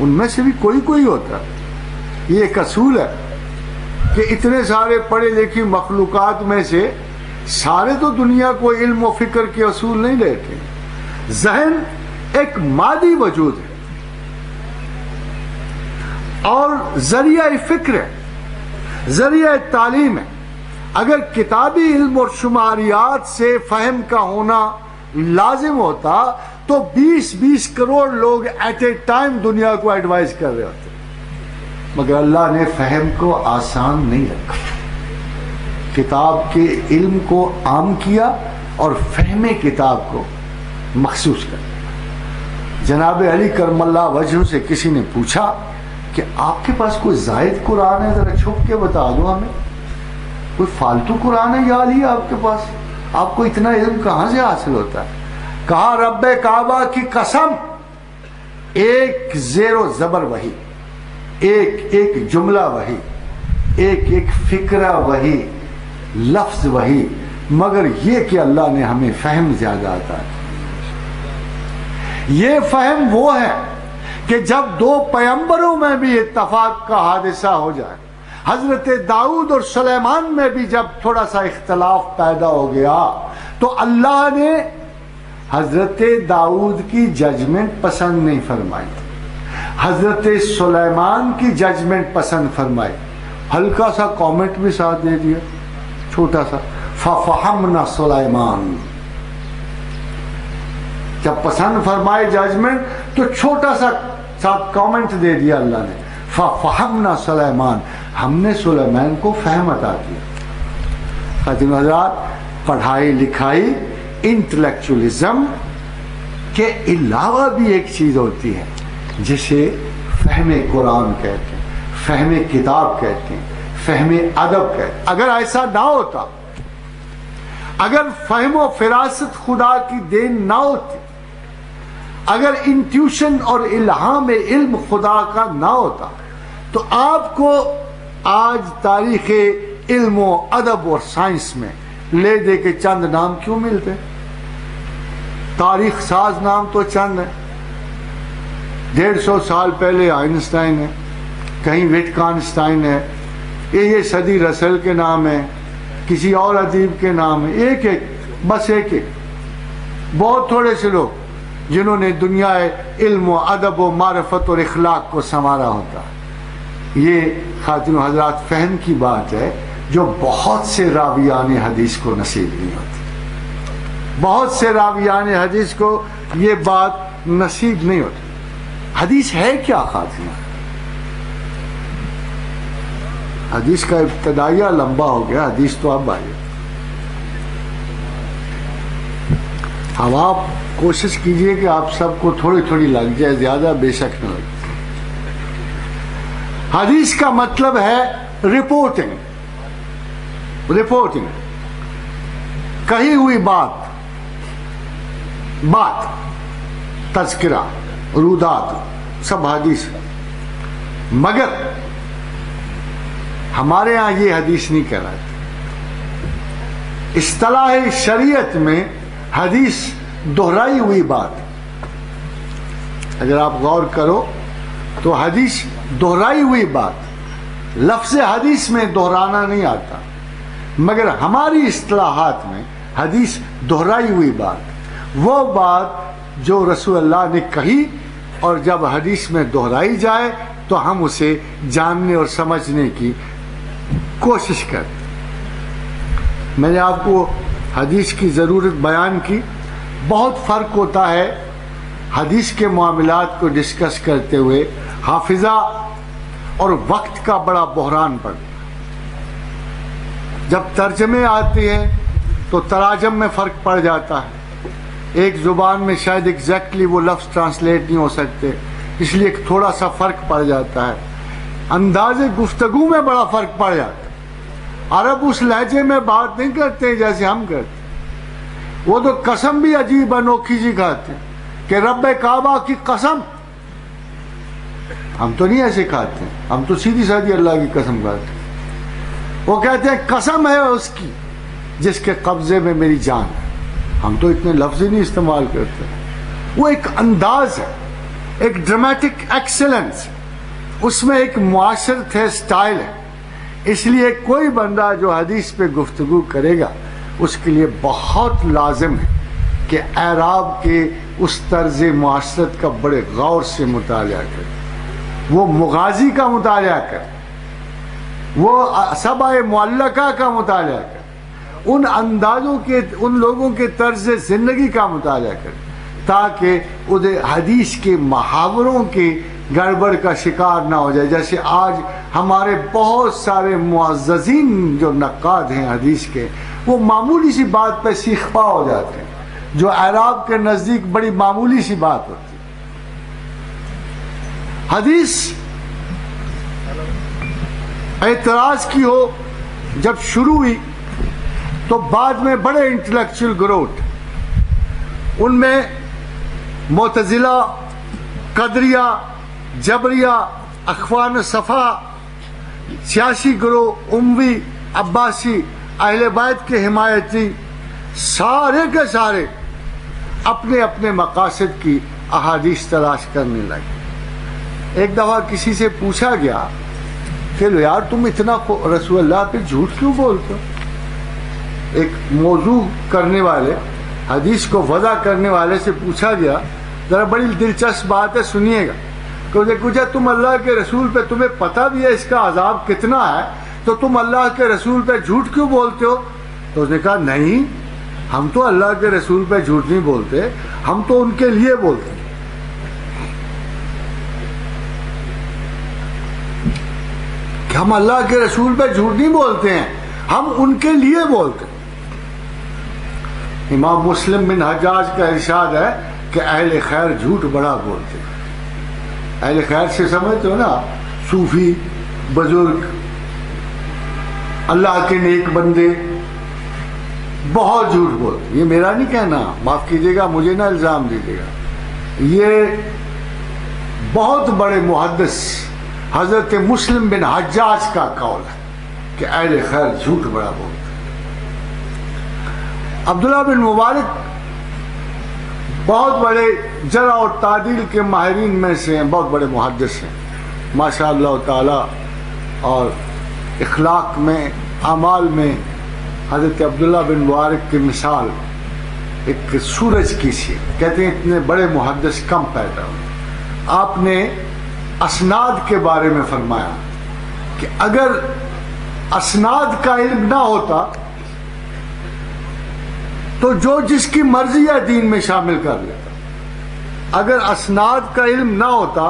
ان میں سے بھی کوئی کوئی ہوتا ہے یہ ایک اصول ہے۔ کہ اتنے سارے پڑھے لکھی مخلوقات میں سے سارے تو دنیا کو علم و فکر کے اصول نہیں لیتے ذہن ایک مادی وجود ہے۔ اور ذریعہ فکر ہے، ذریعہ تعلیم ہے۔ اگر کتابی علم اور شماریات سے فہم کا ہونا لازم ہوتا تو بیس بیس کروڑ لوگ ایٹ اے ٹائم دنیا کو ایڈوائز کر رہے ہوتے۔ مگر اللہ نے فہم کو آسان نہیں رکھا۔ کتاب کے علم کو عام کیا اور فہم کتاب کو مخصوص کر۔ جناب علی کرم اللہ وجہ سے کسی نے پوچھا کہ آپ کے پاس کوئی زائد قرآن ہے، ذرا چھپ کے بتا دو ہمیں۔ کوئی فالتو قرآن ہے یا علی آپ کے پاس؟ آپ کو اتنا علم کہاں سے حاصل ہوتا ہے؟ کہا رب کعبہ کی قسم، ایک زیر و زبر وہی۔ ایک ایک جملہ وہی، ایک ایک فکرہ وہی، لفظ وہی، مگر یہ کہ اللہ نے ہمیں فہم زیادہ آتا ہے یہ فہم وہ ہے کہ جب دو پیمبروں میں بھی اتفاق کا حادثہ ہو جائے، حضرت داؤد اور سلیمان میں بھی جب تھوڑا سا اختلاف پیدا ہو گیا، تو اللہ نے حضرت داؤد کی ججمنٹ پسند نہیں فرمائی۔ حضرت سلیمان کی ججمنٹ پسند فرمائی۔ ہلکا سا کامنٹ بھی ساتھ دے دیا۔ چھوٹا سا۔ ففہمنا سلیمان۔ جب پسند فرمائے ججمنٹ تو چھوٹا سا ساتھ کامنٹ دے دیا اللہ نے۔ ففہمنا سلیمان۔ ہم نے سلیمان کو فہم عطا کیا۔ خاتم حضرات، پڑھائی لکھائی انٹلیکچولیزم کے علاوہ بھی ایک چیز ہوتی ہے۔ جسے فہم قرآن کہتے ہیں، فہم کتاب کہتے ہیں، فہم ادب کہتے ہیں۔ اگر ایسا نہ ہوتا، اگر فہم و فراست خدا کی دین نہ ہوتی، اگر انٹیوشن اور الہام علم خدا کا نہ ہوتا، تو آپ کو آج تاریخ علم و ادب اور سائنس میں لے دے کے چند نام کیوں ملتے؟ تاریخ ساز نام تو چند ہے ڈیڑھ سو سال پہلے آئنسٹائن ہے، کہیں وٹکانسٹائن ہے۔ یہ یہ صدی رسل کے نام ہے کسی اور ادیب کے نام ہے ایک ایک، بس ایک ایک۔ بہت تھوڑے سے لوگ جنہوں نے دنیا علم و ادب و معرفت اور اخلاق کو سنوارا ہوتا۔ یہ خاتون حضرات فہم کی بات ہے، جو بہت سے راویان حدیث کو نصیب نہیں ہوتی۔ بہت سے راویان حدیث کو یہ بات نصیب نہیں ہوتی۔ حدیث ہے کیا خاتمہ؟ حدیث کا ابتدائیہ لمبا ہو گیا، حدیث تو اب آئیے اب آپ کوشش کیجیے کہ آپ سب کو تھوڑی تھوڑی لگ جائے، زیادہ بے شک نہ لگ حدیث کا مطلب ہے رپورٹنگ رپورٹنگ کہی ہوئی بات بات، تذکرہ۔ رودات سب حدیث۔ مگر ہمارے ہاں یہ حدیث نہیں کہلاتی اصطلاح شریعت میں حدیث دہرائی ہوئی بات۔ اگر آپ غور کرو تو حدیث دہرائی ہوئی بات۔ لفظ حدیث میں دہرانا نہیں آتا۔ مگر ہماری اصطلاحات میں حدیث دہرائی ہوئی بات۔ وہ بات جو رسول اللہ نے کہی اور جب حدیث میں دہرائی جائے تو ہم اسے جاننے اور سمجھنے کی کوشش کریں۔ میں نے آپ کو حدیث کی ضرورت بیان کی۔ بہت فرق ہوتا ہے حدیث کے معاملات کو ڈسکس کرتے ہوئے حافظہ اور وقت کا بڑا بحران پڑتا جب ترجمے آتے ہیں تو تراجم میں فرق پڑ جاتا ہے۔ ایک زبان میں شاید ایگزیکٹلی وہ لفظ ٹرانسلیٹ نہیں ہو سکتے۔ اس لیے تھوڑا سا فرق پڑ جاتا ہے۔ انداز گفتگو میں بڑا فرق پڑ جاتا ہے۔ عرب اس لہجے میں بات نہیں کرتے جیسے ہم کرتے۔ وہ تو قسم بھی عجیب انوکھی جی کھاتے ہیں کہ رب کعبہ کی قسم۔ ہم تو نہیں ایسے کھاتے ہم تو سیدھی سادھی اللہ کی قسم کھاتے وہ کہتے ہیں قسم ہے اس کی جس کے قبضے میں میری جان۔ ہے ہم تو اتنے لفظ ہی نہیں استعمال کرتے۔ وہ ایک انداز ہے، ایک ڈرامیٹک ایکسلنس اس میں ایک معاشرت ہے سٹائل ہے۔ اس لیے کوئی بندہ جو حدیث پہ گفتگو کرے گا، اس کے لیے بہت لازم ہے کہ اعراب کے اس طرز معاشرت کا بڑے غور سے مطالعہ کرے۔ وہ مغازی کا مطالعہ کرے۔ وہ سبا معلقہ کا مطالعہ کرے۔ ان اندازوں کے، ان لوگوں کے طرز زندگی کا مطالعہ کرے تاکہ ادھر حدیث کے محاوروں کے گڑبڑ کا شکار نہ ہو جائے۔ جیسے آج ہمارے بہت سارے معززین جو نقاد ہیں حدیث کے، وہ معمولی سی بات پہ سیخپا ہو جاتے ہیں۔ جو عراب کے نزدیک بڑی معمولی سی بات ہوتی ہے۔ حدیث اعتراض کی ہو، جب شروع ہوئی تو بعد میں بڑے انٹلیکچل گروٹ ان میں معتزلہ، قدریہ، جبریہ، اخوان صفا، سیاسی گروہ، اموی، عباسی، اہل بیت کے حمایتی، سارے کے سارے اپنے اپنے مقاصد کی احادیث تلاش کرنے لگے۔ ایک دفعہ کسی سے پوچھا گیا کہ یار تم اتنا رسول اللہ پہ جھوٹ کیوں بولتے ہو؟ ایک موضوع کرنے والے، حدیث کو وضع کرنے والے سے پوچھا گیا، ذرا بڑی دلچسپ بات ہے، سنیے گا۔ کہ اسے پوچھا تم اللہ کے رسول پہ تمہیں پتہ بھی ہے اس کا عذاب کتنا ہے، تو تم اللہ کے رسول پہ جھوٹ کیوں بولتے ہو؟ تو اس نے کہا، نہیں، ہم تو اللہ کے رسول پہ جھوٹ نہیں بولتے، ہم تو ان کے لیے بولتے کہ ہم اللہ کے رسول پہ جھوٹ نہیں بولتے ہیں، ہم ان کے لیے بولتے ہیں۔ امام مسلم بن حجاج کا ارشاد ہے کہ اہل خیر جھوٹ بڑا بولتے ہیں۔ اہل خیر سے سمجھتے ہو نا، صوفی، بزرگ، اللہ کے نیک بندے بہت جھوٹ بولتے یہ میرا نہیں کہنا، معاف کیجیے گا، مجھے نہ الزام دیجیے گا۔ یہ بہت بڑے محدث حضرت مسلم بن حجاج کا قول ہے کہ اہل خیر جھوٹ بڑا بولتے عبداللہ بن مبارک بہت بڑے جرا اور تعدیل کے ماہرین میں سے ہیں، بہت بڑے محدث ہیں۔ ماشاء اللہ تعالی اور اخلاق میں، اعمال میں حضرت عبداللہ بن مبارک کی مثال ایک سورج کی سی۔ کہتے ہیں اتنے بڑے محدث کم پیدا ہوئے۔ آپ نے اسناد کے بارے میں فرمایا کہ اگر اسناد کا علم نہ ہوتا تو جو جس کی مرضی ہے دین میں شامل کر لیتا اگر اسناد کا علم نہ ہوتا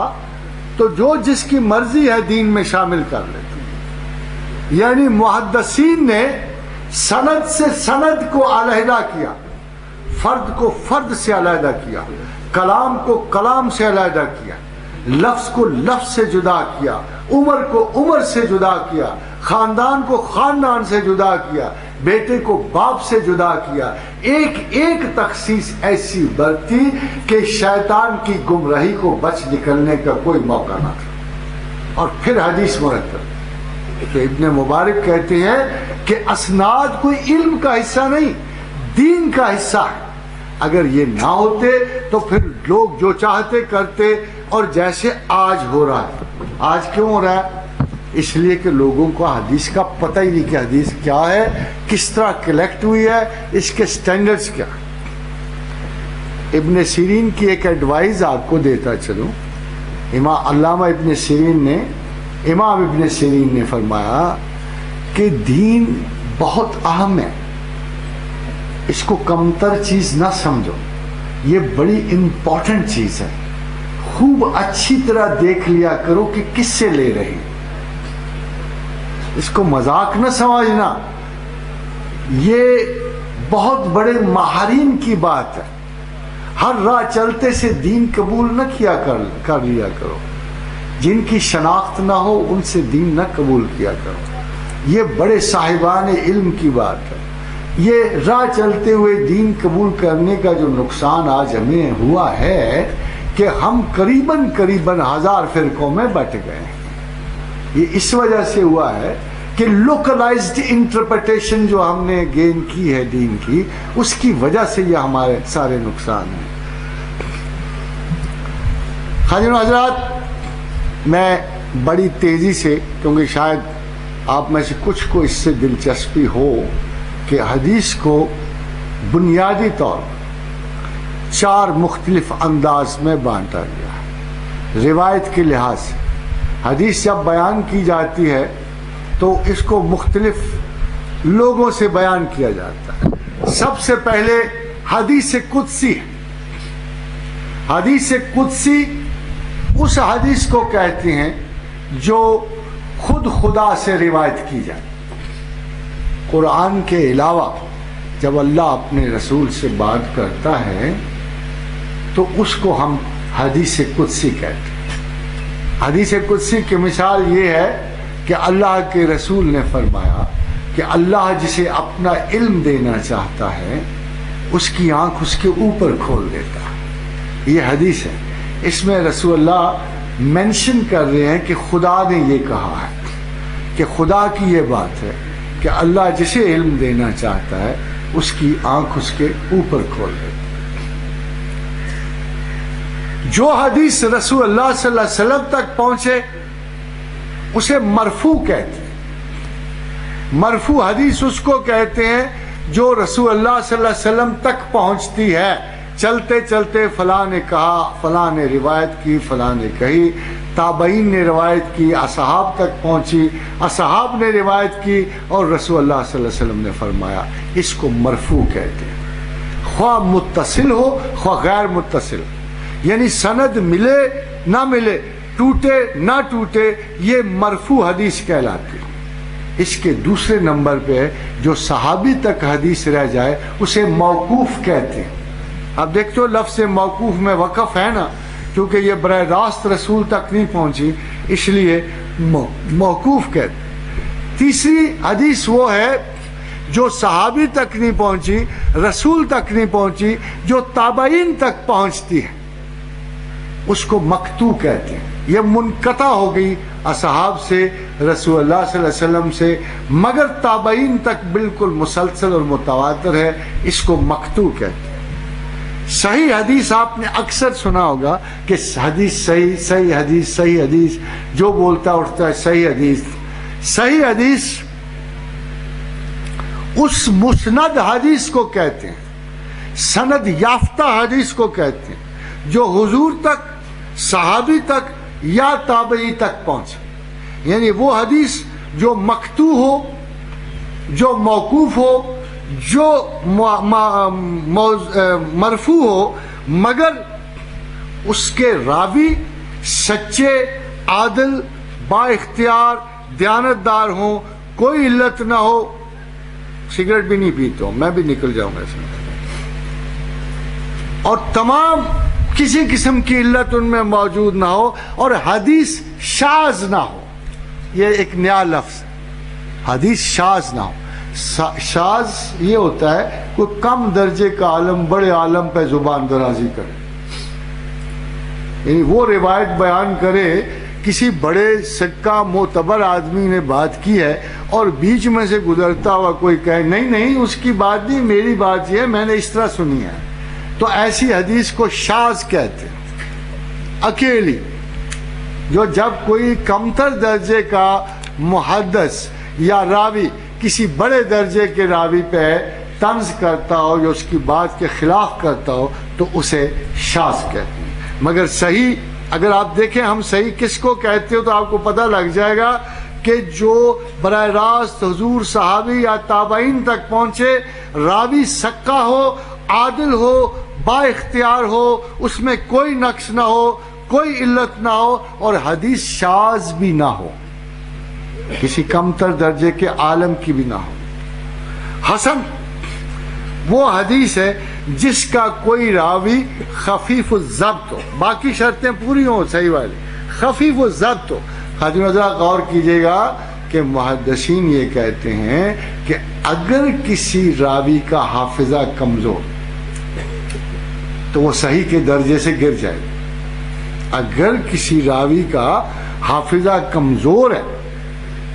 تو جو جس کی مرضی ہے دین میں شامل کر لیتا یعنی محدثین نے سند سے سند کو علیحدہ کیا، فرد کو فرد سے علیحدہ کیا، کلام کو کلام سے علیحدہ کیا، لفظ کو لفظ سے جدا کیا، عمر کو عمر سے جدا کیا، خاندان کو خاندان سے جدا کیا بیٹے کو باپ سے جدا کیا۔ ایک ایک تخصیص ایسی برتی کہ شیطان کی گمراہی کو بچ نکلنے کا کوئی موقع نہ تھا۔ اور پھر حدیث مرتب۔ تو ابن مبارک کہتے ہیں کہ اسناد کوئی علم کا حصہ نہیں، دین کا حصہ ہے۔ اگر یہ نہ ہوتے تو پھر لوگ جو چاہتے کرتے، اور جیسے آج ہو رہا ہے۔ آج کیوں ہو رہا ہے؟ اس لیے کہ لوگوں کو حدیث کا پتہ ہی نہیں کہ حدیث کیا ہے، کس طرح کلیکٹ ہوئی ہے، اس کے سٹینڈرڈز کیا ابن سیرین کی ایک ایڈوائز آپ کو دیتا چلوں۔ امام علامہ ابن سیرین نے، امام ابن سیرین نے فرمایا کہ دین بہت اہم ہے۔ اس کو کمتر چیز نہ سمجھو۔ یہ بڑی امپورٹنٹ چیز ہے۔ خوب اچھی طرح دیکھ لیا کرو کہ کس سے لے رہے اس کو مذاق نہ سمجھنا، یہ بہت بڑے ماہرین کی بات ہے۔ ہر راہ چلتے سے دین قبول نہ کیا کر کر لیا کرو۔ جن کی شناخت نہ ہو، ان سے دین نہ قبول کیا کرو۔ یہ بڑے صاحبان علم کی بات ہے۔ یہ راہ چلتے ہوئے دین قبول کرنے کا جو نقصان آج ہمیں ہوا ہے کہ ہم قریباً قریباً ہزار فرقوں میں بٹ گئے ہیں۔ یہ اس وجہ سے ہوا ہے کہ لوکلائزڈ انٹرپریٹیشن جو ہم نے گین کی ہے دین کی، اس کی وجہ سے یہ ہمارے سارے نقصان ہیں۔ خاجن حضرات، میں بڑی تیزی سے، کیونکہ شاید آپ میں سے کچھ کو اس سے دلچسپی ہو کہ حدیث کو بنیادی طور چار مختلف انداز میں بانٹا گیا ہے۔ روایت کے لحاظ سے حدیث جب بیان کی جاتی ہے تو اس کو مختلف لوگوں سے بیان کیا جاتا ہے۔ سب سے پہلے حدیث قدسی ہے۔ حدیث قدسی اس حدیث کو کہتے ہیں جو خود خدا سے روایت کی جائے قرآن کے علاوہ جب اللہ اپنے رسول سے بات کرتا ہے تو اس کو ہم حدیث قدسی کہتے ہیں۔ حدیث قدسی کی مثال یہ ہے کہ اللہ کے رسول نے فرمایا کہ اللہ جسے اپنا علم دینا چاہتا ہے، اس کی آنکھ اس کے اوپر کھول دیتا ہے۔ یہ حدیث ہے۔ اس میں رسول اللہ مینشن کر رہے ہیں کہ خدا نے یہ کہا ہے۔ کہ خدا کی یہ بات ہے کہ اللہ جسے علم دینا چاہتا ہے، اس کی آنکھ اس کے اوپر کھول دیتا ہے۔ جو حدیث رسول اللہ صلی اللہ علیہ وسلم تک پہنچے، اسے مرفو کہتے ہیں۔ مرفو حدیث اس کو کہتے ہیں جو رسول اللہ صلی اللہ علیہ وسلم تک پہنچتی ہے۔ چلتے چلتے فلاں نے کہا، فلاں نے روایت کی، فلاں نے کہی۔ تابعین نے روایت کی، اصحاب تک پہنچی۔ اصحاب نے روایت کی اور رسول اللہ صلی اللہ علیہ وسلم نے فرمایا، اس کو مرفو کہتے ہیں۔ خواہ متصل ہو، خواہ غیر متصل۔ یعنی سند ملے، نہ ملے، ٹوٹے، نہ ٹوٹے، یہ مرفو حدیث کہلاتی اس کے دوسرے نمبر پہ جو صحابی تک حدیث رہ جائے، اسے موقوف کہتے ہیں۔ اب دیکھتے ہو، لفظ موقوف میں وقف ہے نا، کیونکہ یہ براہ راست رسول تک نہیں پہنچی، اس لیے موقوف کہتے تیسری حدیث وہ ہے، جو صحابی تک نہیں پہنچی، رسول تک نہیں پہنچی، جو تابعین تک پہنچتی ہے۔ اس کو مکتو کہتے ہیں۔ یہ منقطع ہو گئی اصحاب سے، رسول اللہ صلی اللہ علیہ وسلم سے۔ مگر تابعین تک بالکل مسلسل اور متواتر ہے، اس کو مکتو کہتے ہیں۔ صحیح حدیث آپ نے اکثر سنا ہوگا کہ حدیث صحیح صحیح حدیث صحیح حدیث، جو بولتا اٹھتا ہے، صحیح حدیث۔ صحیح حدیث اس مسند حدیث کو کہتے ہیں۔ سند یافتہ حدیث کو کہتے ہیں۔ جو حضور تک صحابی تک یا تابعی تک پہنچے۔ یعنی وہ حدیث جو مکتو ہو، جو موقوف ہو، جو مرفو ہو، مگر اس کے راوی سچے، عادل، با اختیار دیانت دار ہوں، کوئی علت نہ ہو۔ سگریٹ بھی نہیں پیتا ہوں میں بھی نکل جاؤں گا اس میں۔ اور تمام کسی قسم کی علت ان میں موجود نہ ہو اور حدیث شاز نہ ہو۔ یہ ایک نیا لفظ حدیث شاز نہ ہو۔ شاز یہ ہوتا ہے کوئی کم درجے کا عالم، بڑے عالم پہ زبان درازی کرے۔ یعنی وہ روایت بیان کرے، کسی بڑے سکہ، معتبر آدمی نے بات کی ہے اور بیچ میں سے گزرتا ہوا کوئی کہے، نہیں نہیں، اس کی بات نہیں، میری بات یہ ہے، میں نے اس طرح سنی ہے۔ تو ایسی حدیث کو شاز کہتے اکیلی، جو جب کوئی کمتر درجے کا محدث یا راوی کسی بڑے درجے کے راوی پہ طنز کرتا ہو یا اس کی بات کے خلاف کرتا ہو، تو اسے شاز کہتے ہیں۔ مگر صحیح، اگر آپ دیکھیں ہم صحیح کس کو کہتے ہو تو آپ کو پتہ لگ جائے گا کہ جو براہ راست حضور صحابی یا تابعین تک پہنچے، راوی سکا ہو، عادل ہو با اختیار ہو، اس میں کوئی نقص نہ ہو، کوئی علت نہ ہو اور حدیث شاز بھی نہ ہو۔ کسی کم تر درجے کے عالم کی بھی نہ ہو۔ حسن، وہ حدیث ہے جس کا کوئی راوی خفیف الضبط ہو۔ باقی شرطیں پوری ہوں، صحیح والی۔ خفیف الضبط ہو۔ حضرت نظرہ غور کیجیے گا کہ محدثین یہ کہتے ہیں کہ اگر کسی راوی کا حافظہ کمزور تو وہ صحیح کے درجے سے گر جائے۔ گا اگر کسی راوی کا حافظہ کمزور ہے،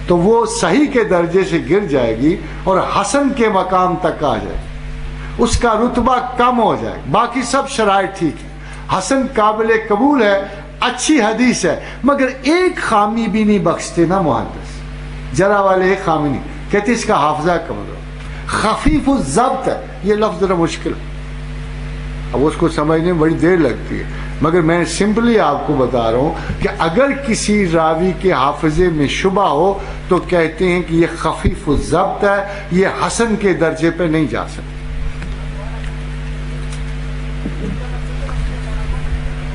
تو وہ صحیح کے درجے سے گر جائے گی اور حسن کے مقام تک آ جائے۔ گی اس کا رتبہ کم ہو جائے۔ باقی سب شرائط ٹھیک ہے حسن قابل قبول ہے، اچھی حدیث ہے، مگر ایک خامی بھی نہیں بخشتے نا محدث۔ جرا والے ایک خامی نہیں۔ کہتے اس کا حافظہ کمزور۔ خفیف الضبط ہے۔ یہ لفظ ذرا مشکل ہے۔ اب اس کو سمجھنے میں بڑی دیر لگتی ہے۔ مگر میں سمپلی آپ کو بتا رہا ہوں کہ اگر کسی راوی کے حافظے میں شبہ ہو تو کہتے ہیں کہ یہ خفیف الضبط ہے، یہ حسن کے درجے پہ نہیں جا سکتے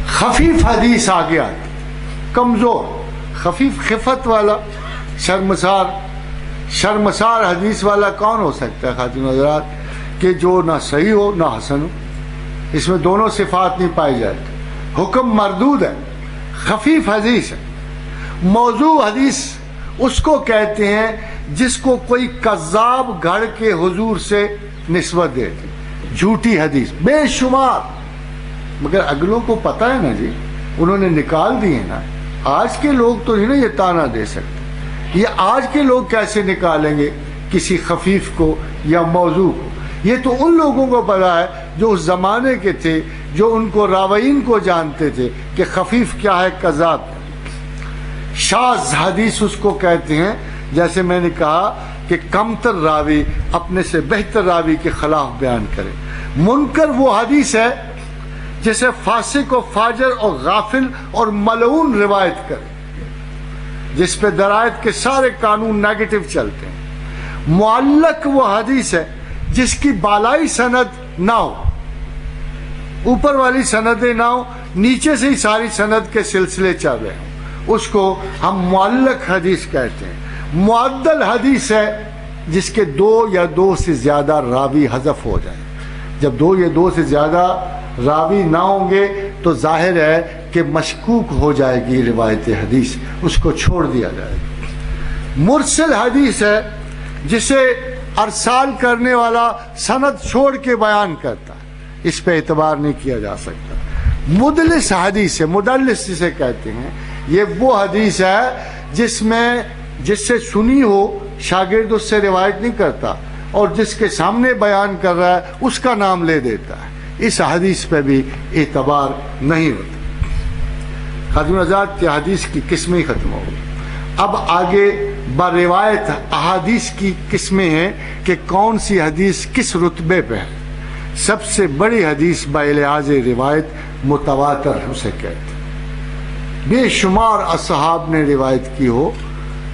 خفیف حدیث آ گیا کمزور، خفیف خفت والا، شرمسار۔ شرمسار حدیث والا کون ہو سکتا ہے خاتون حضرات، کہ جو نہ صحیح ہو نہ حسن ہو؟ اس میں دونوں صفات نہیں پائی جاتی۔ حکم مردود ہے، خفیف حدیث ہے۔ موضوع حدیث اس کو کہتے ہیں جس کو کوئی کذاب گھڑ کے حضور سے نسبت دیتے جھوٹی حدیث، بے شمار۔ مگر اگلوں کو پتا ہے نا جی انہوں نے نکال دیے نا۔ آج کے لوگ تو نہیں نا یہ تانا دے سکتے۔ یہ آج کے لوگ کیسے نکالیں گے کسی خفیف کو یا موضوع کو؟ یہ تو ان لوگوں کو پتا ہے جو اس زمانے کے تھے، جو ان کو راوئین کو جانتے تھے کہ خفیف کیا ہے کذاب۔ شاز حدیث اس کو کہتے ہیں، جیسے میں نے کہا کہ کمتر راوی اپنے سے بہتر راوی کے خلاف بیان کرے۔ منکر وہ حدیث ہے جسے فاسق و فاجر اور غافل اور ملعون روایت کرے، جس پہ درائت کے سارے قانون نیگیٹو چلتے ہیں۔ معلق وہ حدیث ہے جس کی بالائی سند نہ ہو۔ اوپر والی سندیں نہ ہو نیچے سے ہی ساری سند کے سلسلے چل رہے ہوں۔ اس کو ہم معلق حدیث کہتے ہیں۔ معدل حدیث ہے جس کے دو یا دو سے زیادہ راوی حذف ہو جائیں۔ جب دو یا دو سے زیادہ راوی نہ ہوں گے تو ظاہر ہے کہ مشکوک ہو جائے گی روایت حدیث۔ اس کو چھوڑ دیا جائے گا۔ مرسل حدیث ہے جسے ارسال کرنے والا سند چھوڑ کے بیان کرتا ہے۔ اس پہ اعتبار نہیں کیا جا سکتا۔ مدلس حدیث ہے مدلس جسے کہتے ہیں، یہ وہ حدیث ہے جس میں، جس سے سنی ہو، شاگرد اس سے روایت نہیں کرتا اور جس کے سامنے بیان کر رہا ہے، اس کا نام لے دیتا ہے۔ اس حدیث پہ بھی اعتبار نہیں ہوتا۔ خاتم آزاد کی حدیث کی قسمیں ختم ہو اب آگے روایت احادیث کی قسمیں ہیں کہ کون سی حدیث کس رتبے پہ ہے۔ سب سے بڑی حدیث لحاظ روایت متواتر اسے کہتے بے شمار اصحاب نے روایت کی ہو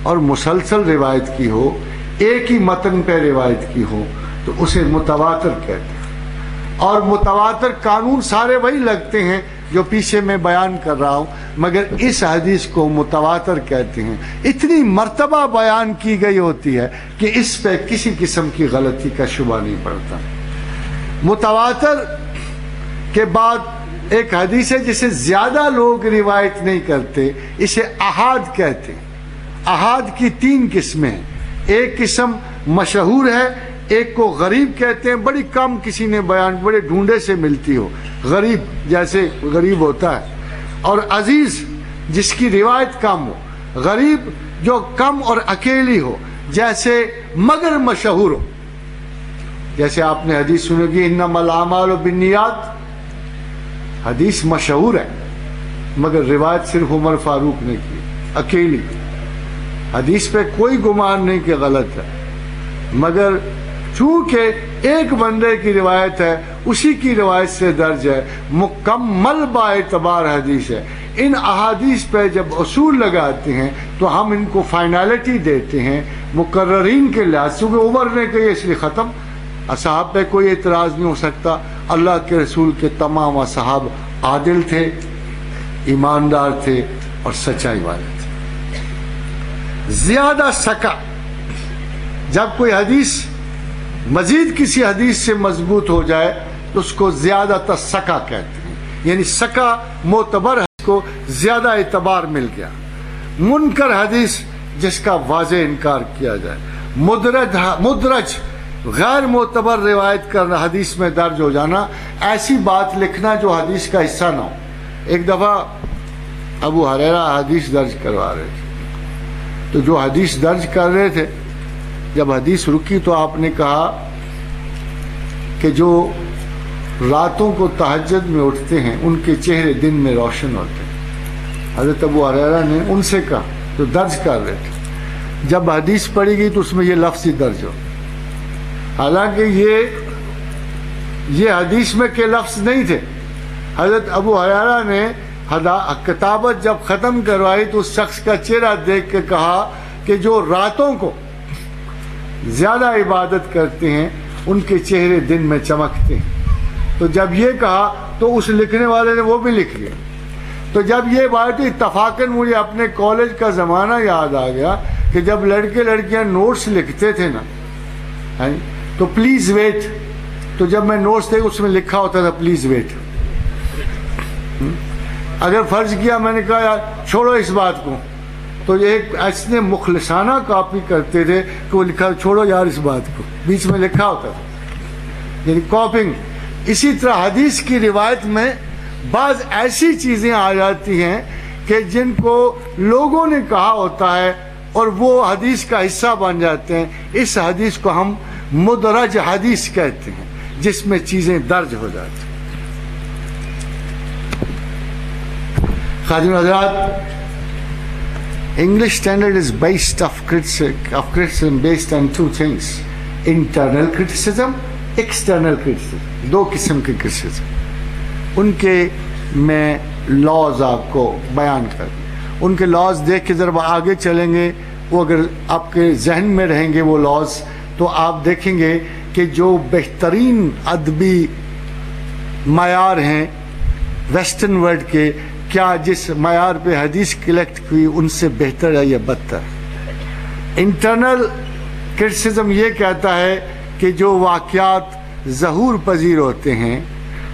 اور مسلسل روایت کی ہو، ایک ہی متن پہ روایت کی ہو، تو اسے متواتر کہتے ہیں۔ اور متواتر قانون سارے وہی لگتے ہیں جو پیچھے میں بیان کر رہا ہوں، مگر اس حدیث کو متواتر کہتے ہیں۔ اتنی مرتبہ بیان کی گئی ہوتی ہے کہ اس پہ کسی قسم کی غلطی کا شبہ نہیں پڑتا۔ متواتر کے بعد ایک حدیث ہے جسے زیادہ لوگ روایت نہیں کرتے، اسے احاد کہتے ہیں۔ احاد کی تین قسمیں ایک قسم مشہور ہے ایک کو غریب کہتے ہیں، بڑی کم کسی نے بیان بڑے ڈھونڈے سے ملتی ہو۔ غریب جیسے غریب ہوتا ہے۔ اور عزیز، جس کی روایت کم ہو، غریب جو کم اور اکیلی ہو، جیسے مگر مشہور ہو۔ جیسے آپ نے حدیث سنو گی انعمال و بنیاد حدیث مشہور ہے، مگر روایت صرف عمر فاروق نے کی، اکیلی۔ حدیث پہ کوئی گمان نہیں کہ غلط ہے۔ مگر چونکہ ایک بندے کی روایت ہے، اسی کی روایت سے درج ہے، مکمل با اعتبار حدیث ہے۔ ان احادیث پہ جب اصول لگاتے ہیں، تو ہم ان کو فائنالٹی دیتے ہیں۔ مقررین کے لحاظ سے عمر نے کہ اس لیے ختم۔ اصحاب پہ کوئی اعتراض نہیں ہو سکتا۔ اللہ کے رسول کے تمام اصحاب عادل تھے، ایماندار تھے اور سچائی والے تھے۔ زیادہ سکا جب کوئی حدیث مزید کسی حدیث سے مضبوط ہو جائے تو اس کو زیادہ تر سکا کہتے ہیں۔ یعنی سکا معتبر کو زیادہ اعتبار مل گیا۔ منکر حدیث جس کا واضح انکار کیا جائے۔ مدرج مدرج غیر معتبر روایت کرنا، حدیث میں درج ہو جانا، ایسی بات لکھنا جو حدیث کا حصہ نہ ہو۔ ایک دفعہ ابو حریرہ حدیث درج کروا رہے تھے۔ تو جو حدیث درج کر رہے تھے جب حدیث رکی تو آپ نے کہا کہ جو راتوں کو تہجد میں اٹھتے ہیں، ان کے چہرے دن میں روشن ہوتے ہیں۔ حضرت ابو حریرہ نے ان سے کہا جو درج کر رہے تھے۔ جب حدیث پڑھی گئی تو اس میں یہ لفظ ہی درج ہو۔ حالانکہ یہ یہ حدیث میں کے لفظ نہیں تھے۔ حضرت ابو حیارہ نے کتابت جب ختم کروائی تو اس شخص کا چہرہ دیکھ کے کہا کہ جو راتوں کو زیادہ عبادت کرتے ہیں، ان کے چہرے دن میں چمکتے ہیں۔ تو جب یہ کہا، تو اس لکھنے والے نے وہ بھی لکھ لیا۔ تو جب یہ بات اتفاقاً مجھے اپنے کالج کا زمانہ یاد آ گیا کہ جب لڑکے لڑکیاں نوٹس لکھتے تھے نا ہاں جی، تو پلیز ویٹ۔ تو جب میں نوٹس تھے، اس میں لکھا ہوتا تھا پلیز ویٹ۔ اگر فرض کیا، میں نے کہا، یار، چھوڑو اس بات کو۔ تو ایک ایسے مخلصانہ کاپی کرتے تھے کہ وہ لکھا چھوڑو یار اس بات کو۔ بیچ میں لکھا ہوتا تھا۔ یعنی کاپنگ اسی طرح حدیث کی روایت میں بعض ایسی چیزیں آ جاتی ہیں کہ جن کو لوگوں نے کہا ہوتا ہے اور وہ حدیث کا حصہ بن جاتے ہیں۔ اس حدیث کو ہم مدرج حدیث کہتے ہیں، جس میں چیزیں درج ہو جاتی ہیں۔ خادم حضرات English standard is based of criticism based on two things internal criticism external criticism. دو قسم کے criticism. ان کے میں لاز آپ کو بیان کر ان کے لاز دیکھ کے ذرا آگے چلیں گے، وہ اگر آپ کے ذہن میں رہیں گے وہ لاز تو آپ دیکھیں گے کہ جو بہترین ادبی معیار ہیں ویسٹرن ورلڈ کے کیا جس معیار پہ حدیث کلیکٹ ہوئی ان سے بہتر ہے یا بدتر انٹرنل کرٹسزم یہ کہتا ہے کہ جو واقعات ظہور پذیر ہوتے ہیں،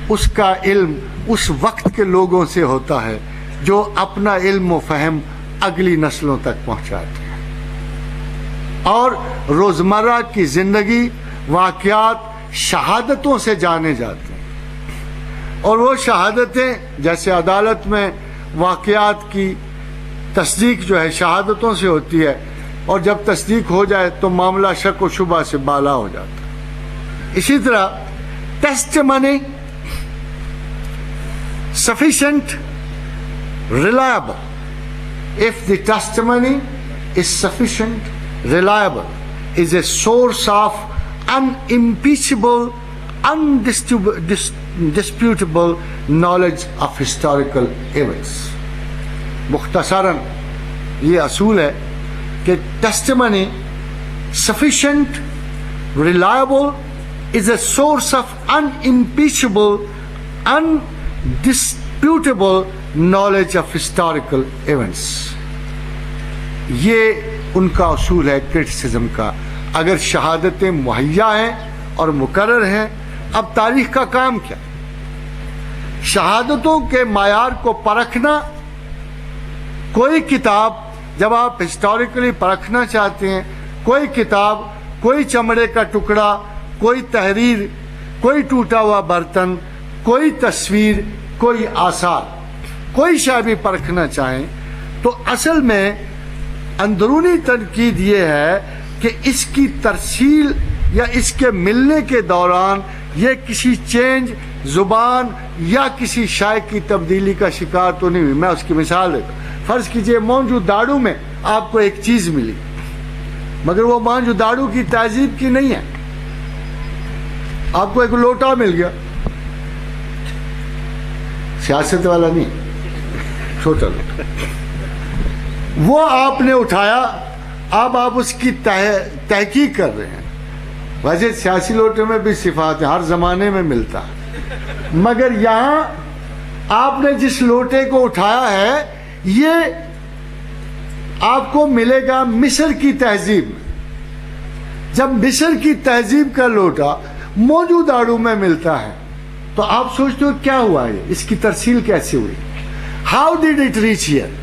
اس کا علم اس وقت کے لوگوں سے ہوتا ہے جو اپنا علم و فہم اگلی نسلوں تک پہنچاتے ہیں۔ اور روزمرہ کی زندگی واقعات شہادتوں سے جانے جاتے ہیں۔ اور وہ شہادتیں جیسے عدالت میں واقعات کی تصدیق جو ہے شہادتوں سے ہوتی ہے اور جب تصدیق ہو جائے تو معاملہ شک و شبہ سے بالا ہو جاتا ہے۔ اسی طرح testimony sufficient reliable if the testimony is sufficient reliable is a source of unimpeachable, undisputable knowledge of historical events. مختصراً یہ اصول ہے کہ testimony sufficient, reliable is a source of unimpeachable, undisputable knowledge of historical events. یہ ان کا اصول ہے کرٹیسزم کا اگر شہادتیں مہیا ہیں اور مقرر ہیں اب تاریخ کا کام کیا؟ شہادتوں کے معیار کو پرکھنا، کوئی کتاب جب آپ ہسٹوریکلی پرکھنا چاہتے ہیں، کوئی کتاب، کوئی چمڑے کا ٹکڑا، کوئی تحریر، کوئی ٹوٹا ہوا برتن، کوئی تصویر، کوئی آثار، کوئی شاہ بھی پرکھنا چاہیں، تو اصل میں اندرونی تنقید یہ ہے کہ اس کی ترسیل یا اس کے ملنے کے دوران یہ کسی چینج زبان یا کسی شائع کی تبدیلی کا شکار تو نہیں ہوئی۔ میں اس کی مثال دیتا ہوں۔ فرض کیجیے مونجو داڑو میں آپ کو ایک چیز ملی، مگر وہ مونجو داڑو کی تہذیب کی نہیں ہے۔ آپ کو ایک لوٹا مل گیا۔ سیاست والا نہیں۔ چھوٹا لوٹا وہ آپ نے اٹھایا، اب آپ اس کی تحقیق کر رہے ہیں۔ ویسے سیاسی لوٹے میں بھی صفات ہیں، ہر زمانے میں ملتا مگر یہاں آپ نے جس لوٹے کو اٹھایا ہے، یہ آپ کو ملے گا مصر کی تہذیب میں۔ جب مصر کی تہذیب کا لوٹا موجود آڑو میں ملتا ہے، تو آپ سوچتے ہو کیا ہوا ہے اس کی ترسیل کیسے ہوئی؟ How did it reach here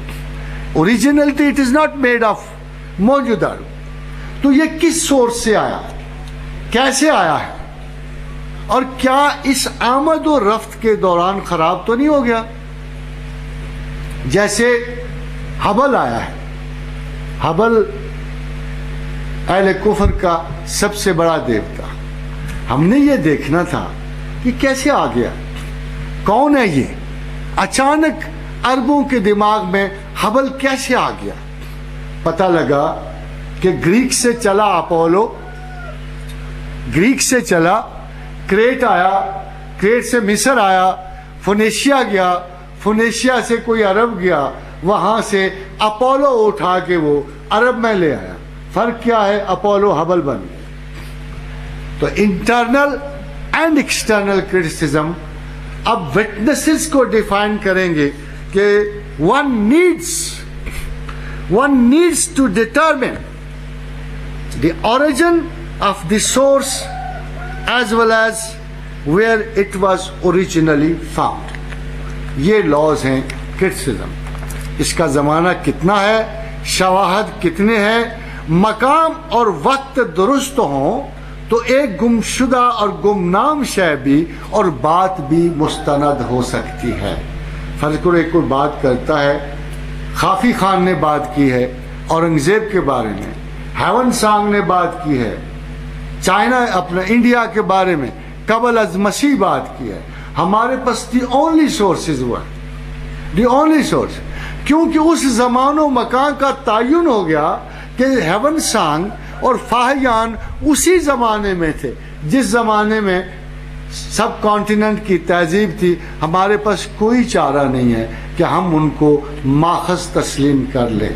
Originally it is not made of موجودہ تو یہ کس سورس سے آیا؟ کیسے آیا ہے؟ اور کیا اس آمد و رفت کے دوران خراب تو نہیں ہو گیا؟ جیسے حبل آیا ہے۔ حبل اہل کفر کا سب سے بڑا دیوتا۔ ہم نے یہ دیکھنا تھا کہ کیسے آ گیا۔ کون ہے یہ؟ اچانک اربوں کے دماغ میں حبل کیسے آ گیا؟ پتہ لگا کہ گریک سے چلا اپولو گریک سے چلا، کریٹ آیا، کریٹ سے مصر آیا فنیشیا گیا فنیشیا سے کوئی عرب گیا، وہاں سے اپولو اٹھا کے وہ عرب میں لے آیا۔ فرق کیا ہے؟ اپولو حبل بن گیا۔ تو انٹرنل اینڈ ایکسٹرنل کرٹیسزم اب وٹنسز کو ڈیفائن کریں گے کہ one needs one needs to determine the origin of the source as well as where it was originally found یہ لاز ہیں کرٹیسزم اس کا زمانہ کتنا ہے؟ شواہد کتنے ہیں؟ مقام اور وقت درست ہوں تو ایک گمشدہ اور گمنام شے بھی اور بات بھی مستند ہو سکتی ہے۔ فرض کرو ایک کوئی بات کرتا ہے۔ خافی خان نے بات کی ہے، اورنگزیب کے بارے میں۔ ہیون سانگ نے بات کی ہے۔ چائنا اپنا انڈیا کے بارے میں قبل از مسیح بات کی ہے۔ ہمارے پاس دی اونلی سورسز ہوا۔ دی اونلی سورس کیونکہ اس زمان و مکان کا تعین ہو گیا کہ ہیون سانگ اور فاہیان اسی زمانے میں تھے۔ جس زمانے میں سب کانٹیننٹ کی تہذیب تھی، ہمارے پاس کوئی چارہ نہیں ہے کہ ہم ان کو ماخذ تسلیم کر لیں۔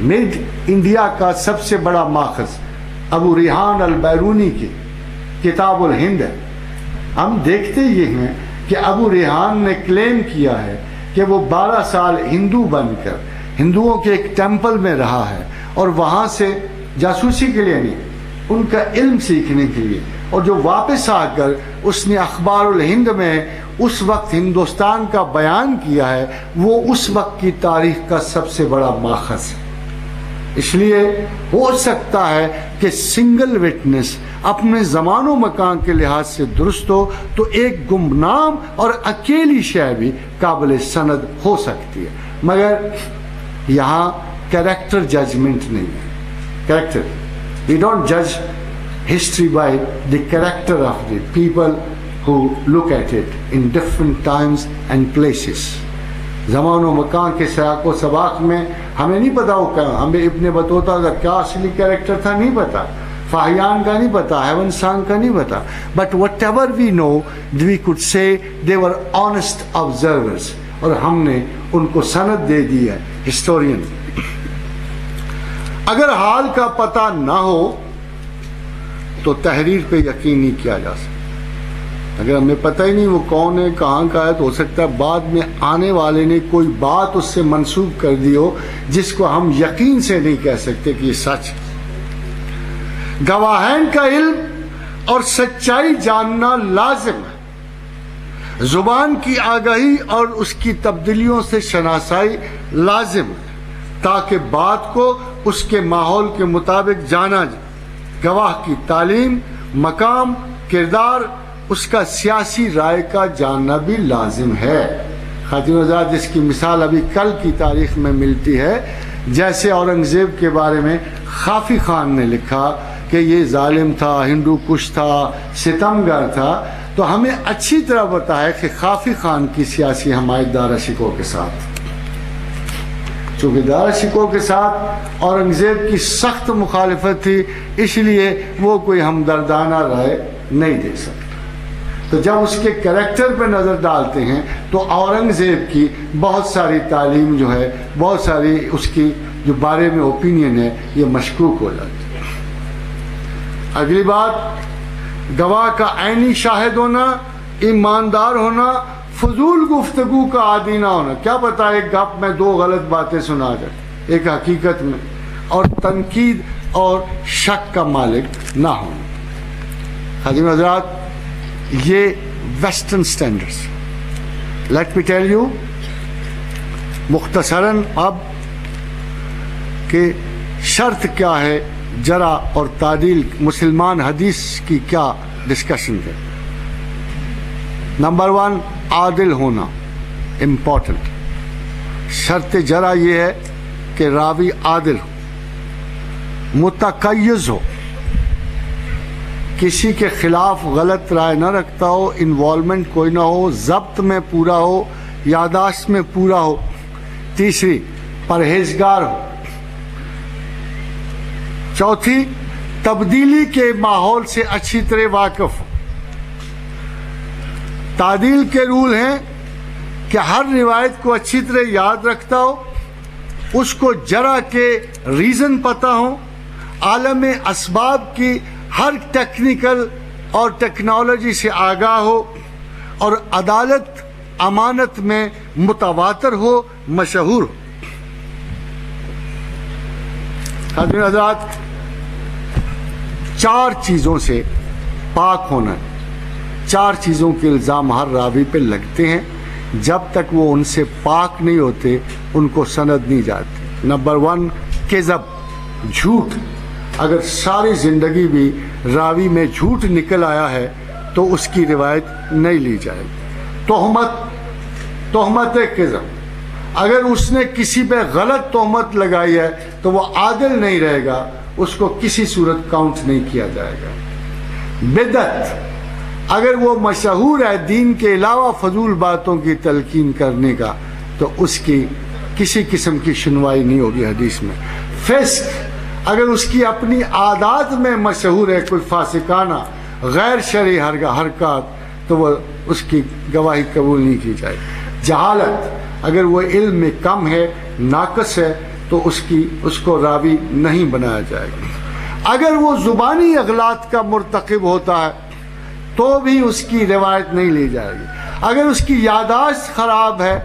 مڈ انڈیا کا سب سے بڑا ماخذ۔ ابو ریحان البیرونی کی کتاب الہند ہے۔ ہم دیکھتے یہ ہیں کہ ابو ریحان نے کلیم کیا ہے کہ وہ بارہ سال ہندو بن کر ہندوؤں کے ایک ٹیمپل میں رہا ہے اور وہاں سے جاسوسی کے لیے نہیں، ان کا علم سیکھنے کے لیے۔ اور جو واپس آ کر اس نے اخبار الہند میں اس وقت ہندوستان کا بیان کیا ہے، وہ اس وقت کی تاریخ کا سب سے بڑا ماخذ ہے۔ اس لیے ہو سکتا ہے کہ سنگل وٹنس اپنے زمان و مکان کے لحاظ سے درست ہو تو ایک گمنام اور اکیلی شے بھی قابل سند ہو سکتی ہے۔ مگر یہاں کریکٹر ججمنٹ نہیں ہے۔ کریکٹر وی ڈونٹ جج history by the character of the people who look at it in different times and places زمان و مکان کے سیاق و سباق میں ہمیں نہیں پتا وہ ہمیں ابن بطوطہ کا کیا اصلی کریکٹر تھا نہیں پتا۔ فاہیان کا نہیں پتا، ہیون سانگ کا نہیں پتا۔ But whatever we know we could say they were honest observers اور ہم نے ان کو سند دے دی ہے ہسٹورین اگر حال کا پتہ نہ ہو، تو تحریر پہ یقین نہیں کیا جا سکتا۔ اگر ہمیں پتہ ہی نہیں وہ کون ہے، کہاں کا ہے، تو ہو سکتا ہے بعد میں آنے والے نے کوئی بات اس سے منسوخ کر دی ہو، جس کو ہم یقین سے نہیں کہہ سکتے کہ یہ سچ گواہین کا علم اور سچائی جاننا لازم ہے۔ زبان کی آگاہی اور اس کی تبدیلیوں سے شناسائی لازم ہے، تاکہ بات کو اس کے ماحول کے مطابق جانا جائے۔ گواہ کی تعلیم، مقام، کردار اس کا سیاسی رائے کا جاننا بھی لازم ہے۔ خاتم آزاد جس کی مثال ابھی کل کی تاریخ میں ملتی ہے۔ جیسے اورنگزیب کے بارے میں خافی خان نے لکھا کہ یہ ظالم تھا، ہندو کش تھا، ستمگر تھا۔ تو ہمیں اچھی طرح بتایا کہ خافی خان کی سیاسی حمایت دارا شکو کے ساتھ۔ چونکہ دارا شکو کے ساتھ اورنگزیب کی سخت مخالفت تھی، اس لیے وہ کوئی ہمدردانہ رائے نہیں دے سکتا تو جب اس کے کریکٹر پہ نظر ڈالتے ہیں تو اورنگزیب کی بہت ساری تعلیم جو ہے، بہت ساری اس کی جو بارے میں اوپینین ہے، یہ مشکوک ہو جاتی ہے۔ اگلی بات، گواہ کا عینی شاہد ہونا، ایماندار ہونا، فضول گفتگو کا عادی نہ ہونا۔ کیا پتا ایک گپ میں دو غلط باتیں سنا جائے۔ ایک حقیقت میں، اور تنقید اور شک کا مالک نہ ہونا۔ حضیم حضرات یہ western standard let me tell you مختصراً اب کہ شرط کیا ہے جرا اور تعدیل مسلمان حدیث کی کیا ڈسکشن ہے؟ نمبر ون عادل ہونا امپورٹنٹ شرط جرا یہ ہے کہ راوی عادل ہو، متقیز ہو کسی کے خلاف غلط رائے نہ رکھتا ہو انوالومنٹ کوئی نہ ہو، ضبط میں پورا ہو، یاداشت میں پورا ہو۔ تیسری، پرہیزگار ہو۔ چوتھی، تبدیلی کے ماحول سے اچھی طرح واقف ہو۔ تعدیل کے رول ہیں کہ ہر روایت کو اچھی طرح یاد رکھتا ہو، اس کو جرا کے ریزن پتہ ہو، عالم اسباب کی ہر ٹیکنیکل اور ٹیکنالوجی سے آگاہ ہو اور عدالت امانت میں متواتر ہو، مشہور ہو۔ حضرت حضرات، چار چیزوں سے پاک ہونا، چار چیزوں کے الزام ہر راوی پہ لگتے ہیں۔ جب تک وہ ان سے پاک نہیں ہوتے، ان کو سند نہیں جاتی۔ نمبر ون، کذب، جھوٹ۔ اگر ساری زندگی بھی راوی میں جھوٹ نکل آیا ہے تو اس کی روایت نہیں لی جائے گی۔ تہمت تہمت کذب اگر اس نے کسی پہ غلط تہمت لگائی ہے تو وہ عادل نہیں رہے گا، اس کو کسی صورت کاؤنٹ نہیں کیا جائے گا۔ بدت اگر وہ مشہور ہے دین کے علاوہ فضول باتوں کی تلقین کرنے کا، تو اس کی کسی قسم کی سنوائی نہیں ہوگی حدیث میں۔ فسق اگر اس کی اپنی عادات میں مشہور ہے کوئی فاسقانہ غیر شرعی حرکات، تو وہ اس کی گواہی قبول نہیں کی جائے۔ جہالت، اگر وہ علم میں کم ہے، ناقص ہے، تو اس کی اس کو راوی نہیں بنایا جائے گا۔ اگر وہ زبانی اغلاط کا مرتکب ہوتا ہے، تو بھی اس کی روایت نہیں لی جائے گی۔ اگر اس کی یاداشت خراب ہے،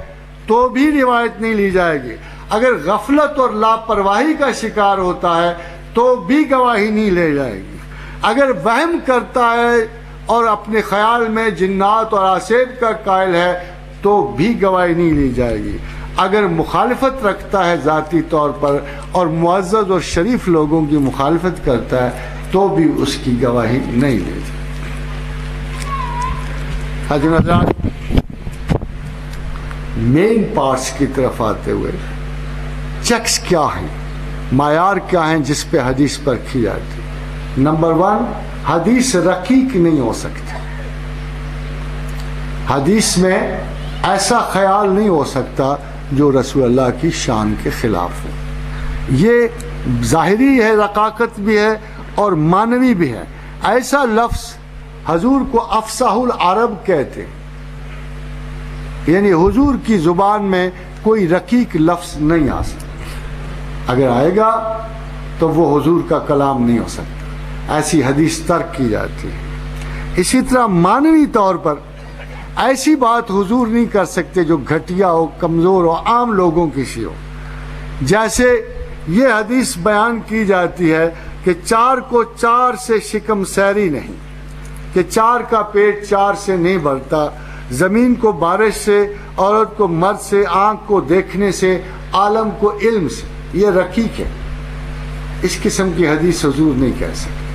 تو بھی روایت نہیں لی جائے گی۔ اگر غفلت اور لاپرواہی کا شکار ہوتا ہے تو بھی گواہی نہیں لے جائے گی۔ اگر وہم کرتا ہے اور اپنے خیال میں جنات اور آسیب کا قائل ہے تو بھی گواہی نہیں لی جائے گی۔ اگر مخالفت رکھتا ہے ذاتی طور پر اور معزز اور شریف لوگوں کی مخالفت کرتا ہے تو بھی اس کی گواہی نہیں لی جائے حضرت مین پارٹس کی طرف آتے ہوئے چیکس کیا ہیں? معیار کیا ہیں جس پہ حدیث پر کی جاتی نمبر ون، حدیث رقیق نہیں ہو سکتی۔ حدیث میں ایسا خیال نہیں ہو سکتا جو رسول اللہ کی شان کے خلاف ہو۔ یہ ظاہری ہے، رقاقت بھی ہے اور مانوی بھی ہے۔ ایسا لفظ حضور کو افساح العرب کہتے یعنی حضور کی زبان میں کوئی رقیق لفظ نہیں آ سکتا۔ اگر آئے گا تو وہ حضور کا کلام نہیں ہو سکتا۔ ایسی حدیث ترک کی جاتی ہے۔ اسی طرح مانوی طور پر ایسی بات حضور نہیں کر سکتے جو گھٹیا ہو، کمزور ہو، عام لوگوں کی سی ہو۔ جیسے یہ حدیث بیان کی جاتی ہے کہ چار کو چار سے شکم سیری نہیں، کہ چار کا پیٹ چار سے نہیں بھرتا زمین کو بارش سے، عورت کو مرد سے، آنکھ کو دیکھنے سے، عالم کو علم سے۔ یہ رقیق ہے اس قسم کی حدیث حضور نہیں کہہ سکتے۔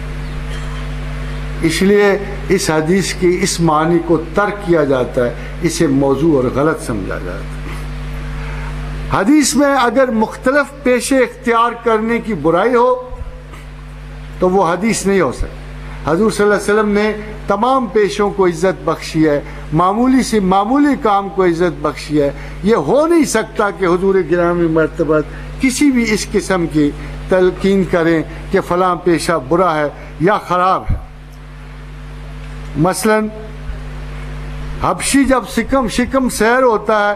اس لیے اس حدیث کی اس معنی کو ترک کیا جاتا ہے، اسے موضوع اور غلط سمجھا جاتا ہے۔ حدیث میں اگر مختلف پیشے اختیار کرنے کی برائی ہو، تو وہ حدیث نہیں ہو سکتی۔ حضور صلی اللہ علیہ وسلم نے تمام پیشوں کو عزت بخشی ہے، معمولی سے معمولی کام کو عزت بخشی ہے۔ یہ ہو نہیں سکتا کہ حضور گرامی مرتبہ کسی بھی اس قسم کی تلقین کریں کہ فلاں پیشہ برا ہے یا خراب ہے۔ مثلا، حبشی جب سکم شکم سیر ہوتا ہے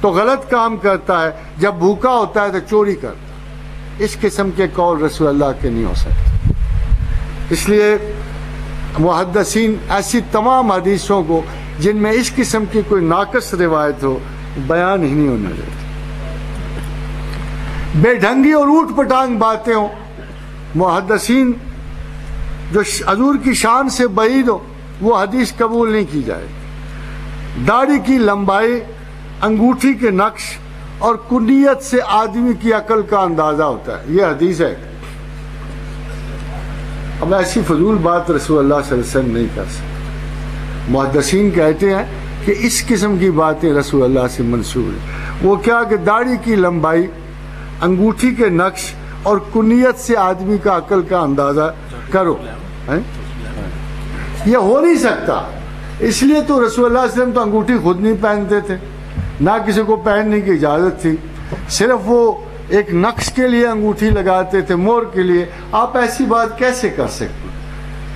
تو غلط کام کرتا ہے، جب بھوکا ہوتا ہے تو چوری کرتا ہے۔ اس قسم کے قول رسول اللہ کے نہیں ہو سکتے۔ اس لیے محدثین ایسی تمام حدیثوں کو جن میں اس قسم کی کوئی ناقص روایت ہو، بیان ہی نہیں ہونا دیتے۔ بے ڈھنگی اور اوٹ پٹانگ باتیں ہوں۔ محدثین جو حضور کی شان سے بعید ہو وہ حدیث قبول نہیں کی جائے۔ داڑھی کی لمبائی، انگوٹھی کے نقش اور کنیت سے آدمی کی عقل کا اندازہ ہوتا ہے۔ یہ حدیث ہے۔ اب ایسی فضول بات رسول اللہ صلی اللہ علیہ وسلم نہیں کر سکتے محدثین کہتے ہیں کہ اس قسم کی باتیں رسول اللہ سے منسوب ہیں۔ وہ کیا کہ داڑھی کی لمبائی، انگوٹھی کے نقش اور کنیت سے آدمی کا عقل کا اندازہ کرو۔ یہ ہو نہیں سکتا۔ اس لیے تو رسول اللہ علیہ وسلم تو انگوٹھی خود نہیں پہنتے تھے۔ نہ کسی کو پہننے کی اجازت تھی۔ صرف وہ ایک نقش کے لیے انگوٹھی لگاتے تھے، مور کے لیے۔ آپ ایسی بات کیسے کر سکتے؟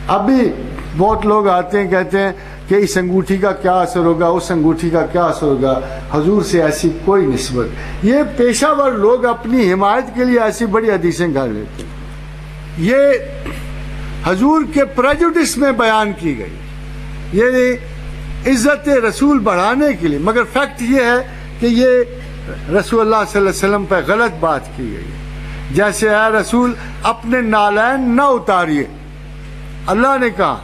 ابھی بہت لوگ آتے ہیں، کہتے ہیں کہ اس انگوٹھی کا کیا اثر ہوگا، اس انگوٹھی کا کیا اثر ہوگا؟ حضور سے ایسی کوئی نسبت۔ یہ پیشہ ور لوگ اپنی حمایت کے لیے ایسی بڑی حدیثیں کر لیتے ہیں۔ یہ حضور کے پریجوڈس میں بیان کی گئی۔ یہ عزت رسول بڑھانے کے لیے، مگر فیکٹ یہ ہے کہ یہ رسول اللہ صلی اللہ علیہ وسلم پہ غلط بات کی گئی ہے۔ جیسے اے رسول، اپنے نالین نہ اتاریے۔ اللہ نے کہا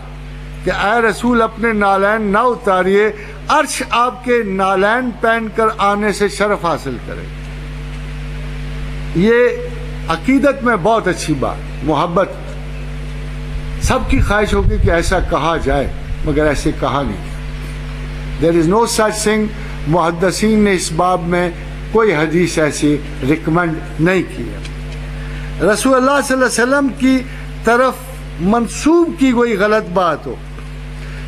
کہ اے رسول، اپنے نالین نہ اتاریے۔ عرش آپ کے نالین پہن کر آنے سے شرف حاصل کرے۔ یہ عقیدت میں بہت اچھی بات، محبت۔ سب کی خواہش ہوگی کہ ایسا کہا جائے، مگر ایسے کہا نہیں۔ دیر از نو سچ تھنگ محدثین نے اس باب میں کوئی حدیث ایسی ریکمینڈ نہیں کی ہے۔ رسول اللہ صلی اللہ علیہ وسلم کی طرف منسوب کی کوئی غلط بات ہو۔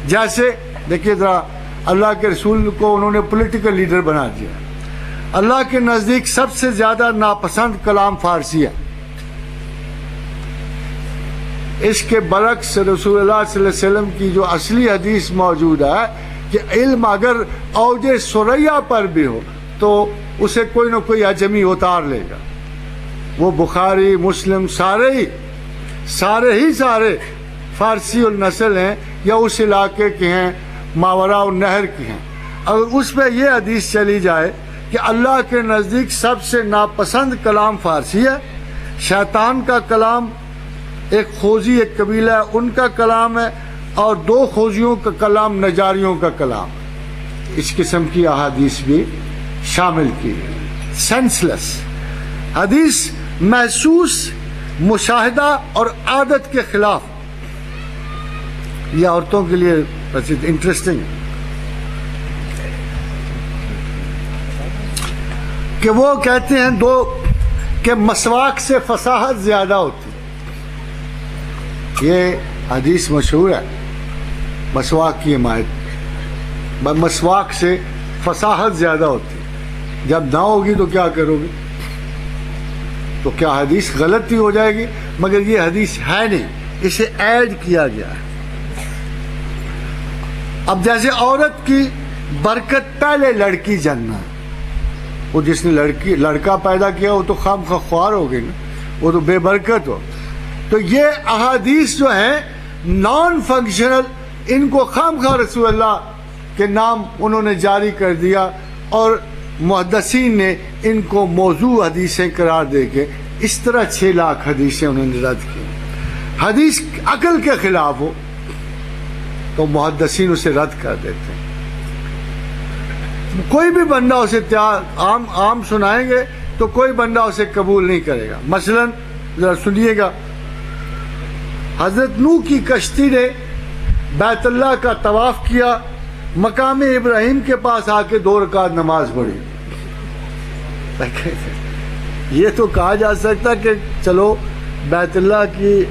جیسے دیکھیے ذرا، اللہ کے رسول کو انہوں نے پولیٹیکل لیڈر بنا دیا۔ اللہ کے نزدیک سب سے زیادہ ناپسند کلام فارسی ہے۔ اس کے برعکس رسول اللہ صلی اللہ علیہ وسلم کی جو اصلی حدیث موجود ہے کہ علم اگر اوج سریا پر بھی ہو تو اسے کوئی نہ کوئی اجمی اتار لے گا۔ وہ بخاری، مسلم سارے ہی سارے ہی سارے فارسی النسل ہیں یا اس علاقے کے ہیں، ماورا النہر کی ہیں۔ اگر اس پہ یہ حدیث چلی جائے کہ اللہ کے نزدیک سب سے ناپسند کلام فارسی ہے، شیطان کا کلام ایک خوزی، ایک قبیلہ ہے، ان کا کلام ہے اور دو خوزیوں کا کلام نجاریوں کا کلام۔ اس قسم کی احادیث بھی شامل کی سینس لیس حدیث محسوس، مشاہدہ اور عادت کے خلاف۔ یہ عورتوں کے لیے انٹرسٹنگ کہ وہ کہتے ہیں دو، کہ مسواک سے فصاحت زیادہ ہوتی۔ یہ حدیث مشہور ہے۔ مسواک کی حمایت۔ مسواک سے فصاحت زیادہ ہوتی۔ جب نہ ہوگی تو کیا کرو گے؟ تو کیا حدیث غلط ہی ہو جائے گی؟ مگر یہ حدیث ہے نہیں، اسے ایڈ کیا گیا ہے۔ اب جیسے عورت کی برکت پہلے لڑکی جننا، وہ جس نے لڑکی، لڑکا پیدا کیا، وہ تو خام خوار ہو گئی نا، وہ تو بے برکت ہو۔ تو یہ احادیث جو ہیں نان فنکشنل ان کو خام خواہ رسول اللہ کے نام انہوں نے جاری کر دیا اور محدثین نے ان کو موضوع حدیثیں قرار دے کے اس طرح چھ لاکھ حدیثیں انہوں نے رد کی۔ حدیث عقل کے خلاف ہو تو محدثین اسے رد کر دیتے ہیں۔ کوئی بھی بندہ اسے عام عام سنائیں گے تو کوئی بندہ اسے قبول نہیں کرے گا۔ مثلا ذرا سنیے گا، حضرت نو کی کشتی نے بیت اللہ کا طواف کیا۔ مقام ابراہیم کے پاس آ کے دو رکعت نماز پڑھی۔ یہ تو کہا جا سکتا کہ چلو، بیت اللہ کی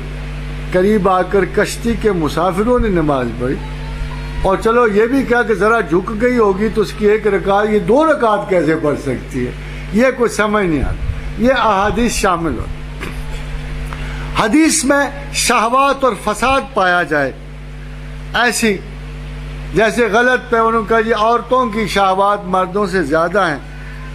قریب آ کر کشتی کے مسافروں نے نماز پڑھی۔ اور چلو، یہ بھی کہا کہ ذرا جھک گئی ہوگی تو اس کی ایک رکعت، یہ دو رکعت کیسے پڑھ سکتی ہے؟ یہ کوئی سمجھ نہیں آتا۔ یہ احادیث شامل ہو۔ حدیث میں شہوات اور فساد پایا جائے۔ ایسی جیسے غلط پہ انہوں نے کہا جی عورتوں کی شہوات مردوں سے زیادہ ہیں۔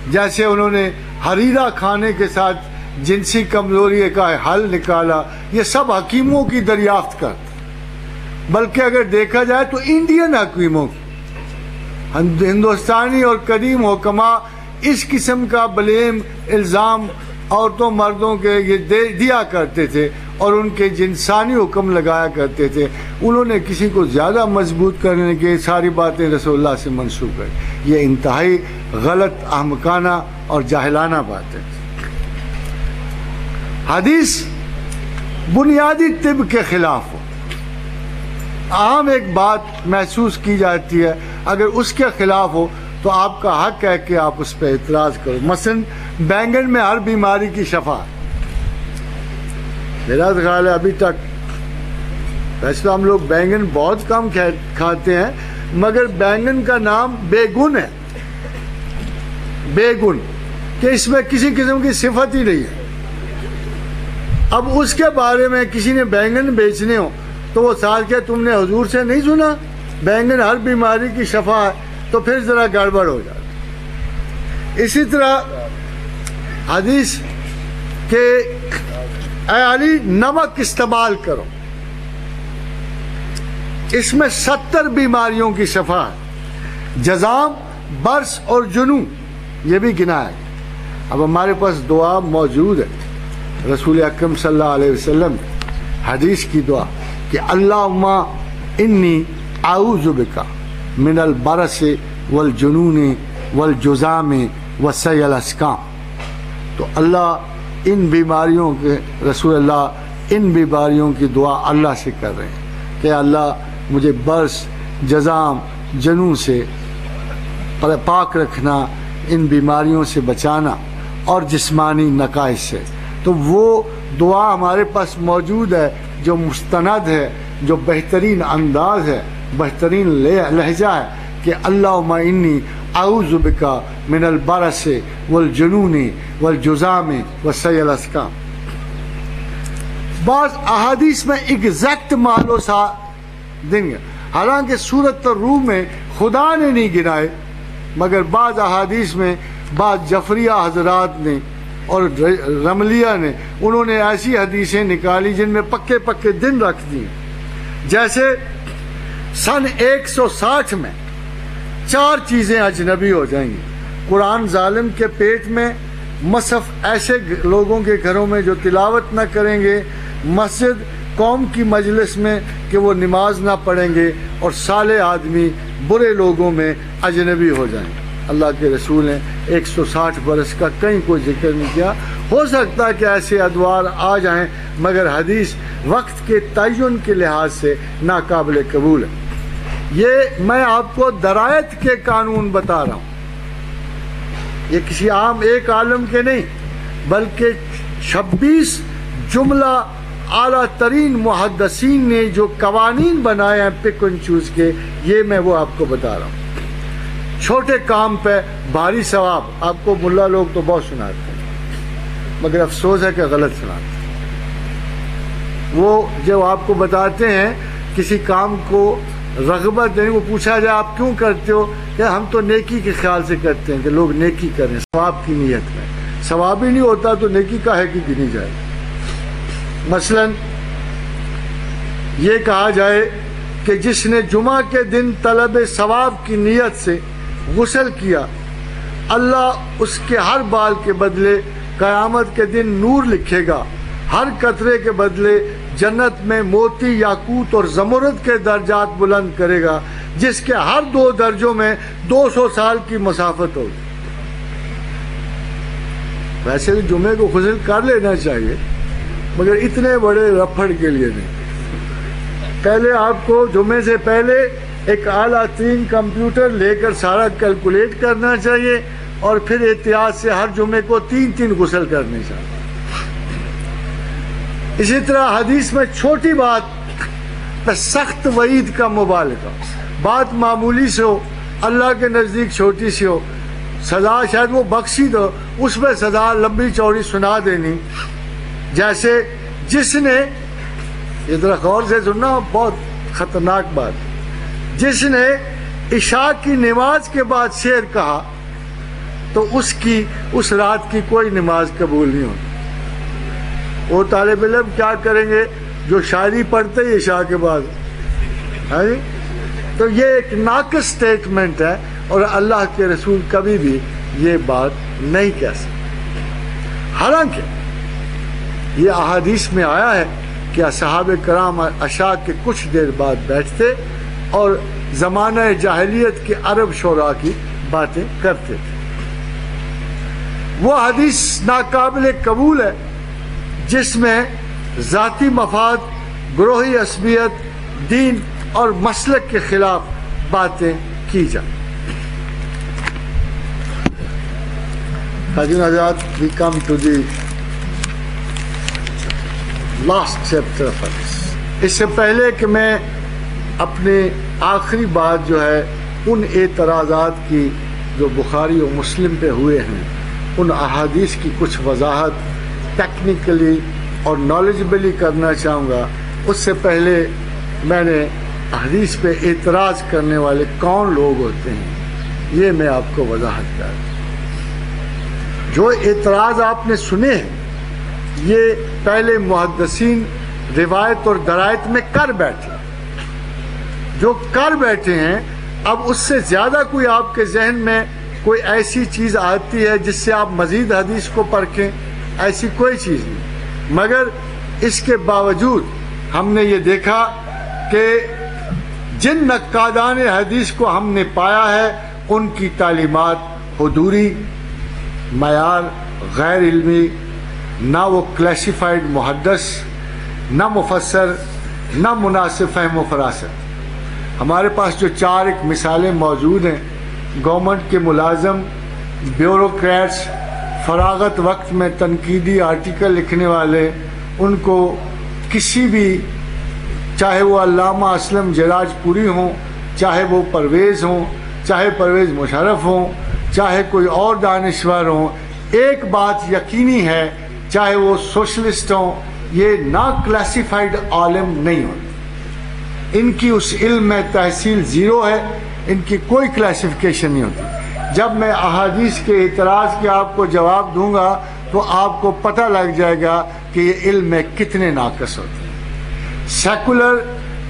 جیسے انہوں نے حریرہ کھانے کے ساتھ جنسی کمزوری کا حل نکالا، یہ سب حکیموں کی دریافت کر۔ بلکہ اگر دیکھا جائے تو انڈین حکیموں کی۔ ہندوستانی اور قدیم حکمہ اس قسم کا بلیم، الزام عورتوں مردوں کے یہ دے دیا کرتے تھے اور ان کے جنسانی حکم لگایا کرتے تھے۔ انہوں نے کسی کو زیادہ مضبوط کرنے کے ساری باتیں رسول اللہ سے منسوخ کر یہ انتہائی غلط احمقانہ اور جاہلانہ باتیں حدیث بنیادی طب کے خلاف ہو۔ عام ایک بات محسوس کی جاتی ہے، اگر اس کے خلاف ہو تو آپ کا حق ہے کہ آپ اس پہ اعتراض کرو۔ مثلا بینگن میں ہر بیماری کی شفا۔ میرا خیال ہے ابھی تک ویسے تو ہم لوگ بینگن بہت کم کھاتے ہیں، مگر بینگن کا نام بے گن ہے۔ بے گن کہ اس میں کسی قسم کی صفت ہی نہیں ہے۔ اب اس کے بارے میں کسی نے بینگن بیچنے ہو تو وہ سال کے تم نے حضور سے نہیں سنا؟ بینگن ہر بیماری کی شفا ہے۔ تو پھر ذرا گڑبڑ ہو جاتا۔ اسی طرح حدیث کہ اے علی نمک استعمال کرو۔ اس میں ستر بیماریوں کی شفا ہے۔ جزام، برس اور جنو یہ بھی گنا ہے۔ اب ہمارے پاس دعا موجود ہے۔ رسول اکرم صلی اللہ علیہ وسلم حدیث کی دعا کہ اللہ انی اعوذ بکا۔ من البرس والجنون والجزام وسیع الاسکام تو اللہ ان بیماریوں کے، رسول اللہ ان بیماریوں کی دعا اللہ سے کر رہے ہیں کہ اللہ مجھے برس، جزام جنوں سے پاک رکھنا، ان بیماریوں سے بچانا اور جسمانی نقائص سے۔ تو وہ دعا ہمارے پاس موجود ہے جو مستند ہے، جو بہترین انداز ہے۔ بہترین لہجہ ہے کہ اللہ انی اعوذ بکا من البرس والجنون والجزام والسیع الاسکام۔ بعض احادیث میں ایگزیکٹ مالو سا دیں گے۔ حالانکہ صورت روح میں خدا نے نہیں گرائے مگر بعض احادیث میں بعض جفریہ حضرات نے اور رملیہ نے، انہوں نے ایسی حدیثیں نکالی جن میں پکے پکے دن رکھ دی جیسے سن ایک سو ساٹھ میں چار چیزیں اجنبی ہو جائیں گی۔ قرآن ظالم کے پیٹ میں مصحف ایسے لوگوں کے گھروں میں جو تلاوت نہ کریں گے، مسجد قوم کی مجلس میں کہ وہ نماز نہ پڑھیں گے اور سالے آدمی برے لوگوں میں اجنبی ہو جائیں۔ گے اللہ کے رسول نے ایک سو ساٹھ برس کا کہیں کوئی ذکر نہیں کیا۔ ہو سکتا ہے کہ ایسے ادوار آ جائیں، مگر حدیث وقت کے تعین کے لحاظ سے ناقابل قبول ہے۔ یہ میں آپ کو درائت کے قانون بتا رہا ہوں۔ یہ کسی عام ایک عالم کے نہیں، بلکہ چھبیس جملہ اعلیٰ ترین محدثین نے جو قوانین بنائے ہیں پک ان چوز کے، یہ میں وہ آپ کو بتا رہا ہوں۔ چھوٹے کام پہ بھاری ثواب، آپ کو ملا لوگ تو بہت سناتے ہیں، مگر افسوس ہے کہ غلط سناتے ہیں۔ وہ جو آپ کو بتاتے ہیں، کسی کام کو رغبت دیں وہ پوچھا جائے آپ کیوں کرتے ہو؟ کہ ہم تو نیکی کے خیال سے کرتے ہیں کہ لوگ نیکی کریں، ثواب کی نیت میں ثواب ہی نہیں ہوتا تو نیکی کا ہے کہ گنی جائے۔ مثلا یہ کہا جائے کہ جس نے جمعہ کے دن طلب ثواب کی نیت سے غسل کیا، اللہ اس کے ہر بال کے بدلے قیامت کے دن نور لکھے گا۔ ہر قطرے کے بدلے جنت میں موتی، یاقوت اور زمرد کے درجات بلند کرے گا، جس کے ہر دو درجوں میں دو سو سال کی مسافت ہوگی۔ ویسے تو جمعے کو غسل کر لینا چاہیے، مگر اتنے بڑے رفڑ کے لیے نہیں۔ پہلے آپ کو جمعے سے پہلے ایک اعلیٰ ترین کمپیوٹر لے کر سارا کیلکولیٹ کرنا چاہیے، اور پھر احتیاط سے ہر جمعے کو تین تین غسل کرنے چاہیے۔ اسی طرح حدیث میں چھوٹی بات سخت وعید کا مبالغہ۔ بات معمولی سے ہو، اللہ کے نزدیک چھوٹی سی ہو۔ سزا شاید وہ بخشی دو، اس میں سزا لمبی چوڑی سنا دینی۔ جیسے جس نے، یہ ذرا غور سے سننا، بہت خطرناک بات۔ جس نے عشاء کی نماز کے بعد شعر کہا، تو اس کی، اس رات کی کوئی نماز قبول نہیں ہوتی۔ وہ طالب علم کیا کریں گے؟ جو شاعری پڑھتے ہی عشاء کے بعد۔ ہاں جی؟ تو یہ ایک ناقص سٹیٹمنٹ ہے اور اللہ کے رسول کبھی بھی یہ بات نہیں کہہ سکتے۔ حالانکہ یہ احادیث میں آیا ہے کہ اصحاب کرام عشاء کے کچھ دیر بعد بیٹھتے اور زمانہ جاہلیت کے عرب شعراء کی باتیں کرتے تھے۔ وہ حدیث ناقابل قبول ہے جس میں ذاتی مفاد گروہی عصبیت دین اور مسلک کے خلاف باتیں کی جائیں Hajin Azad, we come to the last chapter of hadith. اس سے پہلے کہ میں اپنے آخری بات جو ہے ان اعتراضات کی جو بخاری و مسلم پہ ہوئے ہیں ان احادیث کی کچھ وضاحت ٹیکنیکلی اور نالجبلی کرنا چاہوں گا، اس سے پہلے میں نے حدیث پہ اعتراض کرنے والے کون لوگ ہوتے ہیں؟ یہ میں آپ کو وضاحت کر جو اعتراض آپ نے سنے ہیں، یہ پہلے محدثین روایت اور درائت میں کر بیٹھے جو کر بیٹھے ہیں، اب اس سے زیادہ کوئی آپ کے ذہن میں کوئی ایسی چیز آتی ہے جس سے آپ مزید حدیث کو پرکھیں؟ ایسی کوئی چیز نہیں۔ مگر اس کے باوجود ہم نے یہ دیکھا کہ جن نقادان حدیث کو ہم نے پایا ہے، ان کی تعلیمات حدوری معیار، غیر علمی، نہ وہ کلیسیفائڈ محدث، نہ مفسر، نہ مناسب فہم و فراست۔ ہمارے پاس جو چار ایک مثالیں موجود ہیں گورنمنٹ کے ملازم بیوروکریٹس فراغت وقت میں تنقیدی آرٹیکل لکھنے والے ان کو کسی بھی، چاہے وہ علامہ اسلم جراج پوری ہوں، چاہے وہ پرویز ہوں، چاہے پرویز مشرف ہوں، چاہے کوئی اور دانشور ہوں، ایک بات یقینی ہے، چاہے وہ سوشلسٹ ہوں، یہ نا کلاسیفائڈ عالم نہیں ہوتے۔ ان کی اس علم میں تحصیل زیرو ہے، ان کی کوئی کلاسیفیکیشن نہیں ہوتی۔ جب میں احادیث کے اعتراض کے آپ کو جواب دوں گا تو آپ کو پتہ لگ جائے گا کہ یہ علم میں کتنے ناقص ہوتے ہیں۔ سیکولر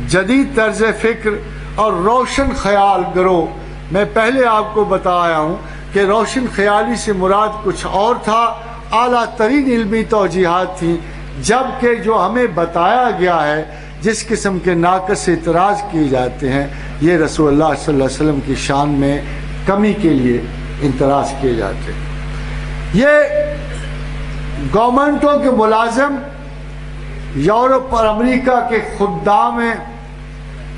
جدید طرز فکر اور روشن خیال گرو میں پہلے آپ کو بتایا ہوں کہ روشن خیالی سے مراد کچھ اور تھا، اعلیٰ ترین علمی توجیحات تھیں، جبکہ جو ہمیں بتایا گیا ہے، جس قسم کے ناقص اعتراض کیے جاتے ہیں، یہ رسول اللہ صلی اللہ علیہ وسلم کی شان میں کمی کے لیے اعتراض کیے جاتے ہیں۔ یہ گورنمنٹوں کے ملازم یورپ اور امریکہ کے خدام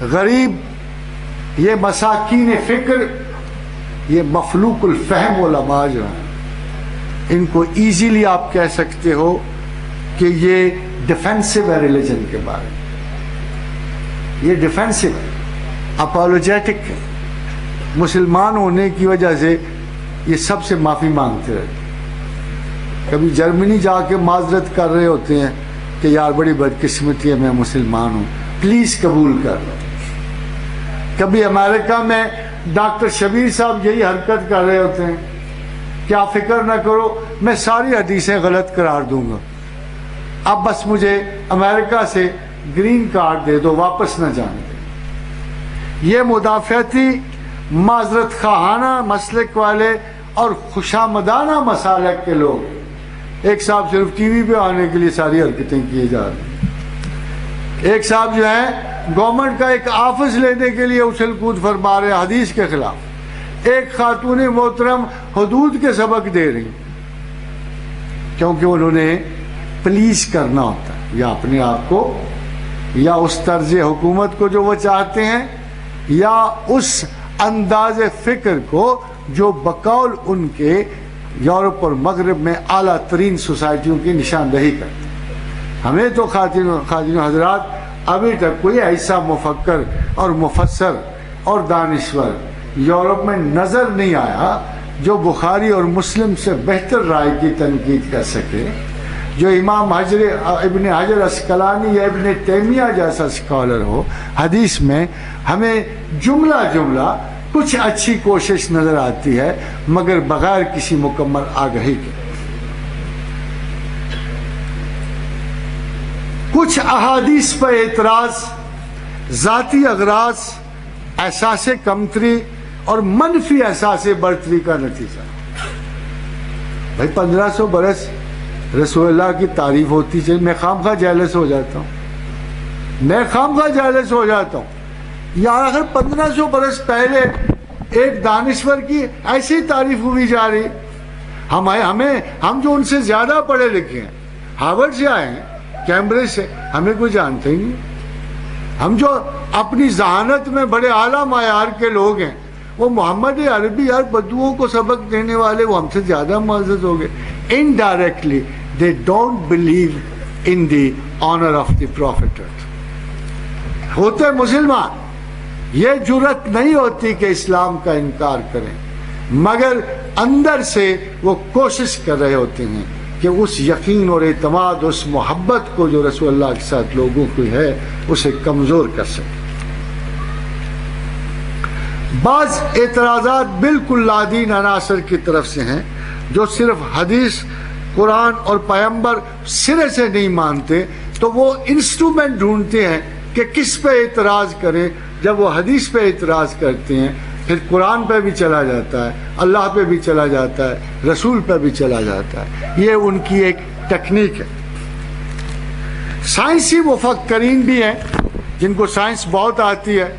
غریب، یہ مساکین فکر، یہ مفلوق الفہم علماء جو ہیں، ان کو ایزیلی آپ کہہ سکتے ہو کہ یہ ڈیفینسو ہے ریلیجن کے بارے میں۔ یہ ڈیفینسو ہے اپالوجیٹک ہے۔ مسلمان ہونے کی وجہ سے یہ سب سے معافی مانگتے رہتے کبھی جرمنی جا کے معذرت کر رہے ہوتے ہیں کہ یار بڑی بدقسمتی ہے، میں مسلمان ہوں۔ پلیز قبول کر۔ لو کبھی امریکہ میں ڈاکٹر شبیر صاحب یہی حرکت کر رہے ہوتے ہیں کہ آپ فکر نہ کرو، میں ساری حدیثیں غلط قرار دوں گا۔ اب بس مجھے امریکہ سے گرین کارڈ دے دو، واپس نہ جانے دے یہ مدافعتی معذرت خواہانہ مسلک والے اور خوشامدانہ مسالک کے لوگ ایک صاحب صرف ٹی وی پہ آنے کے لیے ساری حرکتیں کیے جا رہے ہیں۔ ایک صاحب جو ہے گورنمنٹ کا ایک آفس لینے کے لیے اچھل کود فرما رہے حدیث کے خلاف۔ ایک خاتون محترم حدود کے سبق دے رہی کیونکہ انہوں نے پلیز کرنا ہوتا ہے، یا اپنے آپ کو، یا اس طرز حکومت کو جو وہ چاہتے ہیں، یا اس انداز فکر کو جو بقول ان کے یورپ اور مغرب میں اعلیٰ ترین سوسائٹیوں کی نشاندہی کرتے ہمیں تو خاتین خاتین حضرات ابھی تک کوئی ایسا مفکر اور مفسر اور دانشور یورپ میں نظر نہیں آیا جو بخاری اور مسلم سے بہتر رائے کی تنقید کر سکے، جو امام حجر ابن حجر اسکلانی یا ابن تیمیہ جیسا اسکالر ہو۔ حدیث میں ہمیں جملہ جملہ کچھ اچھی کوشش نظر آتی ہے، مگر بغیر کسی مکمل آگہی کے۔ کچھ احادیث پر اعتراض، ذاتی اغراض، احساس کمتری اور منفی احساس برتری کا نتیجہ۔ بھائی، پندرہ سو برس رسول اللہ کی تعریف ہوتی چاہیے میں خام خواہ جیلس ہو جاتا ہوں۔ میں خام خواہ جیلس ہو جاتا ہوں۔ یا آخر پندرہ سو برس پہلے ایک دانشور کی ایسی تعریف ہوئی جا رہی، ہم ہمیں، ہم جو ان سے زیادہ پڑھے لکھے ہیں ہارورڈ سے آئے ہیں، کیمبرج سے، ہمیں کوئی جانتے ہی نہیں۔ ہم جو اپنی ذہانت میں بڑے اعلیٰ معیار کے لوگ ہیں، وہ محمد عربی یار بدوؤں کو سبق دینے والے، وہ ہم سے زیادہ معزز ہو گئے۔ Indirectly they don't believe in the honour of the prophet ہوتے مسلمان یہ جرت نہیں ہوتی کہ اسلام کا انکار کریں، مگر اندر سے وہ کوشش کر رہے ہوتے ہیں کہ اس یقین اور اعتماد، اس محبت کو جو رسول اللہ کے ساتھ لوگوں کو ہے، اسے کمزور کر سکے۔ بعض اعتراضات بالکل لادین عناصر کی طرف سے ہیں، جو صرف حدیث، قرآن اور پیمبر سرے سے نہیں مانتے، تو وہ انسٹرومنٹ ڈھونڈتے ہیں کہ کس پہ اعتراض کریں جب وہ حدیث پہ اعتراض کرتے ہیں، پھر قرآن پہ بھی چلا جاتا ہے، اللہ پہ بھی چلا جاتا ہے، رسول پہ بھی چلا جاتا ہے۔ یہ ان کی ایک ٹیکنیک ہے۔ سائنسی مفکرین بھی ہیں، جن کو سائنس بہت آتی ہے،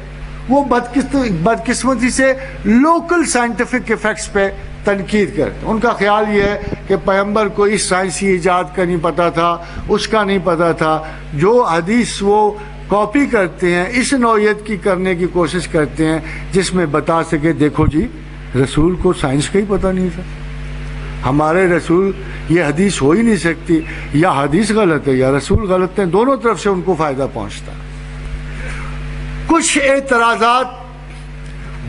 وہ بدقسمتی سے لوکل سائنٹیفک افیکٹس پہ تنقید کرتے ان کا خیال یہ ہے کہ پیمبر کو اس سائنسی ایجاد کا نہیں پتا تھا، اس کا نہیں پتا تھا۔ جو حدیث وہ کاپی کرتے ہیں، اس نوعیت کی کرنے کی کوشش کرتے ہیں جس میں بتا سکے، دیکھو جی رسول کو سائنس کا ہی پتہ نہیں تھا۔ ہمارے رسول، یہ حدیث ہو ہی نہیں سکتی۔ یا حدیث غلط ہے، یا رسول غلط ہے دونوں طرف سے ان کو فائدہ پہنچتا۔ کچھ اعتراضات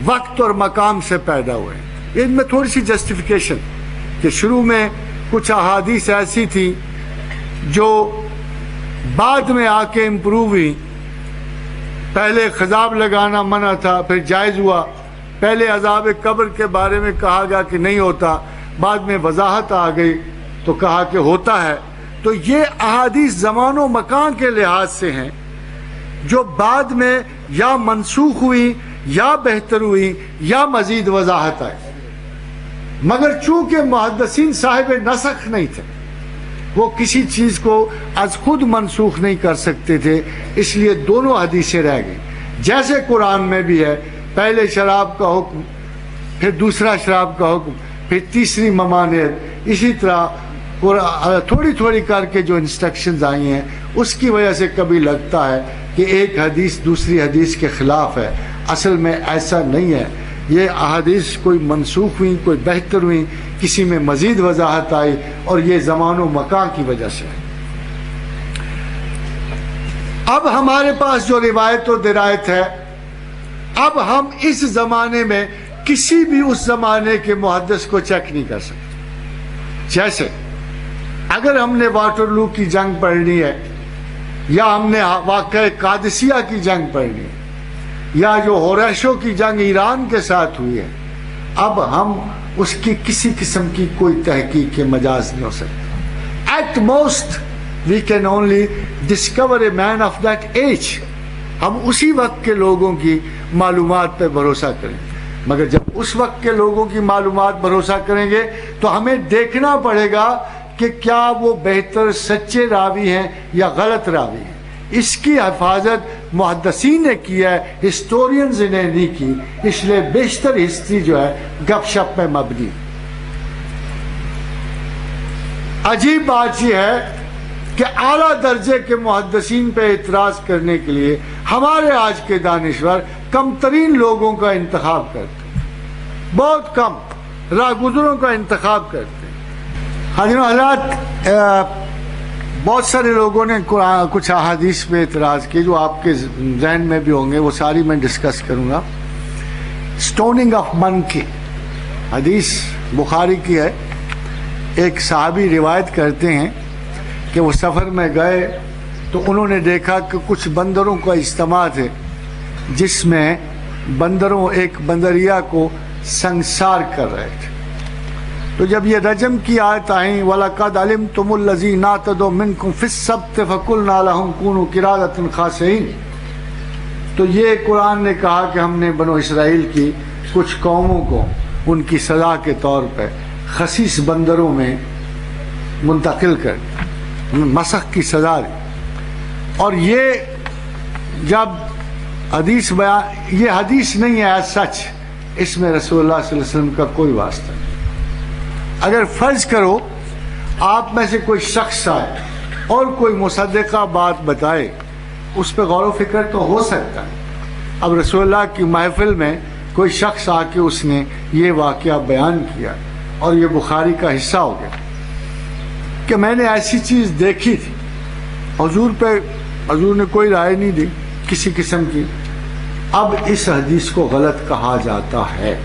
وقت اور مقام سے پیدا ہوئے ان میں تھوڑی سی جسٹیفیکیشن کہ شروع میں کچھ احادیث ایسی تھی جو بعد میں آ کے امپروو ہوئی پہلے خضاب لگانا منع تھا، پھر جائز ہوا۔ پہلے عذاب قبر کے بارے میں کہا گیا کہ نہیں ہوتا، بعد میں وضاحت آ گئی تو کہا کہ ہوتا ہے۔ تو یہ احادیث زمان و مکان کے لحاظ سے ہیں۔ جو بعد میں یا منسوخ ہوئی، یا بہتر ہوئی، یا مزید وضاحت آئی۔ مگر چونکہ محدثین صاحب نسخ نہیں تھے وہ کسی چیز کو از خود منسوخ نہیں کر سکتے تھے، اس لیے دونوں حدیثیں رہ گئی جیسے قرآن میں بھی ہے، پہلے شراب کا حکم، پھر دوسرا شراب کا حکم، پھر تیسری ممانعت اسی طرح تھوڑی تھوڑی کر کے جو انسٹرکشنز آئی ہیں، اس کی وجہ سے کبھی لگتا ہے کہ ایک حدیث دوسری حدیث کے خلاف ہے۔ اصل میں ایسا نہیں ہے۔ یہ احادیث کوئی منسوخ ہوئی کوئی بہتر ہوئی کسی میں مزید وضاحت آئی اور یہ زمان و مکان کی وجہ سے۔ اب ہمارے پاس جو روایت و درایت ہے، اب ہم اس زمانے میں کسی بھی اس زمانے کے محدث کو چیک نہیں کر سکتے۔ جیسے، اگر ہم نے واٹر لو کی جنگ پڑھنی ہے، یا ہم نے واقع قادسیہ کی جنگ پڑھنی ہے، یا جو ہوریشوں کی جنگ ایران کے ساتھ ہوئی ہے، اب ہم اس کی کسی قسم کی کوئی تحقیق کے مجاز نہیں ہو سکتے at most we can only discover a man of that age ہم اسی وقت کے لوگوں کی معلومات پہ بھروسہ کریں۔ مگر جب اس وقت کے لوگوں کی معلومات بھروسہ کریں گے، تو ہمیں دیکھنا پڑے گا کہ کیا وہ بہتر سچے راوی ہیں یا غلط راوی ہیں۔ اس کی حفاظت محدثین نے کیا ہے ہسٹورینز نے نہیں کی، اس لیے بیشتر ہسٹری جو ہے، گپ شپ میں مبنی۔ عجیب بات یہ ہے کہ اعلیٰ درجے کے محدثین پہ اعتراض کرنے کے لیے ہمارے آج کے دانشور کم ترین لوگوں کا انتخاب کرتے ہیں۔ بہت کم، راہ گزروں کا انتخاب کرتے ہیں۔ حضرات بہت سارے لوگوں نے کچھ احادیث پہ اعتراض کی جو آپ کے ذہن میں بھی ہوں گے، وہ ساری میں ڈسکس کروں گا۔ سٹوننگ آف من کی حدیث بخاری کی ہے۔ ایک صحابی روایت کرتے ہیں کہ وہ سفر میں گئے تو انہوں نے دیکھا کہ کچھ بندروں کا اجتماع تھے، جس میں بندروں ایک بندریا کو سنسار کر رہے تھے۔ تو جب یہ رجم کی آیت آئیں، وَلَقَدْ عَلِمْتُمُ الَّذِي نَاتَدُوا مِنْكُمْ فِي السَّبْتِ فَقُلْنَا لَهُمْ كُونُوا قِرَادَةً خَاسِعِينَ تو یہ قرآن نے کہا کہ ہم نے بنو اسرائیل کی کچھ قوموں کو ان کی سزا کے طور پہ خصیص بندروں میں منتقل کر مسخ کی سزا دی۔ اور یہ جب حدیث بیان یہ حدیث نہیں ہے سچ اس میں رسول اللہ صلی اللہ علیہ وسلم کا کوئی واسطہ نہیں۔ اگر فرض کرو آپ میں سے کوئی شخص آئے اور کوئی مصدقہ بات بتائے، اس پہ غور و فکر تو ہو سکتا ہے۔ اب رسول اللہ کی محفل میں کوئی شخص آ کے اس نے یہ واقعہ بیان کیا اور یہ بخاری کا حصہ ہو گیا۔ کہ میں نے ایسی چیز دیکھی تھی۔ حضور پہ حضور نے کوئی رائے نہیں دی کسی قسم کی۔ اب اس حدیث کو غلط کہا جاتا ہے۔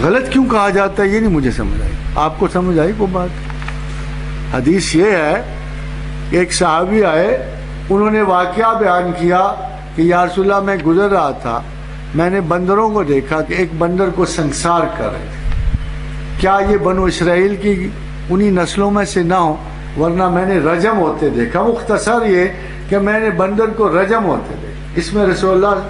غلط کیوں کہا جاتا ہے؟ یہ نہیں مجھے سمجھ آئی۔ آپ کو سمجھ آئی کوئی بات؟ حدیث یہ ہے کہ ایک صحابی آئے، انہوں نے واقعہ بیان کیا کہ یا رسول اللہ، میں گزر رہا تھا، میں نے بندروں کو دیکھا کہ ایک بندر کو سنسار کر رہے تھے۔ کیا یہ بنو اسرائیل کی انہی نسلوں میں سے نہ ہو ورنہ میں نے رجم ہوتے دیکھا۔ مختصر یہ کہ میں نے بندر کو رجم ہوتے دیکھا۔ اس میں رسول اللہ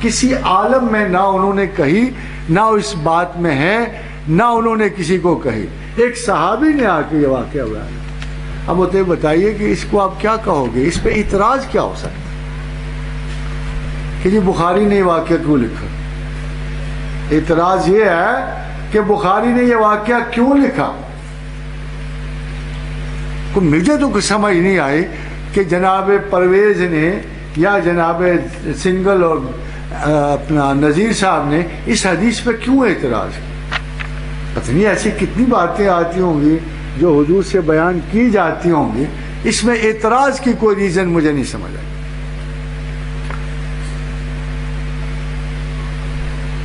کسی عالم میں نہ انہوں نے کہی نہ اس بات میں ہے، نہ انہوں نے کسی کو کہی۔ ایک صحابی نے آ کے یہ واقعہ بیان اب ہوتے بتائیے کہ اس کو آپ کیا کہو گے؟ اس پہ اعتراض کیا ہو سکتا کہ جی بخاری نے یہ واقعہ کیوں لکھا؟ اعتراض یہ ہے کہ بخاری نے یہ واقعہ کیوں لکھا؟ کو مجھے تو کچھ سمجھ نہیں آئی کہ جناب پرویز نے یا جناب سنگل اور اپنا نذیر صاحب نے اس حدیث پہ کیوں اعتراض کیا؟ پتہ نہیں ایسی کتنی باتیں آتی ہوں گی جو حضور سے بیان کی جاتی ہوں گی، اس میں اعتراض کی کوئی ریزن مجھے نہیں سمجھ آئی۔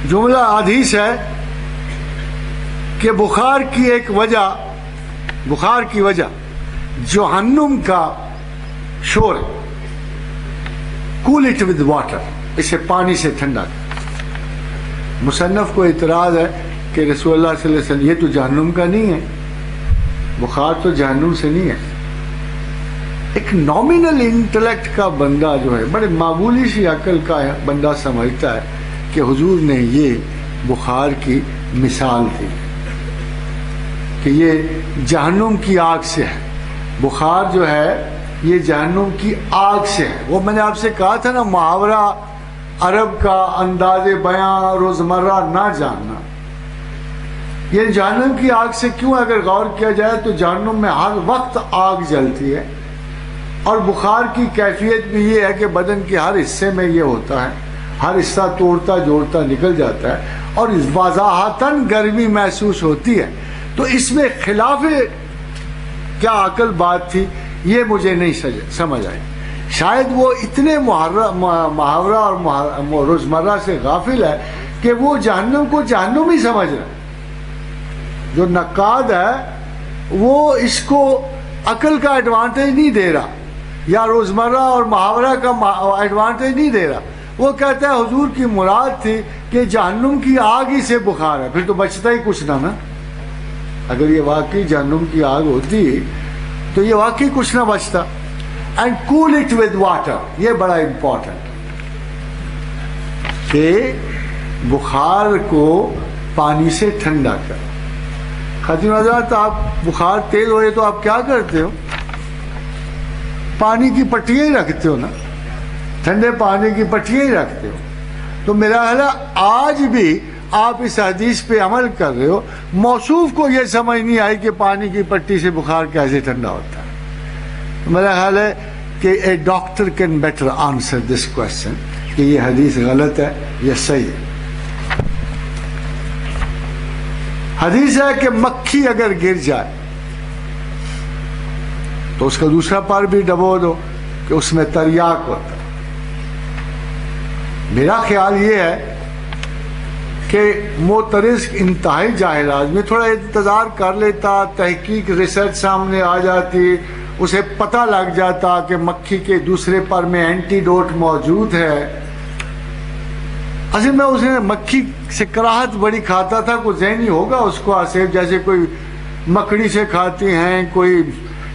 جملہ حدیث ہے کہ بخار کی ایک وجہ، بخار کی وجہ جہنم کا شور کول اٹ ود واٹر اسے پانی سے ٹھنڈا کر۔ مصنف کو اعتراض ہے کہ رسول اللہ صلی اللہ علیہ وسلم، یہ تو جہنم کا نہیں ہے۔ بخار تو جہنم سے نہیں ہے۔ ایک نامنل انٹلیکٹ کا بندہ جو ہے، بڑے معمولی سی عقل کا بندہ سمجھتا ہے کہ حضور نے یہ بخار کی مثال دی کہ یہ جہنم کی آگ سے ہے۔ بخار جو ہے، یہ جہنم کی آگ سے ہے۔ وہ میں نے آپ سے کہا تھا نا، محاورہ عرب کا انداز بیاں روزمرہ نہ جاننا۔ یہ جہنم کی آگ سے کیوں اگر غور کیا جائے تو جہنم میں ہر وقت آگ جلتی ہے۔ اور بخار کی کیفیت بھی یہ ہے کہ بدن کے ہر حصے میں یہ ہوتا ہے۔ ہر حصہ توڑتا جوڑتا نکل جاتا ہے اور وضاحتاً گرمی محسوس ہوتی ہے۔ تو اس میں خلاف کیا عقل بات تھی یہ مجھے نہیں سمجھ آئی۔ شاید وہ اتنے محاورہ اور روزمرہ سے غافل ہے کہ وہ جہنم کو جہنم ہی سمجھ رہا ہے۔ جو نقاد ہے، وہ اس کو عقل کا ایڈوانٹیج نہیں دے رہا، یا روزمرہ اور محاورہ کا ایڈوانٹیج نہیں دے رہا۔ وہ کہتا ہے حضور کی مراد تھی کہ جہنم کی آگ ہی سے بخار ہے۔ پھر تو بچتا ہی کچھ نہ نا۔ اگر یہ واقعی جہنم کی آگ ہوتی، تو یہ واقعی کچھ نہ بچتا۔ And cool it with water یہ بڑا امپورٹنٹ کہ بخار کو پانی سے ٹھنڈا کر. خاتون حضرات، آپ بخار تیز ہو رہے تو آپ کیا کرتے ہو؟ پانی کی پٹیاں ہی رکھتے ہو نا؟ ٹھنڈے پانی کی پٹیاں ہی رکھتے ہو. تو میرا خیال ہے، آج بھی آپ اس حدیث پہ عمل کر رہے ہو، موصوف کو یہ سمجھ نہیں آئی کہ پانی کی پٹی سے بخار کیسے ٹھنڈا ہوتا ہے۔ میرا خیال ہے کہ a doctor can better answer this question کہ یہ حدیث غلط ہے یا صحیح ہے۔ حدیث ہے کہ مکھی اگر گر جائے تو اس کا دوسرا پار بھی ڈبو دو کہ اس میں تریاک ہوتا میرا خیال یہ ہے کہ موترز انتہائی جاہل آدمی تھوڑا انتظار کر لیتا، تحقیق ریسرچ سامنے آ جاتی اسے پتہ لگ جاتا کہ مکھی کے دوسرے پر میں اینٹی ڈوٹ موجود ہے۔ اصل میں اسے مکھی سے کراہت بڑی کھاتا تھا کوئی ذہنی ہوگا اس کو، آصف جیسے کوئی مکڑی سے کھاتی ہیں، کوئی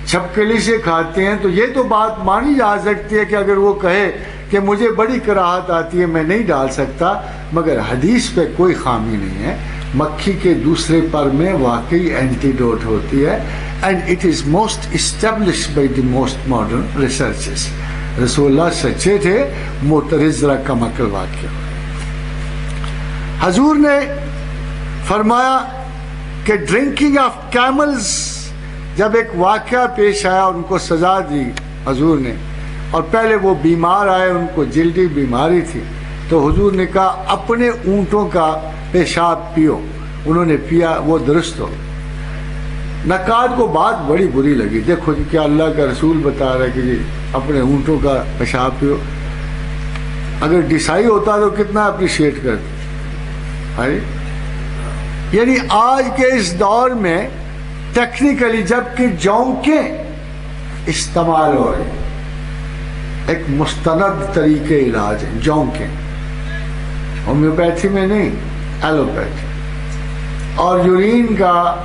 چھپکلی سے کھاتے ہیں، تو یہ تو بات مانی جا سکتی ہے کہ اگر وہ کہے کہ مجھے بڑی کراہت آتی ہے، میں نہیں ڈال سکتا۔ مگر حدیث پہ کوئی خامی نہیں ہے۔ مکھی کے دوسرے پر میں واقعی اینٹی ڈوٹ ہوتی ہے۔ And it is most establish by the most modern researches رسول سچے تھے معترض ذرا کا مکل واقعہ حضور نے فرمایا کہ ڈرنکنگ آف کیملز جب ایک واقعہ پیش آیا ان کو سزا دی حضور نے اور پہلے وہ بیمار آئے ان کو جلدی بیماری تھی تو حضور نے کہا اپنے اونٹوں کا پیشاب پیو انہوں نے پیا وہ درست ہو نقاد کو بات بڑی بری لگی۔ دیکھو جی کیا اللہ کا رسول بتا رہا ہے کہ جی اپنے اونٹوں کا پیشاب پیو۔ اگر ڈیسائی ہوتا تو کتنا اپریشیٹ کرتے۔ ہاں جی؟ یعنی آج کے اس دور میں ٹیکنیکلی جبکہ جونکیں استعمال ہو رہے ہیں، ایک مستند طریقے علاج ہیں، جونکیں۔ ہومیوپیتھی میں نہیں، ایلوپیتھی۔ اور یورین کا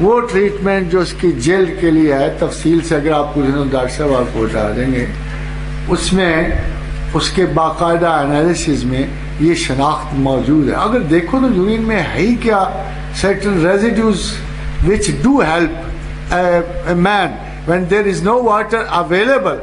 وہ ٹریٹمنٹ جو اس کی جیل کے لیے ہے، تفصیل سے اگر آپ کو ڈاکٹر صاحب آپ کو بتا دیں گے، اس میں اس کے باقاعدہ انالیسز میں یہ شناخت موجود ہے۔ اگر دیکھو تو یورین میں ہے ہی کیا certain residues which do help man when there is no water available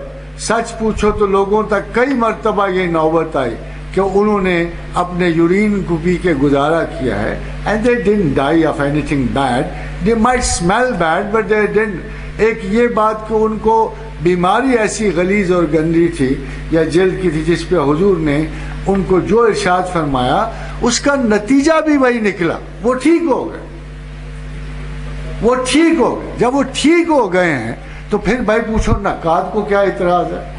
سچ پوچھو تو لوگوں تک کئی مرتبہ یہ نوبت آئی۔ کہ انہوں نے اپنے یورین کو پی کے گزارا کیا ہے and they don't die of anything bad they might smell bad but they don't ایک یہ بات کہ ان کو بیماری ایسی غلیظ اور گندی تھی یا جلد کی تھی جس پہ حضور نے ان کو جو ارشاد فرمایا، اس کا نتیجہ بھی وہی نکلا۔ وہ ٹھیک ہو گئے۔ وہ ٹھیک ہو گئے۔ جب وہ ٹھیک ہو گئے ہیں، تو پھر بھائی پوچھو، نقاد کو کیا اعتراض ہے؟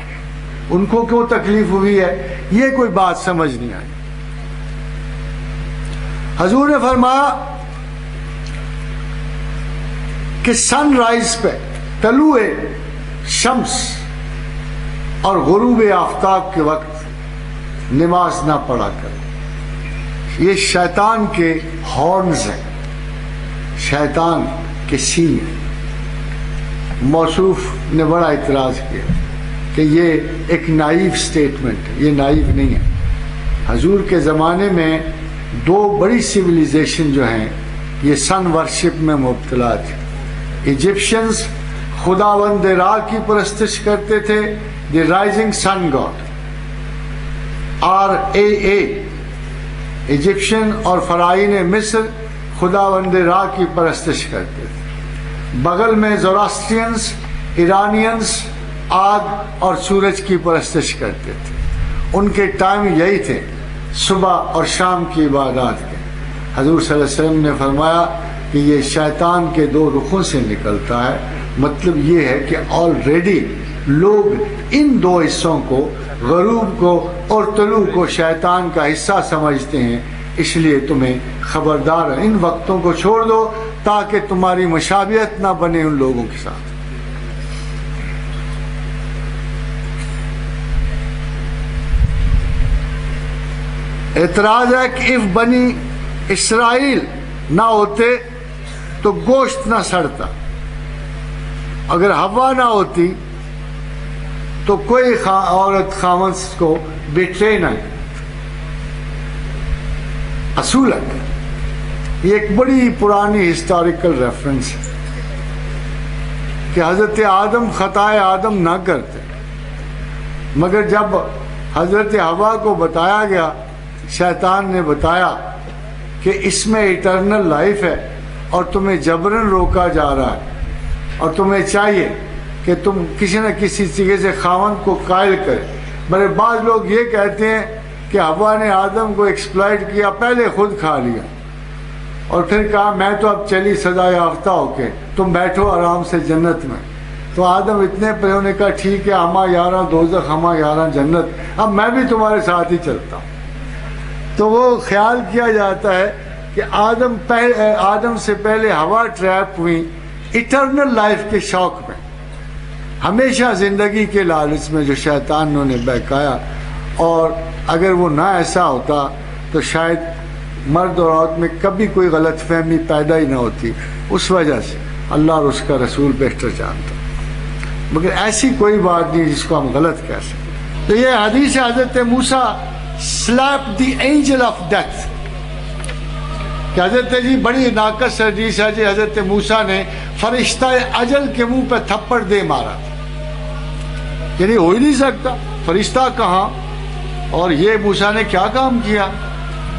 ان کو کیوں تکلیف ہوئی ہے؟ یہ کوئی بات سمجھ نہیں آئی۔ حضور نے فرمایا کہ سن رائز پہ تلو شمس اور غروب آفتاب کے وقت نماز نہ پڑھا کرو یہ شیطان کے ہارنز ہیں۔ شیطان کے سین موصوف نے بڑا اعتراض کیا۔ کہ یہ ایک نائف سٹیٹمنٹ یہ نائف نہیں ہے۔ حضور کے زمانے میں دو بڑی سیولیزیشن جو ہیں، یہ سن ورشپ میں مبتلا تھے۔ ایجپشنز خدا وند را کی پرستش کرتے تھے the rising sun god Ra a Egyptian اور فرائین مصر خدا وند را کی پرستش کرتے تھے۔ بغل میں زوراسٹرینس ایرانینس آگ اور سورج کی پرستش کرتے تھے۔ ان کے ٹائم یہی تھے، صبح اور شام کی عبادات کے۔ حضور صلی اللہ علیہ وسلم نے فرمایا کہ یہ شیطان کے دو رخوں سے نکلتا ہے۔ مطلب یہ ہے کہ آلریڈی لوگ ان دو حصوں کو، غروب کو اور طلوع کو شیطان کا حصہ سمجھتے ہیں۔ اس لیے تمہیں خبردار ان وقتوں کو چھوڑ دو تاکہ تمہاری مشابیت نہ بنے ان لوگوں کے ساتھ۔ اعتراض ہے کہ اف بنی اسرائیل نہ ہوتے تو گوشت نہ سڑتا۔ اگر ہوا نہ ہوتی تو کوئی خا... عورت خامن کو بیٹے نہ۔ اصول ہے۔ یہ ایک بڑی پرانی ہسٹوریکل ریفرنس ہے کہ حضرت آدم خطائے آدم نہ کرتے۔ مگر جب حضرت ہوا کو بتایا گیا شیطان نے بتایا کہ اس میں ایٹرنل لائف ہے اور تمہیں جبرن روکا جا رہا ہے اور تمہیں چاہیے کہ تم کسی نہ کسی چیز سے خاون کو قائل کرے۔ بڑے بعض لوگ یہ کہتے ہیں کہ ہوا نے آدم کو ایکسپلائٹ کیا، پہلے خود کھا لیا۔ اور پھر کہا، میں تو اب چلی سزا یافتہ ہو کے تم بیٹھو آرام سے جنت میں۔ تو آدم اتنے پہ نے کہا ٹھیک ہے، ہما یارہ دوزخ، ہما یارہ جنت۔ اب میں بھی تمہارے ساتھ ہی چلتا ہوں۔ تو وہ خیال کیا جاتا ہے کہ آدم پہلے آدم سے پہلے ہوا ٹریپ ہوئی اٹرنل لائف کے شوق میں۔ ہمیشہ زندگی کے لالچ میں جو شیطانوں نے بہکایا اور اگر وہ نہ ایسا ہوتا تو شاید مرد اور عورت میں کبھی کوئی غلط فہمی پیدا ہی نہ ہوتی۔ اس وجہ سے اللہ اور اس کا رسول بہتر جانتا۔ مگر ایسی کوئی بات نہیں جس کو ہم غلط کہہ سکیں۔ تو یہ حدیث حضرت موسیٰ slapped the angel of death. کہ حضرت جی بڑی ناقص حدیث ہے جی،, جی حضرت موسیٰ نے فرشتہ اجل کے منہ پہ تھپڑ دے مارا تھا۔ یعنی ہو ہی نہیں سکتا۔ فرشتہ کہاں؟ اور یہ موسیٰ نے کیا کام کیا؟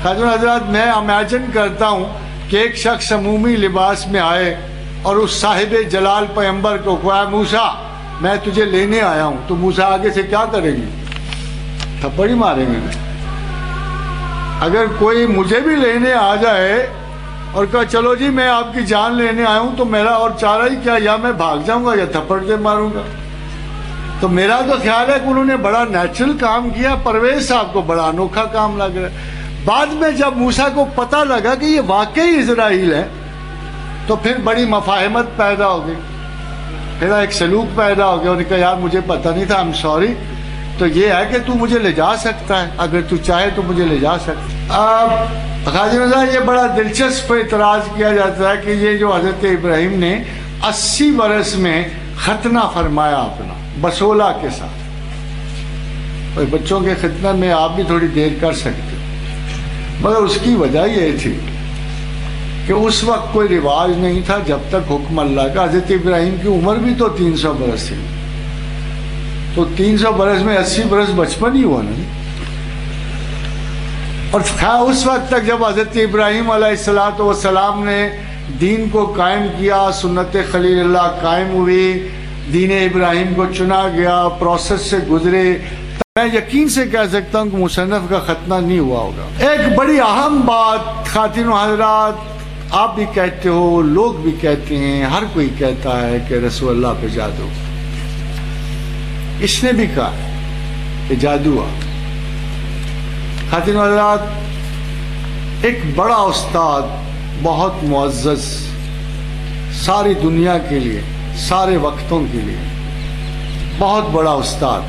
خاجون حضرات، میں امیجن کرتا ہوں کہ ایک شخص عمومی لباس میں آئے اور اس صاحب جلال پیمبر کو کہا موسیٰ، میں تجھے لینے آیا ہوں۔ تو موسیٰ آگے سے کیا کرے گی؟ تھپڑ ہی ماریں گے اگر کوئی مجھے بھی لینے آ جائے اور کہا چلو جی میں آپ کی جان لینے آیا ہوں تو میرا اور چارہ ہی کیا؟ یا میں بھاگ جاؤں گا یا تھپڑ دے ماروں گا۔ تو میرا تو خیال ہے کہ انہوں نے بڑا نیچرل کام کیا، پرویز صاحب کو بڑا انوکھا کام لگ رہا ہے۔ بعد میں جب موسیٰ کو پتہ لگا کہ یہ واقعی اسرائیل ہے، تو پھر بڑی مفاہمت پیدا ہو گئی۔ پھر ایک سلوک پیدا ہو گیا، انہوں نے کہا، یار مجھے پتہ نہیں تھا ہم سوری تو یہ ہے کہ تو مجھے لے جا سکتا ہے۔ اگر تو چاہے تو مجھے لے جا سکتا اب خاجر نظر یہ بڑا دلچسپ اعتراض کیا جاتا ہے کہ یہ جو حضرت ابراہیم نے اسی برس میں ختنہ فرمایا اپنا، بسولہ کے ساتھ۔ بچوں کے ختنہ میں آپ بھی تھوڑی دیر کر سکتے مگر اس کی وجہ یہ تھی کہ اس وقت کوئی رواج نہیں تھا جب تک حکم اللہ کا۔ حضرت ابراہیم کی عمر بھی تو تین سو برس تھی۔ تو تین سو برس میں اسی برس بچپن ہی ہوا نہیں اور اس وقت تک جب حضرت ابراہیم علیہ السلاۃ والسلام نے دین کو قائم کیا، سنت خلیل اللہ قائم ہوئی، دین ابراہیم کو چنا گیا، پروسیس سے گزرے۔ میں یقین سے کہہ سکتا ہوں کہ مصنف کا ختنہ نہیں ہوا ہوگا۔ ایک بڑی اہم بات خواتین و حضرات، آپ بھی کہتے ہو، لوگ بھی کہتے ہیں، ہر کوئی کہتا ہے کہ رسول اللہ پہ جادو۔ اس نے بھی کہا کہ جادو آ خاتین حضرات، ایک بڑا استاد، بہت معزز، ساری دنیا کے لیے، سارے وقتوں کے لیے، بہت بڑا استاد،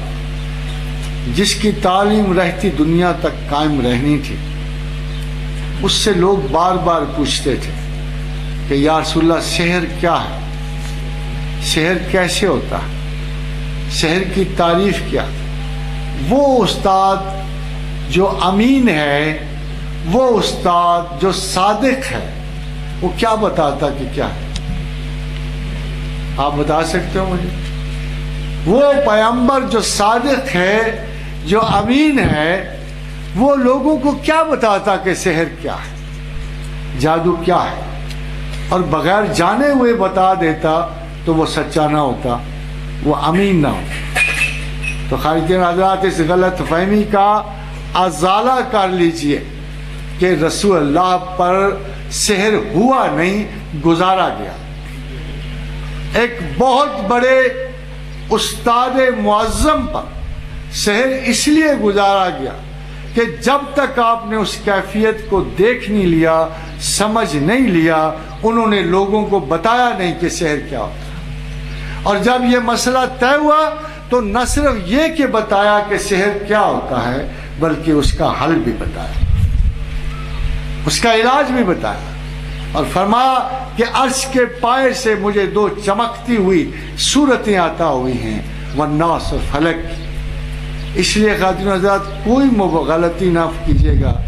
جس کی تعلیم رہتی دنیا تک قائم رہنی تھی۔ اس سے لوگ بار بار پوچھتے تھے کہ یا رسول اللہ شہر کیا ہے؟ شہر کیسے ہوتا ہے؟ شہر کی تعریف کیا۔ وہ استاد جو امین ہے، وہ استاد جو صادق ہے، وہ کیا بتاتا کہ کیا ہے؟ آپ بتا سکتے ہو مجھے؟ وہ پیمبر جو صادق ہے، جو امین ہے، وہ لوگوں کو کیا بتاتا کہ شہر کیا ہے؟ جادو کیا ہے؟ اور بغیر جانے ہوئے بتا دیتا تو وہ سچا نہ ہوتا۔ وہ امین نہ ہو۔ تو خارجین حضرات اس غلط فہمی کا ازالہ کر لیجیے کہ رسول اللہ پر سحر ہوا نہیں، گزارا گیا۔ ایک بہت بڑے استاد معظم پر سحر اس لیے گزارا گیا کہ جب تک آپ نے اس کیفیت کو دیکھ نہیں لیا، سمجھ نہیں لیا، انہوں نے لوگوں کو بتایا نہیں کہ سحر کیا ہوتا۔ اور جب یہ مسئلہ طے ہوا تو نہ صرف یہ کہ بتایا کہ صحت کیا ہوتا ہے، بلکہ اس کا حل بھی بتایا۔ اس کا علاج بھی بتایا۔ اور فرمایا کہ عرش کے پائے سے مجھے دو چمکتی ہوئی صورتیں آتا ہوئی ہیں وناس اور فلک اس لیے خاتون حضرات کوئی غلطی نہ کیجیے گا۔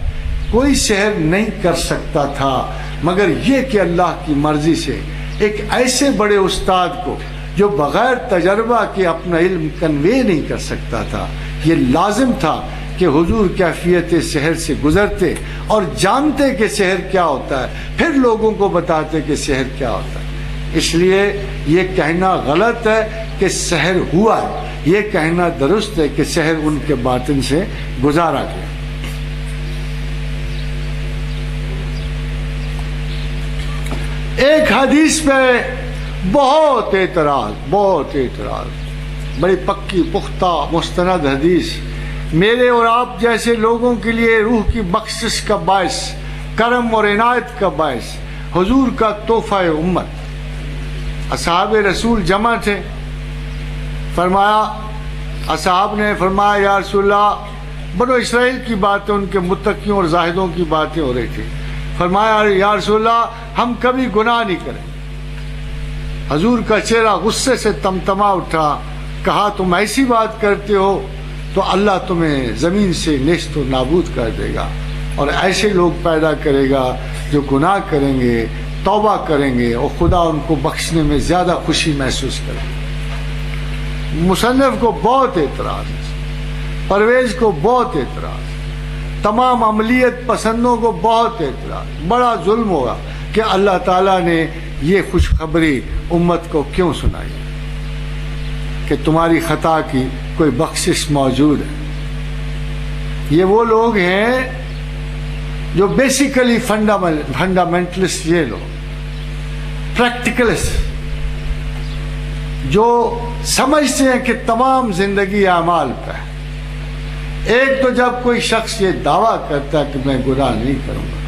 کوئی شہر نہیں کر سکتا تھا، مگر یہ کہ اللہ کی مرضی سے ایک ایسے بڑے استاد کو جو بغیر تجربہ کے اپنا علم کنوے نہیں کر سکتا تھا، یہ لازم تھا کہ حضور کیفیت شہر سے گزرتے اور جانتے کہ شہر کیا ہوتا ہے، پھر لوگوں کو بتاتے کہ شہر کیا ہوتا ہے۔ اس لیے یہ کہنا غلط ہے کہ شہر ہوا ہے، یہ کہنا درست ہے کہ شہر ان کے باطن سے گزارا گیا۔ ایک حدیث پہ بہت اعتراض بہت اعتراض۔ بڑی پکی، پختہ، مستند حدیث۔ میرے اور آپ جیسے لوگوں کے لیے روح کی بخشش کا باعث، کرم اور عنایت کا باعث، حضور کا تحفہ امت۔ اصحاب رسول جمع تھے۔ فرمایا، اصحاب نے فرمایا، یا رسول اللہ، بنو اسرائیل کی باتیں ان کے متقیوں اور زاہدوں کی باتیں ہو رہی تھی فرمایا، یا رسول اللہ، ہم کبھی گناہ نہیں کریں۔ حضور کا چہرہ غصے سے تمتما اٹھا، کہا، تم ایسی بات کرتے ہو تو اللہ تمہیں زمین سے نیست و نابود کر دے گا اور ایسے لوگ پیدا کرے گا جو گناہ کریں گے، توبہ کریں گے اور خدا ان کو بخشنے میں زیادہ خوشی محسوس کریں گے مصنف کو بہت اعتراض پرویز کو بہت اعتراض تمام عملیت پسندوں کو بہت اعتراض بڑا ظلم ہوگا کہ اللہ تعالیٰ نے یہ خوشخبری امت کو کیوں سنائی؟ کہ تمہاری خطا کی کوئی بخشش موجود ہے۔ یہ وہ لوگ ہیں جو بیسیکلی فنڈامنٹلسٹ یہ لوگ پریکٹیکلسٹ جو سمجھتے ہیں کہ تمام زندگی اعمال پہ ہے۔ ایک تو جب کوئی شخص یہ دعویٰ کرتا ہے کہ میں گناہ نہیں کروں گا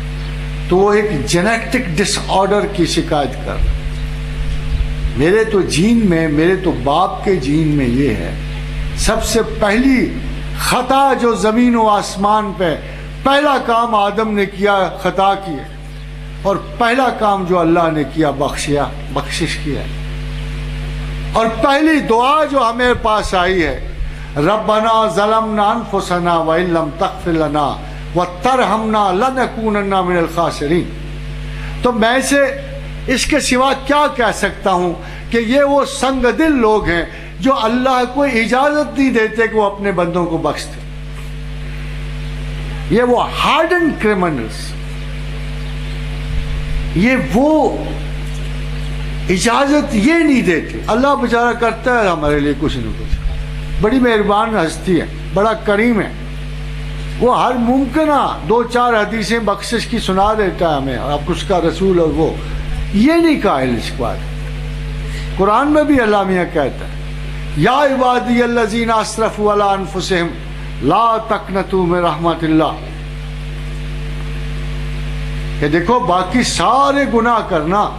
تو وہ ایک جینیٹک ڈس آرڈر کی شکایت کر میرے تو جین میں، میرے تو باپ کے جین میں یہ ہے، سب سے پہلی خطا جو زمین و آسمان پہ پہلا کام آدم نے کیا، خطا کی ہے۔ اور پہلا کام جو اللہ نے کیا، بخشیا، بخشش کیا اور پہلی دعا جو ہمیں پاس آئی ہے، ربنا ظلمنا انفسنا وان لم تغفر لنا۔ وترحمنا لنكونن من الخاسرین تو میں سے اس کے سوا کیا کہہ سکتا ہوں کہ یہ وہ سنگ دل لوگ ہیں جو اللہ کو اجازت نہیں دیتے کہ وہ اپنے بندوں کو بخش دے۔ یہ وہ ہارڈن کرمنلس یہ وہ اجازت یہ نہیں دیتے۔ اللہ بچارہ کرتا ہے ہمارے لیے کچھ نہ کچھ بڑی مہربان ہستی ہے، بڑا کریم ہے۔ وہ ہر ممکنہ دو چار حدیثیں بخشش کی سنا دیتا ہے ہمیں اب اس کا رسول اور وہ۔ یہ نہیں قائل اس بات قرآن میں بھی اللہ میاں کہتا ہے، یا عبادی الذین اسرفوا علی انفسہم لا تقنطوا من رحمت اللہ۔ کہ دیکھو، باقی سارے گناہ کرنا،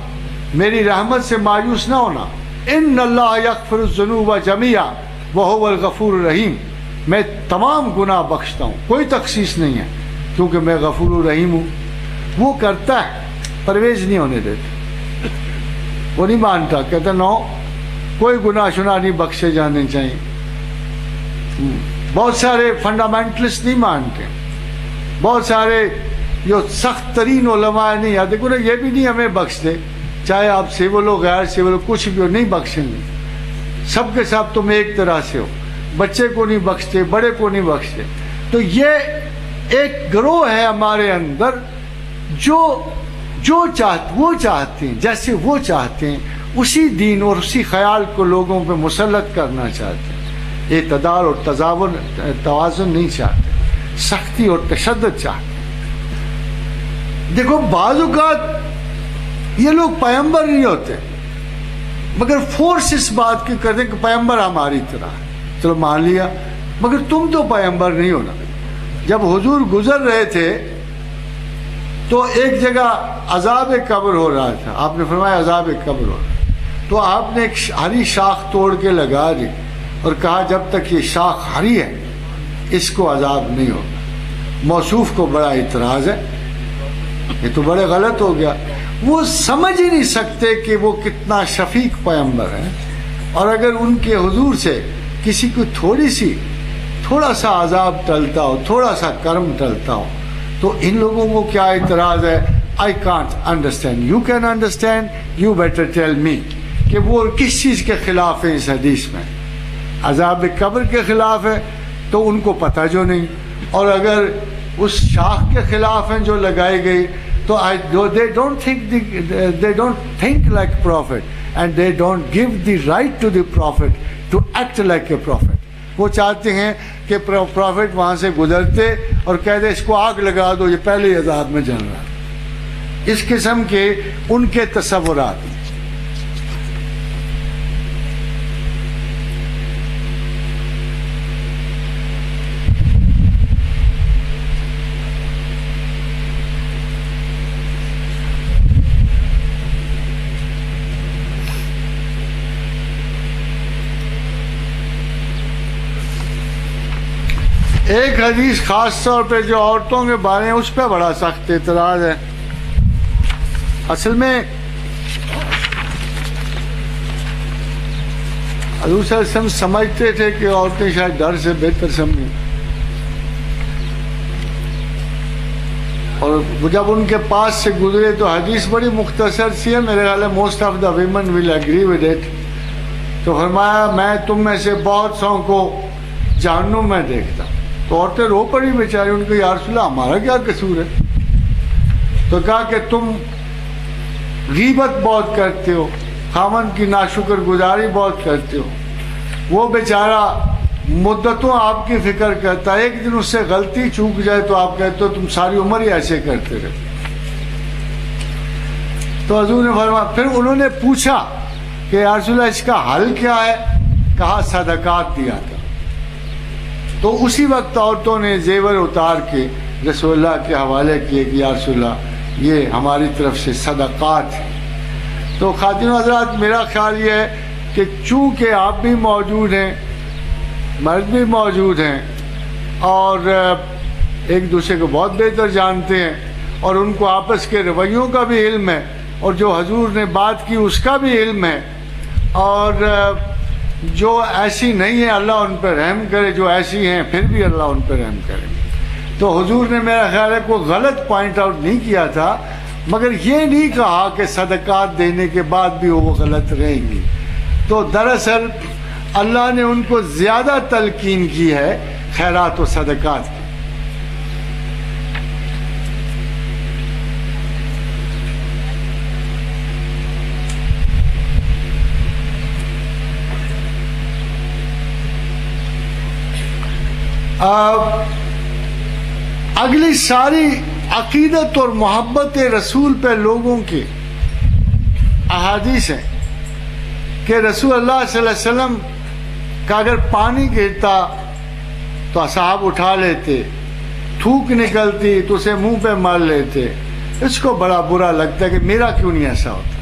میری رحمت سے مایوس نہ ہونا۔ ان اللہ یغفر الذنوب جميعا وهو الغفور الرحیم۔ میں تمام گناہ بخشتا ہوں، کوئی تخصیص نہیں ہے، کیونکہ میں غفور الرحیم ہوں۔ وہ کرتا ہے پرویز نہیں ہونے دیتے وہ نہیں مانتا، کہتا نو، کوئی گناہ شنا نہیں بخشے جانے چاہیے۔ بہت سارے فنڈامنٹلسٹ نہیں مانتے۔ بہت سارے جو سخت ترین علماء نہیں آتے دیکھو یہ بھی نہیں ہمیں بخش دے چاہے آپ سیول ہو، غیر سیول ہو، کچھ بھی ہو، نہیں بخشیں گے۔ سب کے ساتھ تم ایک طرح سے ہو۔ بچے کو نہیں بخشتے، بڑے کو نہیں بخشتے۔ تو یہ ایک گروہ ہے ہمارے اندر جو جو چاہتے وہ چاہتے ہیں، جیسے وہ چاہتے ہیں، اسی دین اور اسی خیال کو لوگوں پہ مسلط کرنا چاہتے ہیں۔ اعتدال اور تضاون، توازن نہیں چاہتے، سختی اور تشدد چاہتے دیکھو، بعض اوقات یہ لوگ پیمبر نہیں ہوتے، مگر فورس اس بات کی کرتے کہ پیمبر ہماری طرح ہے۔ چلو مان لیا، مگر تم تو پیمبر نہیں ہونا جب حضور گزر رہے تھے، تو ایک جگہ عذاب قبر ہو رہا تھا۔ آپ نے فرمایا عذاب قبر ہو رہا تو آپ نے ایک ہری شاخ توڑ کے لگا دی اور کہا جب تک یہ شاخ ہری ہے، اس کو عذاب نہیں ہوگا۔ موصوف کو بڑا اعتراض ہے۔ یہ تو بڑے غلط ہو گیا۔ وہ سمجھ ہی نہیں سکتے کہ وہ کتنا شفیق پیمبر ہے اور اگر ان کے حضور سے کسی کو تھوڑی سی، تھوڑا سا عذاب ٹلتا ہو، تھوڑا سا کرم ٹلتا ہو، تو ان لوگوں کو کیا اعتراض ہے؟ I can't understand you can understand you better tell me کہ وہ کس چیز کے خلاف ہے اس حدیث میں؟ عذاب قبر کے خلاف ہے تو ان کو پتہ جو نہیں۔ اور اگر اس شاخ کے خلاف ہیں جو لگائی گئی، تو they don't think they don't think like prophet and they don't give the right to the prophet to act like a prophet وہ چاہتے ہیں کہ پروفٹ وہاں سے گزرتے اور کہتے اس کو آگ لگا دو، یہ پہلے عذاب میں جل رہا اس قسم کے ان کے تصورات۔ ایک حدیث خاص طور پہ جو عورتوں کے بارے اس پہ بڑا سخت اعتراض ہے۔ اصل میں حضور صلی اللہ علیہ وسلم سمجھتے تھے کہ عورتیں شاید ڈر سے بہتر سمجھیں۔ اور جب ان کے پاس سے گزرے تو حدیث بڑی مختصر سی ہے، میرے خیال ہے most of the women will agree with it تو فرمایا، میں تم میں سے بہت سو کو جہنم میں دیکھتا۔ تو عورتیں رو پڑی بیچاری، ان کو یا رسول اللہ ہمارا کیا قصور ہے؟ تو کہا کہ تم غیبت بہت کرتے ہو، خامن کی ناشکر گزاری بہت کرتے ہو۔ وہ بیچارہ مدتوں آپ کی فکر کرتا ہے، ایک دن اس سے غلطی چوک جائے تو آپ کہتے ہو، تم ساری عمر ہی ایسے کرتے رہے۔ تو حضور نے فرمایا، پھر انہوں نے پوچھا کہ یا رسول اللہ اس کا حل کیا ہے؟ کہا، صدقات دیا تھا۔ تو اسی وقت عورتوں نے زیور اتار کے رسول اللہ کے حوالے کیے کہ یا رسول اللہ، یہ ہماری طرف سے صدقات ہے تو خاتون حضرات، میرا خیال یہ ہے کہ چونکہ آپ بھی موجود ہیں، مرد بھی موجود ہیں اور ایک دوسرے کو بہت بہتر جانتے ہیں اور ان کو آپس کے رویوں کا بھی علم ہے اور جو حضور نے بات کی اس کا بھی علم ہے اور جو ایسی نہیں ہے، اللہ ان پہ رحم کرے، جو ایسی ہیں، پھر بھی اللہ ان پہ رحم کرے۔ تو حضور نے میرا خیال ہے، کوئی غلط پوائنٹ آؤٹ نہیں کیا تھا، مگر یہ نہیں کہا کہ صدقات دینے کے بعد بھی وہ غلط رہیں گی۔ تو دراصل اللہ نے ان کو زیادہ تلقین کی ہے خیرات و صدقات کی۔ اگلی ساری عقیدت اور محبت رسول پہ لوگوں کے احادیث ہیں کہ رسول اللہ صلی اللہ علیہ وسلم کا اگر پانی گرتا تو اصحاب اٹھا لیتے، تھوک نکلتی تو اسے منہ پہ مار لیتے۔ اس کو بڑا برا لگتا ہے کہ میرا کیوں نہیں ایسا ہوتا؟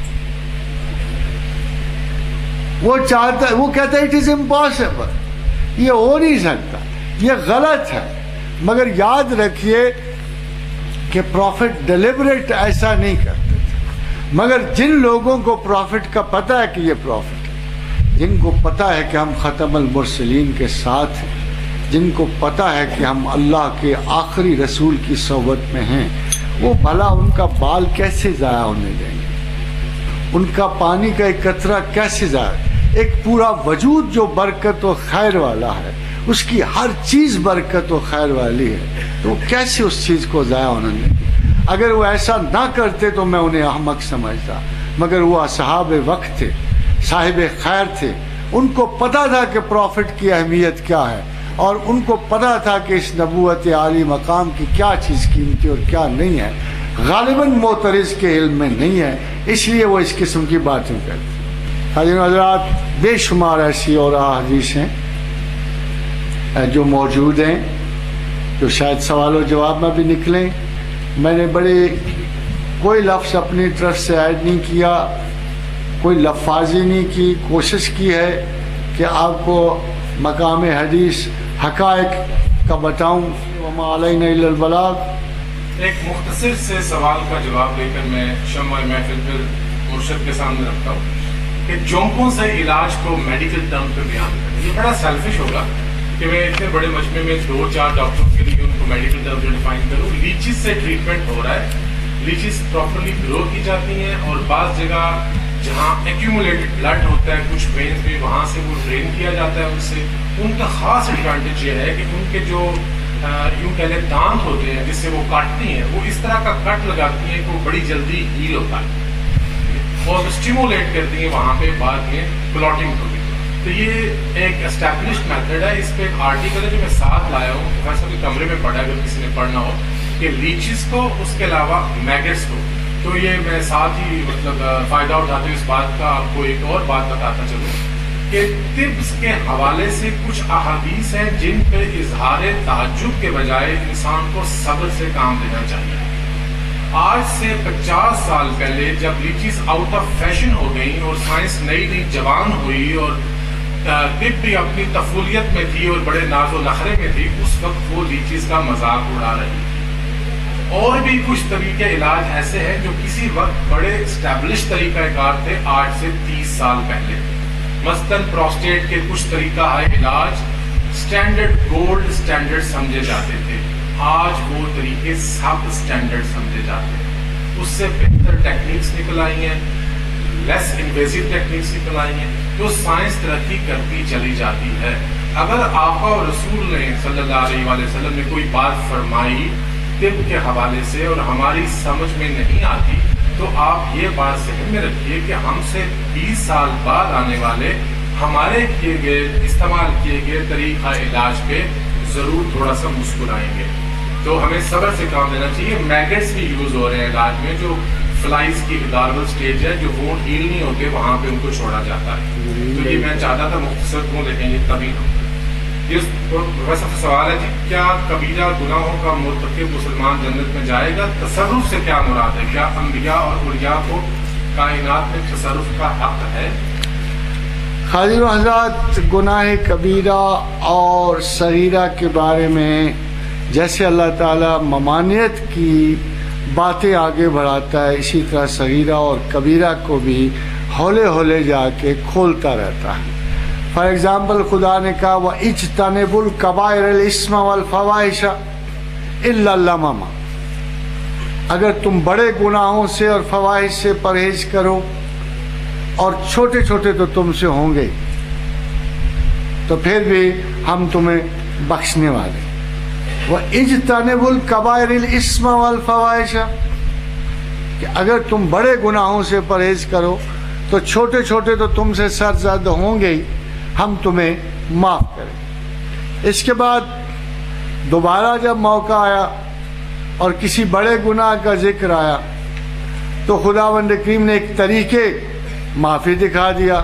وہ چاہتا، وہ کہتا ہے اٹ از امپاسبل یہ ہو نہیں سکتا۔ یہ غلط ہے۔ مگر یاد رکھیے کہ پروفٹ ڈیلیبریٹ ایسا نہیں کرتے تھے۔ مگر جن لوگوں کو پروفٹ کا پتہ ہے کہ یہ پروفٹ ہے، جن کو پتہ ہے کہ ہم ختم المرسلین کے ساتھ ہیں، جن کو پتہ ہے کہ ہم اللہ کے آخری رسول کی صحبت میں ہیں، وہ بھلا ان کا بال کیسے ضائع ہونے دیں گے؟ ان کا پانی کا ایک قطرہ کیسے ضائع؟ ایک پورا وجود جو برکت و خیر والا ہے۔ اس کی ہر چیز برکت و خیر والی ہے۔ تو وہ کیسے اس چیز کو ضائع ہونے دیں اگر وہ ایسا نہ کرتے تو میں انہیں احمق سمجھتا۔ مگر وہ اصحاب وقت تھے، صاحب خیر تھے۔ ان کو پتا تھا کہ پروفٹ کی اہمیت کیا ہے، اور ان کو پتا تھا کہ اس نبوت عالی مقام کی کیا چیز قیمتی اور کیا نہیں ہے۔ غالباً موترز کے علم میں نہیں ہے، اس لیے وہ اس قسم کی باتیں کرتے۔ حضرات بے شمار ایسی اور احادیث ہیں۔ جو موجود ہیں، جو شاید سوال و جواب میں بھی نکلیں۔ میں نے بڑے، کوئی لفظ اپنی طرف سے ایڈ نہیں کیا، کوئی لفاظی نہیں کی، کوشش کی ہے کہ آپ کو مقام حدیث، حقائق کا بتاؤں۔ وما علینا الا البلاغ۔ ایک مختصر سے سوال کا جواب لے کر میں شمع محفل پر مرشد کے سامنے رکھتا ہوں کہ جونکوں سے علاج کو میڈیکل ٹرم پہ بیان کریں۔ یہ بڑا سیلفش ہوگا۔ کہ میں اتنے بڑے مجمع میں دو چار ڈاکٹر کے لیے ان کو میڈیکل ٹرم ڈیفائن کروں لیچز سے ٹریٹمنٹ ہو رہا ہے۔ لیچز پراپرلی گرو کی جاتی ہیں اور بعض جگہ جہاں ایکیومولیٹڈ بلڈ ہوتا ہے، کچھ وینز بھی وہاں سے وہ ڈرین کیا جاتا ہے ان سے۔ ان کا خاص ایڈوانٹیج یہ ہے کہ ان کے جو یوں کہہ لیں دانت ہوتے ہیں، جس سے وہ کاٹتی ہیں، وہ اس طرح کا کٹ لگاتی ہیں کہ وہ بڑی جلدی ہیل ہوتا ہے اور اسٹیمولیٹ کرتی ہیں وہاں پہ بعد میں کلاٹنگ کو۔ تو یہ ایک اسٹیبلشڈ میتھڈ ہے۔ اس پہ ایک آرٹیکل ہے جو میں ساتھ لایا ہوں۔ پروفیسر کے کمرے میں پڑھا اگر کسی نے پڑھنا ہو کہ لیچز کو، اس کے علاوہ میگٹس کو۔ تو یہ میں ساتھ ہی مطلب فائدہ اٹھاتے ہوں اس بات کا آپ کو ایک اور بات بتاتا چلوں۔ کہ طبس کے حوالے سے کچھ احادیث ہیں جن پہ اظہار تعجب کے بجائے انسان کو صبر سے کام لینا چاہیے۔ آج سے پچاس سال پہلے جب لیچیز آؤٹ آف فیشن ہو گئی اور سائنس نئی نئی جوان ہوئی اور طب بھی اپنی تفولیت میں تھی اور بڑے ناز و نخرے میں تھی، اس وقت وہ لیچیز کا مذاق اڑا رہی تھی۔ اور بھی کچھ طریقے علاج ایسے ہیں جو کسی وقت بڑے اسٹیبلش طریقہ کار تھے آج سے تیس سال پہلے۔ مثلاً پروسٹیٹ کے کچھ طریقہ ہے علاج سٹینڈرڈ گولڈ سٹینڈرڈ سمجھے جاتے تھے۔ آج وہ طریقے سب اسٹینڈرڈ سمجھے جاتے ہیں۔ اس سے بہتر ٹیکنیکس نکل آئی ہیں لیس انویزو ٹیکنیکس نکل آئی ہیں۔ جو سائنس ترقی کرتی چلی جاتی ہے۔ اگر آقا و رسول نے صلی اللہ علیہ وآلہ وسلم نے کوئی بات فرمائی طب کے حوالے سے اور ہماری سمجھ میں نہیں آتی، تو آپ یہ بات ذہن میں رکھیے کہ ہم سے بیس سال بعد آنے والے ہمارے کیے گئے، استعمال کیے گئے طریقہ علاج پہ ضرور تھوڑا سا مسکرائیں گے۔ تو ہمیں صبر سے کام لینا چاہیے۔ میگٹس بھی یوز ہو رہے ہیں علاج میں جو فلائز کی اداربل سٹیج ہے جو وہ ہیل نہیں ہوتے وہاں پہ ان کو چھوڑا جاتا ہے۔ تو یہ میں چاہتا تھا مختصر ہوں لیکن یہ تبھی نہ ویسا سوال ہے جی کیا کبیرہ گناہوں کا مرتکب مسلمان جنت میں جائے گا؟ تصرف سے کیا مراد ہے؟ کیا انبیاء اور اولیاء کو کائنات میں تصرف کا حق ہے؟ خاضر حضرات، گناہ کبیرہ اور صغیرہ کے بارے میں جیسے اللہ تعالیٰ ممانعت کی باتیں آگے بڑھاتا ہے، اسی طرح صغیرہ اور کبیرہ کو بھی ہولے ہولے جا کے کھولتا رہتا ہے۔ فار ایگزامپل خدا نے کہا وہ اچ تنب القبائر الاسم والفواحش الا اللمم اگر تم بڑے گناہوں سے اور فواہش سے پرہیز کرو، اور چھوٹے چھوٹے تو تم سے ہوں گے، تو پھر بھی ہم تمہیں بخشنے والے وہ اجتنب القبائر الاسم والفواحش کہ اگر تم بڑے گناہوں سے پرہیز کرو تو چھوٹے چھوٹے تو تم سے سر زد ہوں گے ہی۔ ہم تمہیں معاف کریں۔ اس کے بعد دوبارہ جب موقع آیا اور کسی بڑے گناہ کا ذکر آیا تو خدا بند کریم نے ایک طریقے معافی دکھا دیا،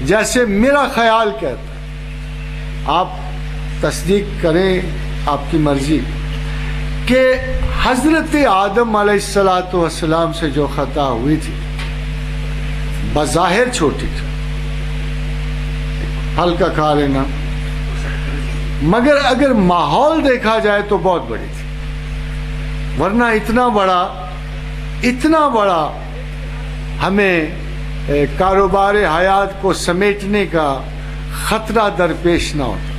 جیسے میرا خیال کہتا آپ تصدیق کریں آپ کی مرضی، کہ حضرت آدم علیہ السلاۃ والسلام سے جو خطا ہوئی تھی، بظاہر چھوٹی تھی ہلکا کھا لینا۔ مگر اگر ماحول دیکھا جائے تو بہت بڑی تھی۔ ورنہ اتنا بڑا اتنا بڑا ہمیں کاروبار حیات کو سمیٹنے کا خطرہ درپیش نہ ہوتا۔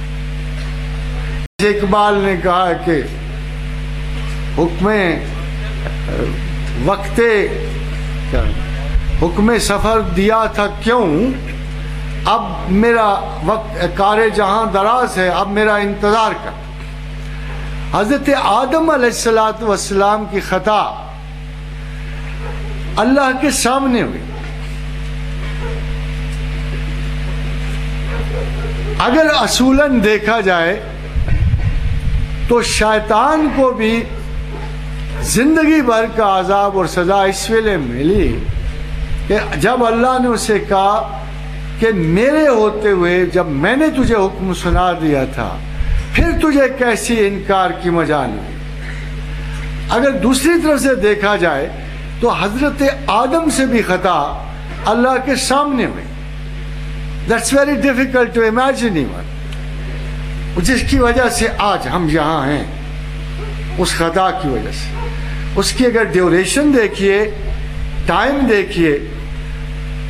اقبال نے کہا کہ حکم، وقت، حکم سفر دیا تھا کیوں؟ اب میرا وقت کار جہاں دراز ہے، اب میرا انتظار کر۔ حضرت آدم علیہ السلاۃ والسلام کی خطا اللہ کے سامنے ہوئی۔ اگر اصولاً دیکھا جائے تو شیطان کو بھی زندگی بھر کا عذاب اور سزا اس ویلے ملی کہ جب اللہ نے اسے کہا کہ میرے ہوتے ہوئے جب میں نے تجھے حکم سنا دیا تھا، پھر تجھے کیسی انکار کی مجال اگر دوسری طرف سے دیکھا جائے تو حضرت آدم سے بھی خطا اللہ کے سامنے ہوئی۔ That's very difficult to imagine even جس کی وجہ سے آج ہم یہاں ہیں، اس خطا کی وجہ سے۔ اس کی اگر ڈیوریشن دیکھیے ٹائم دیکھیے،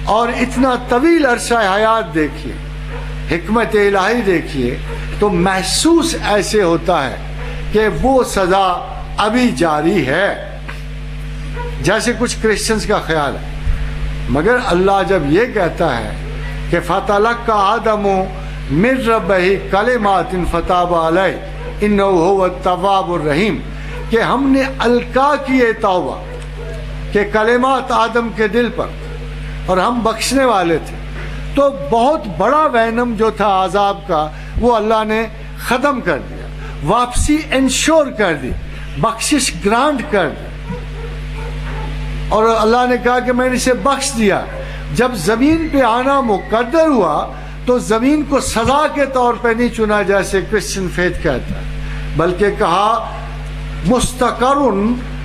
اور اتنا طویل عرصہ حیات دیکھیے، حکمت الہی دیکھیے، تو محسوس ایسے ہوتا ہے کہ وہ سزا ابھی جاری ہے۔ جیسے کچھ کرسچنز کا خیال ہے۔ مگر اللہ جب یہ کہتا ہے کہ فتح کا آدم مر رب ہی کلمات ان فتح علیہ ان طواب الرحیم، کہ ہم نے الکا کیے توبہ، کہ کلمات آدم کے دل پر، اور ہم بخشنے والے تھے۔ تو بہت بڑا وینم جو تھا عذاب کا، وہ اللہ نے ختم کر دیا، واپسی انشور کر دی، بخشش گرانٹ کر دی۔ اور اللہ نے کہا کہ میں نے اسے بخش دیا۔ جب زمین پہ آنا مقدر ہوا تو زمین کو سزا کے طور پہ نہیں چنا جیسے کرسچن فیتھ کہتا ہے، بلکہ کہا مستقر و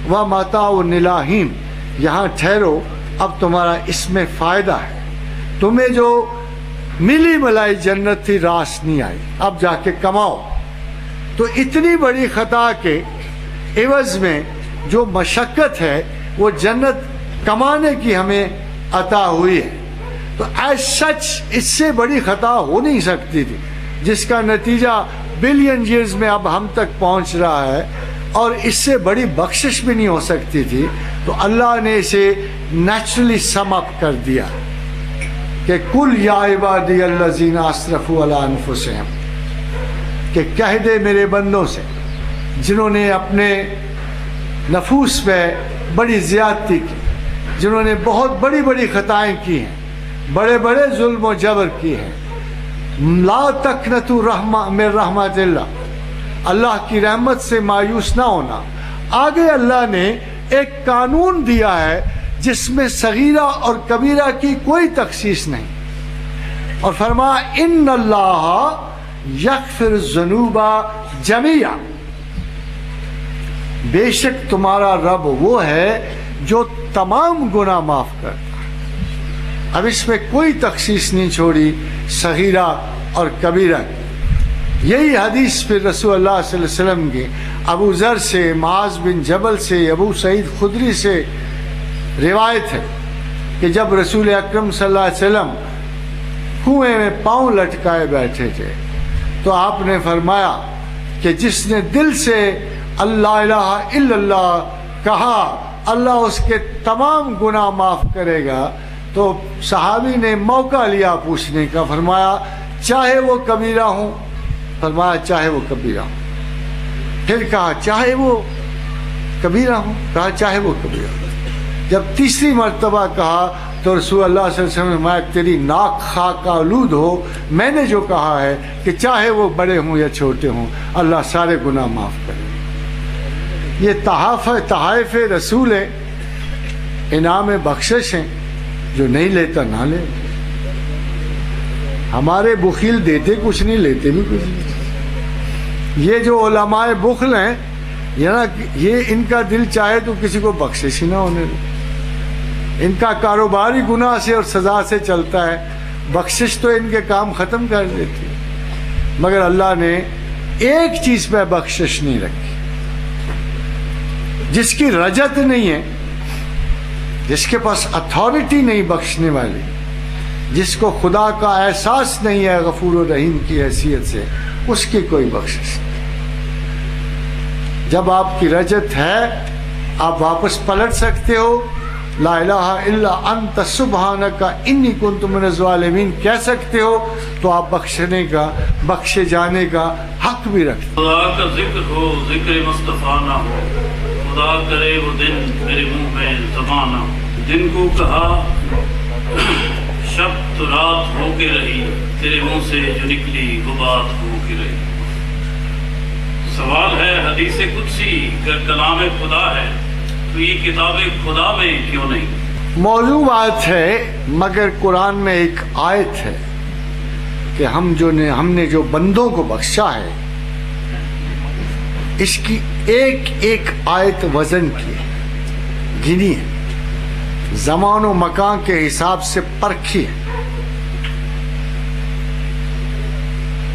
متا نلاہیم، یہاں ٹھہرو، اب تمہارا اس میں فائدہ ہے۔ تمہیں جو ملی ملائی جنت تھی، راس نہیں آئی۔ اب جا کے کماؤ۔ تو اتنی بڑی خطا کے عوض میں جو مشقت ہے، وہ جنت کمانے کی ہمیں عطا ہوئی ہے۔ تو ایز سچ اس سے بڑی خطا ہو نہیں سکتی تھی۔ جس کا نتیجہ بلین ایئرز میں اب ہم تک پہنچ رہا ہے اور اس سے بڑی بخشش بھی نہیں ہو سکتی تھی، تو اللہ نے اسے نیچرلی سم اپ کر دیا کہ کل یا عبادی اللہ زینا اسرف انفسہم، کہ کہہ دے میرے بندوں سے، جنہوں نے اپنے نفوس پہ بڑی زیادتی کی، جنہوں نے بہت بڑی بڑی خطائیں کی ہیں۔ بڑے بڑے ظلم و جبر کی ہیں۔ لا تکنتو رحمہ میں رحمت اللہ۔ اللہ کی رحمت سے مایوس نہ ہونا۔ آگے اللہ نے ایک قانون دیا ہے جس میں صغیرہ اور کبیرہ کی کوئی تخصیص نہیں۔ اور فرما ان اللہ یکفر ذنوبا جمیا بے شک تمہارا رب وہ ہے جو تمام گناہ معاف کرتا اب اس میں کوئی تخصیص نہیں چھوڑی، صغیرہ اور کبیرہ۔ یہی حدیث پھر رسول اللہ صلی اللہ علیہ وسلم کی۔ ابو ذر سے، معاذ بن جبل سے، ابو سعید خدری سے روایت ہے کہ جب رسول اکرم صلی اللہ علیہ وسلم کنویں میں پاؤں لٹکائے بیٹھے تھے، تو آپ نے فرمایا کہ جس نے دل سے اللہ الہ الا اللہ کہا، اللہ اس کے تمام گناہ معاف کرے گا۔ تو صحابی نے موقع لیا پوچھنے کا، فرمایا، چاہے وہ کبیرہ ہوں۔ فرمایا، چاہے وہ کبیرہ ہوں۔ پھر کہا، چاہے وہ کبیرہ ہوں۔ کہا، چاہے وہ کبیرہ ہوں۔ جب تیسری مرتبہ کہا تو رسول اللہ صلی اللہ علیہ وسلم میں تیری ناک خاک آلود ہو۔ میں نے جو کہا ہے کہ چاہے وہ بڑے ہوں یا چھوٹے ہوں، اللہ سارے گناہ معاف کرے۔ یہ تحاف تحائف رسول ہے انعام بخشش ہیں۔ جو نہیں لیتا نہ لے۔ ہمارے بخیل دیتے کچھ نہیں، لیتے بھی کچھ نہیں۔ یہ جو علماء بخل ہیں، یہ ان کا دل چاہے تو کسی کو بخشش ہی نہ ہونے دے۔ ان کا کاروباری گناہ سے اور سزا سے چلتا ہے۔ بخشش تو ان کے کام ختم کر دیتی مگر اللہ نے ایک چیز پہ بخشش نہیں رکھی۔ جس کی رجت نہیں ہے جس کے پاس اتھارٹی نہیں بخشنے والی، جس کو خدا کا احساس نہیں ہے غفور و رحیم کی حیثیت سے، اس کی کوئی بخشش نہیں۔ جب آپ کی رجت ہے، آپ واپس پلٹ سکتے ہو۔ لا الہ الا انت، سبحانک، انی کنت من الظالمین کہہ سکتے ہو۔ تو آپ بخشنے کا، بخشے جانے کا حق بھی رکھتے خدا کا ذکر ہو، ذکر مصطفیٰ نہ ہو۔ خدا کرے وہ دن میرے منہ میں زبان ہو دن کو کہا، شب تو رات ہو کے رہی، تیرے منہ سے جو نکلی وہ بات ہو کے رہی۔ سوال ہے، حدیث قدسی اگر کلام خدا ہے، تو یہ کتاب خدا میں کیوں نہیں؟ موضوع آیت ہے، مگر قرآن میں ایک آیت ہے کہ ہم جو نے، ہم نے جو بندوں کو بخشا ہے، اس کی ایک ایک آیت وزن کی ہے گنی ہے۔ زمان و مکان کے حساب سے پرکھی ہے۔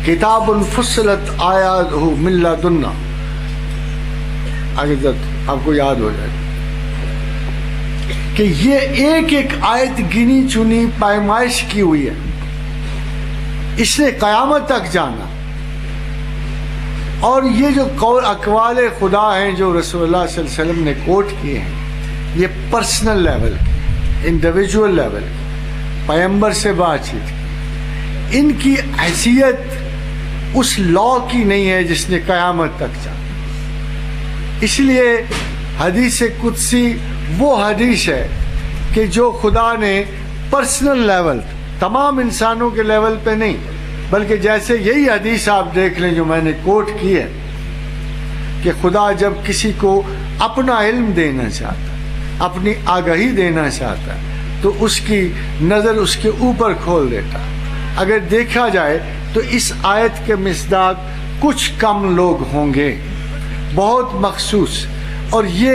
کتاب الفصلت آیات ہو ملا دنہ آگے آپ کو یاد ہو جائے۔ کہ یہ ایک ایک آیت گنی چنی پیمائش کی ہوئی ہے۔ اس نے قیامت تک جانا۔ اور یہ جو قول اقوال خدا ہیں جو رسول اللہ صلی اللہ علیہ وسلم نے کوٹ کیے ہیں، یہ پرسنل لیول کے انڈیویجول لیول کے پیمبر سے بات چیت کی ان کی حیثیت اس لا کی نہیں ہے جس نے قیامت تک جانا اس لیے حدیث قدسی وہ حدیث ہے کہ جو خدا نے پرسنل لیول تمام انسانوں کے لیول پہ نہیں۔ بلکہ جیسے یہی حدیث آپ دیکھ لیں جو میں نے کوٹ کی ہے کہ خدا جب کسی کو اپنا علم دینا چاہتا اپنی آگہی دینا چاہتا تو اس کی نظر اس کے اوپر کھول دیتا اگر دیکھا جائے تو اس آیت کے مصداق کچھ کم لوگ ہوں گے۔ بہت مخصوص۔ اور یہ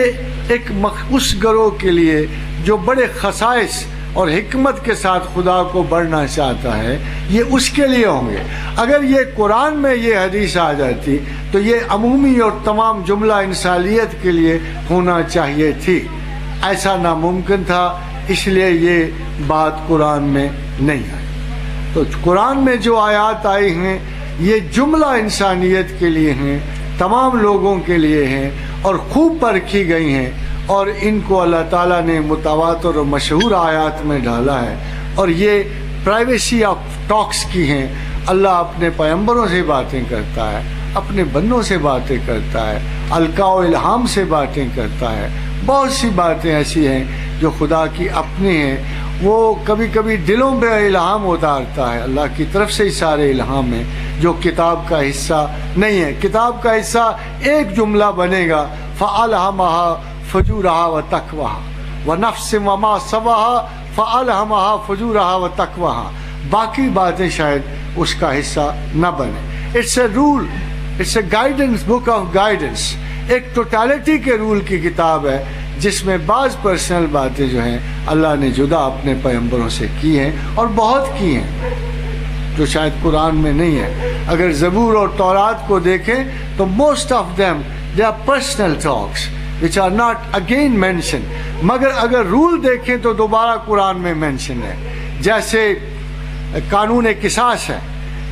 ایک اس گروہ کے لیے جو بڑے خصائص اور حکمت کے ساتھ خدا کو بڑھنا چاہتا ہے، یہ اس کے لیے ہوں گے۔ اگر یہ قرآن میں یہ حدیث آ جاتی، تو یہ عمومی اور تمام جملہ انسانیت کے لیے ہونا چاہیے تھی۔ ایسا ناممکن تھا، اس لیے یہ بات قرآن میں نہیں آئی۔ تو قرآن میں جو آیات آئی ہیں، یہ جملہ انسانیت کے لیے ہیں، تمام لوگوں کے لیے ہیں اور خوب پرکھی گئی ہیں۔ اور ان کو اللہ تعالیٰ نے متواتر اور مشہور آیات میں ڈالا ہے اور یہ پرائیویسی آف ٹاکس کی ہیں۔ اللہ اپنے پیمبروں سے باتیں کرتا ہے، اپنے بندوں سے باتیں کرتا ہے، القاء و الہام سے باتیں کرتا ہے۔ بہت سی باتیں ایسی ہیں جو خدا کی اپنی ہیں۔ وہ کبھی کبھی دلوں پہ الہام اتارتا ہے۔ اللہ کی طرف سے ہی سارے الہام ہیں، جو کتاب کا حصہ نہیں ہے۔ کتاب کا حصہ ایک جملہ بنے گا فعلحمہ فجورہا و تقوہا و نفس وما صبحا فعلحمہ فجورہا و تقوہا باقی باتیں شاید اس کا حصہ نہ بنے. It's a rule it's a guidance book of guidance ایک ٹوٹالٹی کے رول کی کتاب ہے جس میں بعض پرسنل باتیں جو ہیں اللہ نے جدا اپنے پیمبروں سے کی ہیں اور بہت کی ہیں جو شاید قرآن میں نہیں ہے. اگر زبور اور تورات کو دیکھیں تو most of them they are personal talks which are not again mention مگر اگر رول دیکھیں تو دوبارہ قرآن میں مینشن ہے۔ جیسے قانون قصاص ہے،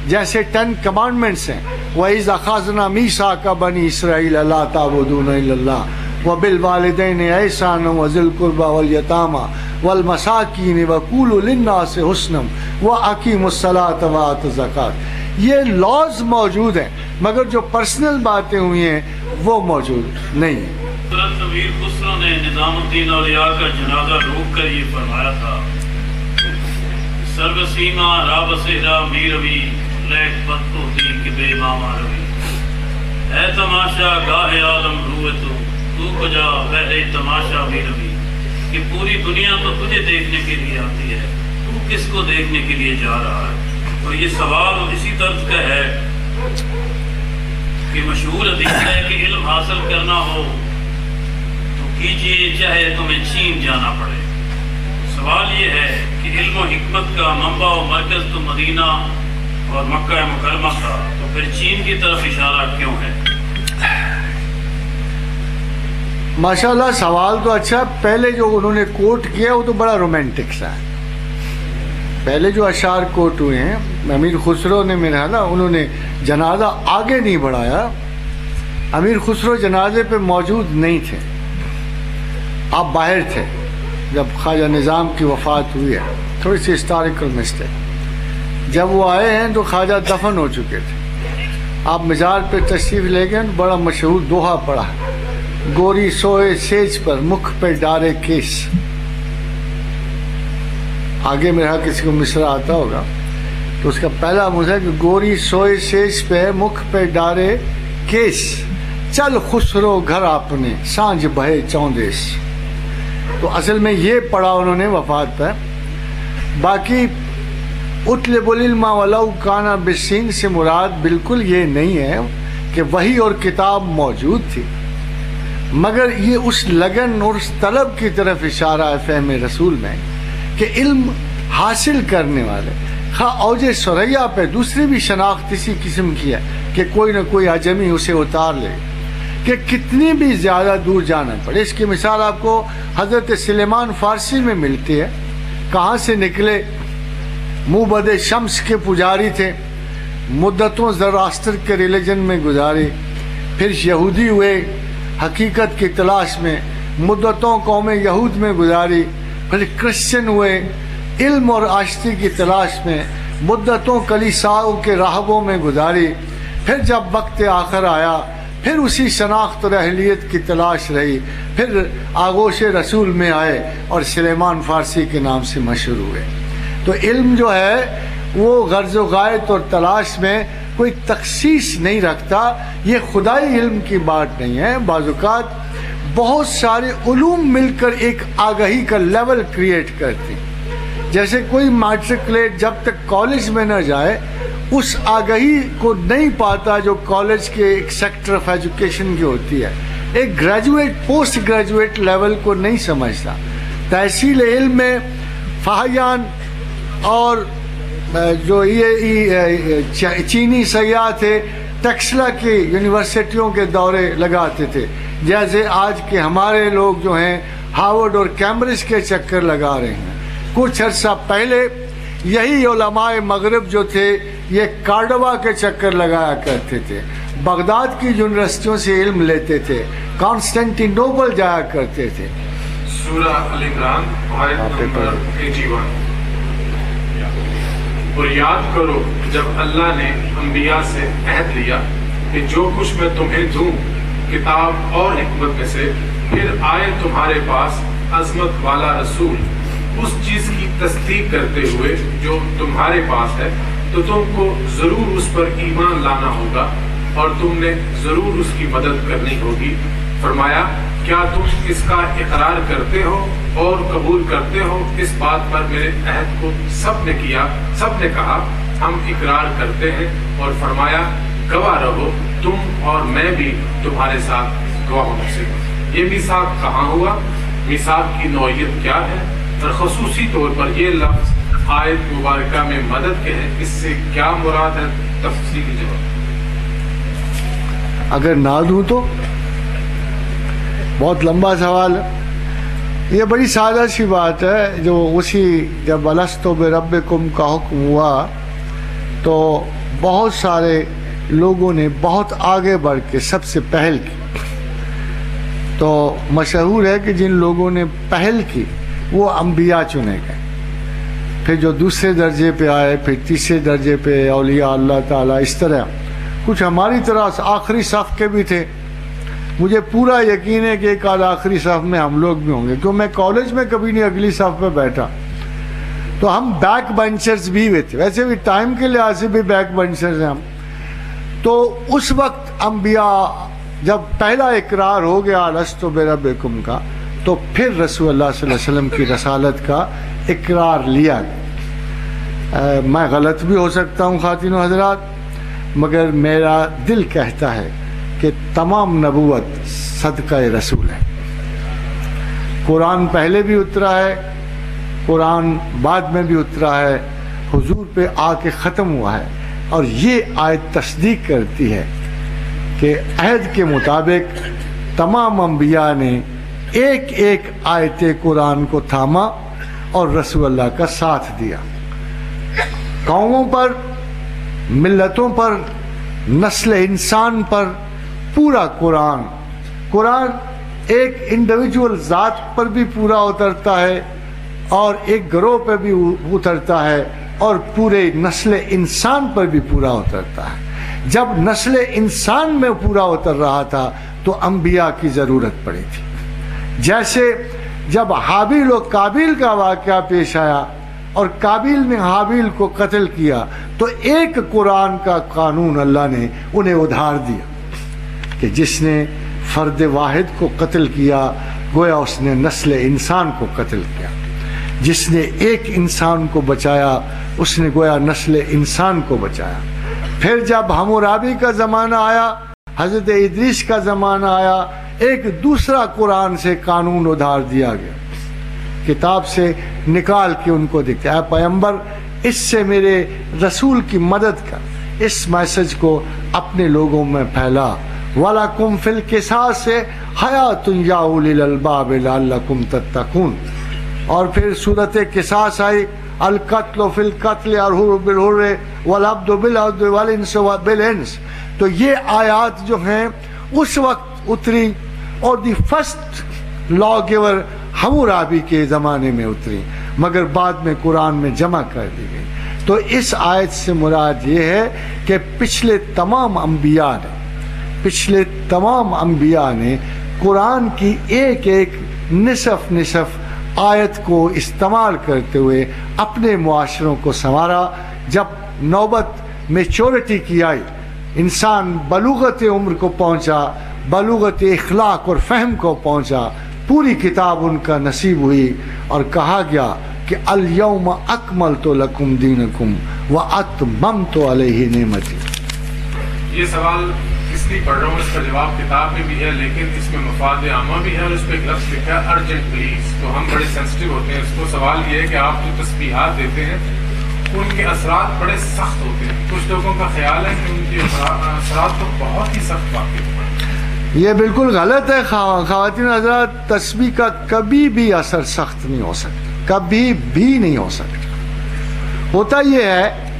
جیسے ٹین کمانڈمنٹس ہیں۔ وَإِذَا خَازْنَا مِيسَاكَ بَنِي إِسْرَائِيلَ لَا تَعْبُدُونَ إِلَّا اللَّهِ وَبِالْوَالِدَيْنِ إِحْسَانًا وَذِي الْقُرْبَى وَالْيَتَامَى وَالْمَسَاكِينِ وَقُولُوا لِلنَّاسِ حُسْنًا وَأَقِيمُوا الصَّلَاةَ وَآتُوا الزَّكَاةَ۔ یہ لاز موجود ہیں، مگر جو پرسنل باتیں ہوئی ہیں وہ موجود نہیں ہیں۔ حضرت خسرو نے نظام الدین اولیاء کا جنازہ روک کر یہ فرمایا تھا۔ سرو سیما راب سہرا میر روی لیک بد ہوتی کہ بے ماما روی اے تماشا گاہ عالم روئے تو تو کجا پہلے تماشا بھی روی کہ پوری دنیا تو تجھے دیکھنے کے لیے آتی ہے۔ تو کس کو دیکھنے کے لیے جا رہا ہے؟ اور یہ سوال اسی طرز کا ہے کہ مشہور حدیث ہے کہ علم حاصل کرنا ہو۔ کیجیے چاہے تمہیں چین جانا پڑے۔ سوال یہ ہے کہ علم و حکمت کا منبع و مرکز تو مدینہ اور مکہ مکرمہ تھا، تو پھر چین کی طرف اشارہ کیوں ہے؟ ماشاءاللہ سوال تو اچھا پہلے جو انہوں نے کوٹ کیا وہ تو بڑا رومانٹک سا ہے۔ پہلے جو اشعار کوٹ ہوئے ہیں، امیر خسرو نے میرا نا، انہوں نے جنازہ آگے نہیں بڑھایا۔ امیر خسرو جنازے پہ موجود نہیں تھے۔ آپ باہر تھے جب خواجہ نظام کی وفات ہوئی ہے۔ تھوڑی سی ہسٹوریکل مسٹیک۔ جب وہ آئے ہیں تو خواجہ دفن ہو چکے تھے۔ آپ مزار پہ تشریف لے گئے بڑا مشہور دوہا پڑا گوری سوئے سیج پر مکھ پہ ڈارے کیس۔ آگے میرا کسی کو مصرا آتا ہوگا۔ تو اس کا پہلا مجھے کہ گوری سوئے سیج پہ مکھ پہ ڈارے کیس۔ چل خسرو گھر اپنے، سانج بہے چوندیس تو اصل میں یہ پڑھا انہوں نے وفات پہ باقی اتل بلما ولو کانا بسین سے مراد بالکل یہ نہیں ہے کہ وہی اور کتاب موجود تھی۔ مگر یہ اس لگن اور اس طلب کی طرف اشارہ ہے فہم رسول میں کہ علم حاصل کرنے والے۔ خواہ اوج سریا پہ دوسری بھی شناخت اسی قسم کی ہے کہ کوئی نہ کوئی عجمی اسے اتار لے۔ کہ کتنی بھی زیادہ دور جانا پڑے۔ اس کی مثال آپ کو حضرت سلیمان فارسی میں ملتی ہے۔ کہاں سے نکلے؟ منہ بد شمس کے پجاری تھے۔ مدتوں زراسٹر کے ریلیجن میں گزاری پھر یہودی ہوئے۔ حقیقت کی تلاش میں مدتوں قوم یہود میں گزاری۔ پھر کرسچن ہوئے۔ علم اور آشتی کی تلاش میں مدتوں کلیساؤں کے راہبوں میں گزاری۔ پھر جب وقت آخر آیا پھر اسی شناخت اور اہلیت کی تلاش رہی۔ پھر آگوش رسول میں آئے اور سلیمان فارسی کے نام سے مشہور ہوئے۔ تو علم جو ہے، وہ غرض و غائط اور تلاش میں کوئی تخصیص نہیں رکھتا۔ یہ خدائی علم کی بات نہیں ہے۔ بعض اوقات بہت سارے علوم مل کر ایک آگہی کا لیول کریٹ کرتے جیسے کوئی میٹرکلیٹ جب تک کالج میں نہ جائے اس آگہی کو نہیں پاتا جو کالج کے ایک سیکٹر آف ایجوکیشن کی ہوتی ہے۔ ایک گریجویٹ پوسٹ گریجویٹ لیول کو نہیں سمجھتا۔ تحصیل علم میں فہیان اور جو یہ چینی سیاح تھے، ٹیکسلا کی یونیورسٹیوں کے دورے لگاتے تھے۔ جیسے آج کے ہمارے لوگ جو ہیں، ہارورڈ اور کیمبرج کے چکر لگا رہے ہیں۔ کچھ عرصہ پہلے یہی علماء مغرب جو تھے یہ کارڈوا کے چکر لگایا کرتے تھے۔ بغداد کی یونیورسٹیوں سے علم لیتے تھے۔ کانسٹینٹینوبل جایا کرتے تھے۔ سورہ ال عمران آیت نمبر 81 اور یاد کرو جب اللہ نے انبیاء سے عہد لیا کہ جو کچھ میں تمہیں دوں کتاب اور حکمت میں سے پھر آئے تمہارے پاس عظمت والا رسول۔ اس چیز کی تصدیق کرتے ہوئے جو تمہارے پاس ہے تو تم کو ضرور اس پر ایمان لانا ہوگا اور تم نے ضرور اس کی مدد کرنی ہوگی۔ فرمایا، کیا تم اس کا اقرار کرتے ہو اور قبول کرتے ہو؟ اس بات پر میرے عہد کو سب نے کیا، سب نے کہا، ہم اقرار کرتے ہیں۔ اور فرمایا، گواہ رہو، تم اور میں بھی تمہارے ساتھ گواہوں میں سے۔ یہ میساک کہاں ہوا؟ میساک کی نوعیت کیا ہے؟ اور خصوصی طور پر یہ لفظ آیت مبارکہ میں مدد کے ہے اس سے کیا مراد ہے؟ تفصیلی جواب اگر نہ دوں تو؟ بہت لمبا سوال۔ ہے یہ بڑی سادہ سی بات ہے جو اسی جب السطو رب کم کا حکم ہوا، تو بہت سارے لوگوں نے بہت آگے بڑھ کے سب سے پہل کی۔ تو مشہور ہے کہ جن لوگوں نے پہل کی، وہ انبیاء چنے گئے۔ پھر جو دوسرے درجے پہ آئے، پھر تیسرے درجے پہ اولیاء اللہ تعالیٰ اس طرح۔ کچھ ہماری طرح آخری صف کے بھی تھے۔ مجھے پورا یقین ہے کہ ایک آدھ آخری صف میں ہم لوگ بھی ہوں گے کیوں میں کالج میں کبھی نہیں اگلی صف میں بیٹھا۔ تو ہم بیک بنچرز بھی ہوئے تھے۔ ویسے بھی ٹائم کے لحاظ سے بھی بیک بنچرز ہیں ہم۔ تو اس وقت انبیاء جب پہلا اقرار ہو گیا رست و بیرا بیکم کا، تو پھر رسول اللہ صلی اللہ علیہ وسلم کی رسالت کا اقرار لیا۔ میں غلط بھی ہو سکتا ہوں خواتین و حضرات، مگر میرا دل کہتا ہے کہ تمام نبوت صدقہ رسول ہے۔ قرآن پہلے بھی اترا ہے، قرآن بعد میں بھی اترا ہے، حضور پہ آ کے ختم ہوا ہے۔ اور یہ آیت تصدیق کرتی ہے کہ عہد کے مطابق تمام انبیاء نے ایک ایک آیت قرآن کو تھاما۔ اور رسول اللہ کا ساتھ دیا۔ قوموں پر، ملتوں پر، نسل انسان پر پورا قرآن۔ قرآن ایک انڈیویجول ذات پر بھی پورا اترتا ہے اور ایک گروہ پہ بھی اترتا ہے اور پورے نسل انسان پر بھی پورا اترتا ہے۔ جب نسل انسان میں پورا اتر رہا تھا تو انبیاء کی ضرورت پڑی تھی۔ جیسے جب حابیل و کابیل کا واقعہ پیش آیا اور کابیل نے حابیل کو قتل کیا تو ایک قرآن کا قانون اللہ نے انہیں ادھار دیا کہ جس نے فرد واحد کو قتل کیا، گویا اس نے نسل انسان کو قتل کیا۔ جس نے ایک انسان کو بچایا، اس نے گویا نسل انسان کو بچایا۔ پھر جب ہمورابی کا زمانہ آیا، حضرت ادریس کا زمانہ آیا ایک دوسرا قرآن سے قانون ادھار دیا گیا۔ کتاب سے نکال کے ان کو دکھتا ہے پیمبر اس سے میرے رسول کی مدد کر۔ اس میسج کو اپنے لوگوں میں پھیلا۔ والا کم فل کے ساتھ سے حیات یا الباب لعلکم تتقون۔ اور پھر صورت قصاص آئی۔ القتل و فی القتل الحر بالحر والعبد بالعبد والانس بالانس تو یہ آیات جو ہیں، اس وقت اتری۔ اور دی فرسٹ لا گیور حمورابی کے زمانے میں اتری، مگر بعد میں قرآن میں جمع کر دی گئی۔ تو اس آیت سے مراد یہ ہے کہ پچھلے تمام انبیاء نے، پچھلے تمام انبیاء نے قرآن کی ایک ایک نصف نصف آیت کو استعمال کرتے ہوئے اپنے معاشروں کو سنوارا۔ جب نوبت میچورٹی کی آئی، انسان بلوغت عمر کو پہنچا بلوغت اخلاق اور فہم کو پہنچا۔ پوری کتاب ان کا نصیب ہوئی اور کہا گیا کہ الیوم اکمل تو لکم دینکم و اتمم تو علیہ نعمتی۔ یہ سوال اس لیے پڑھ رہا ہوں، اس کا جواب کتاب میں بھی ہے، لیکن اس میں مفاد عامہ بھی ہے اور اس پہ ایک لفظ لکھا ہے، ارجنٹ پلیز تو ہم بڑے سینسٹیو ہوتے ہیں۔ اس کو سوال یہ ہے کہ آپ جو تسبیحات دیتے ہیں، ان کے اثرات بڑے سخت ہوتے ہیں۔ کچھ لوگوں کا خیال ہے کہ ان کے اثرات تو بہت ہی سخت واقع ہوتے یہ بالکل غلط ہے خواتین حضرات، تسبیح کا کبھی بھی اثر سخت نہیں ہو سکتا۔ کبھی بھی نہیں ہو سکتا۔ ہوتا یہ ہے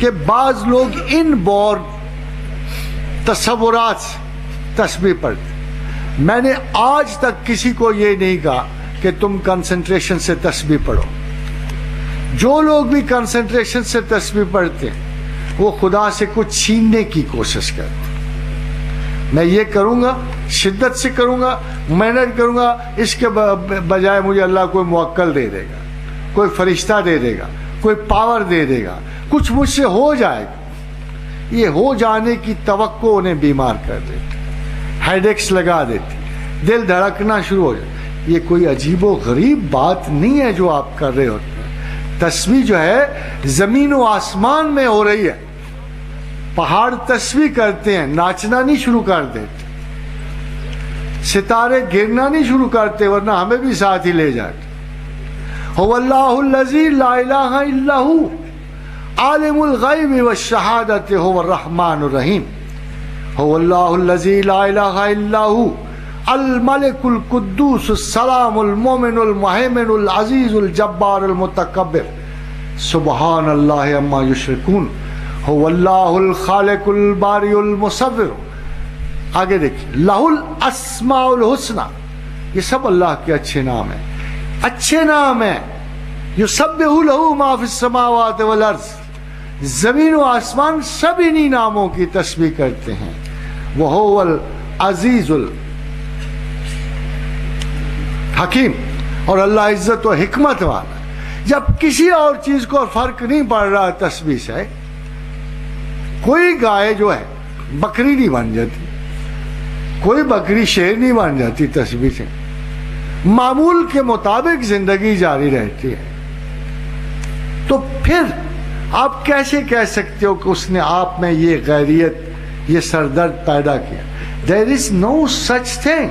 کہ بعض لوگ ان بور تصورات تسبیح پڑھتے میں نے آج تک کسی کو یہ نہیں کہا کہ تم کنسنٹریشن سے تسبیح پڑھو۔ جو لوگ بھی کنسنٹریشن سے تسبیح پڑھتے ہیں، وہ خدا سے کچھ چھیننے کی کوشش کرتے ہیں۔ میں یہ کروں گا، شدت سے کروں گا، محنت کروں گا، اس کے بجائے مجھے اللہ کوئی موکل دے دے گا، کوئی فرشتہ دے دے گا، کوئی پاور دے دے گا۔ کچھ مجھ سے ہو جائے گا یہ ہو جانے کی توقع انہیں بیمار کر دیتی ہیڈ ایکس لگا دیتی دل دھڑکنا شروع ہو جائے یہ کوئی عجیب و غریب بات نہیں ہے جو آپ کر رہے ہوتے ہیں۔ تصویر جو ہے، زمین و آسمان میں ہو رہی ہے۔ پہاڑ تصویر کرتے ہیں، ناچنا نہیں شروع کر دیتے۔ ستارے گرنا نہیں شروع کرتے، ورنہ ہمیں بھی ساتھ ہی لے جاتے۔ هو اللہ الذی لا الہ الا ہو۔ عالم الغیب والشہادت هو الرحمن الرحیم۔ هو اللہ الذی لا الہ الا ہو۔ الملک القدوس، السلام المومن المحمن العزیز الجبار المتکبر۔ سبحان اللہ اما یشرکون۔ هو اللہ الخالق الباری المصور. آگے دیکھیں لہ الاسماء الحسنہ یہ سب اللہ کے اچھے نام ہیں۔ اچھے نام ہیں۔ یہ سب لہو ما فی السماوات والارض. زمین و آسمان سب انہی ناموں کی تسبیح کرتے ہیں۔ وہ العزیز الحکیم اور اللہ عزت و حکمت والا۔ جب کسی اور چیز کو فرق نہیں پڑ رہا تسبیح سے کوئی گائے جو ہے، بکری نہیں بن جاتی۔ کوئی بکری شیر نہیں بن جاتی تسبیح سے۔ معمول کے مطابق زندگی جاری رہتی ہے۔ تو پھر آپ کیسے کہہ سکتے ہو کہ اس نے آپ میں یہ غیریت، یہ سردرد پیدا کیا؟ دیر از نو سچ تھنگ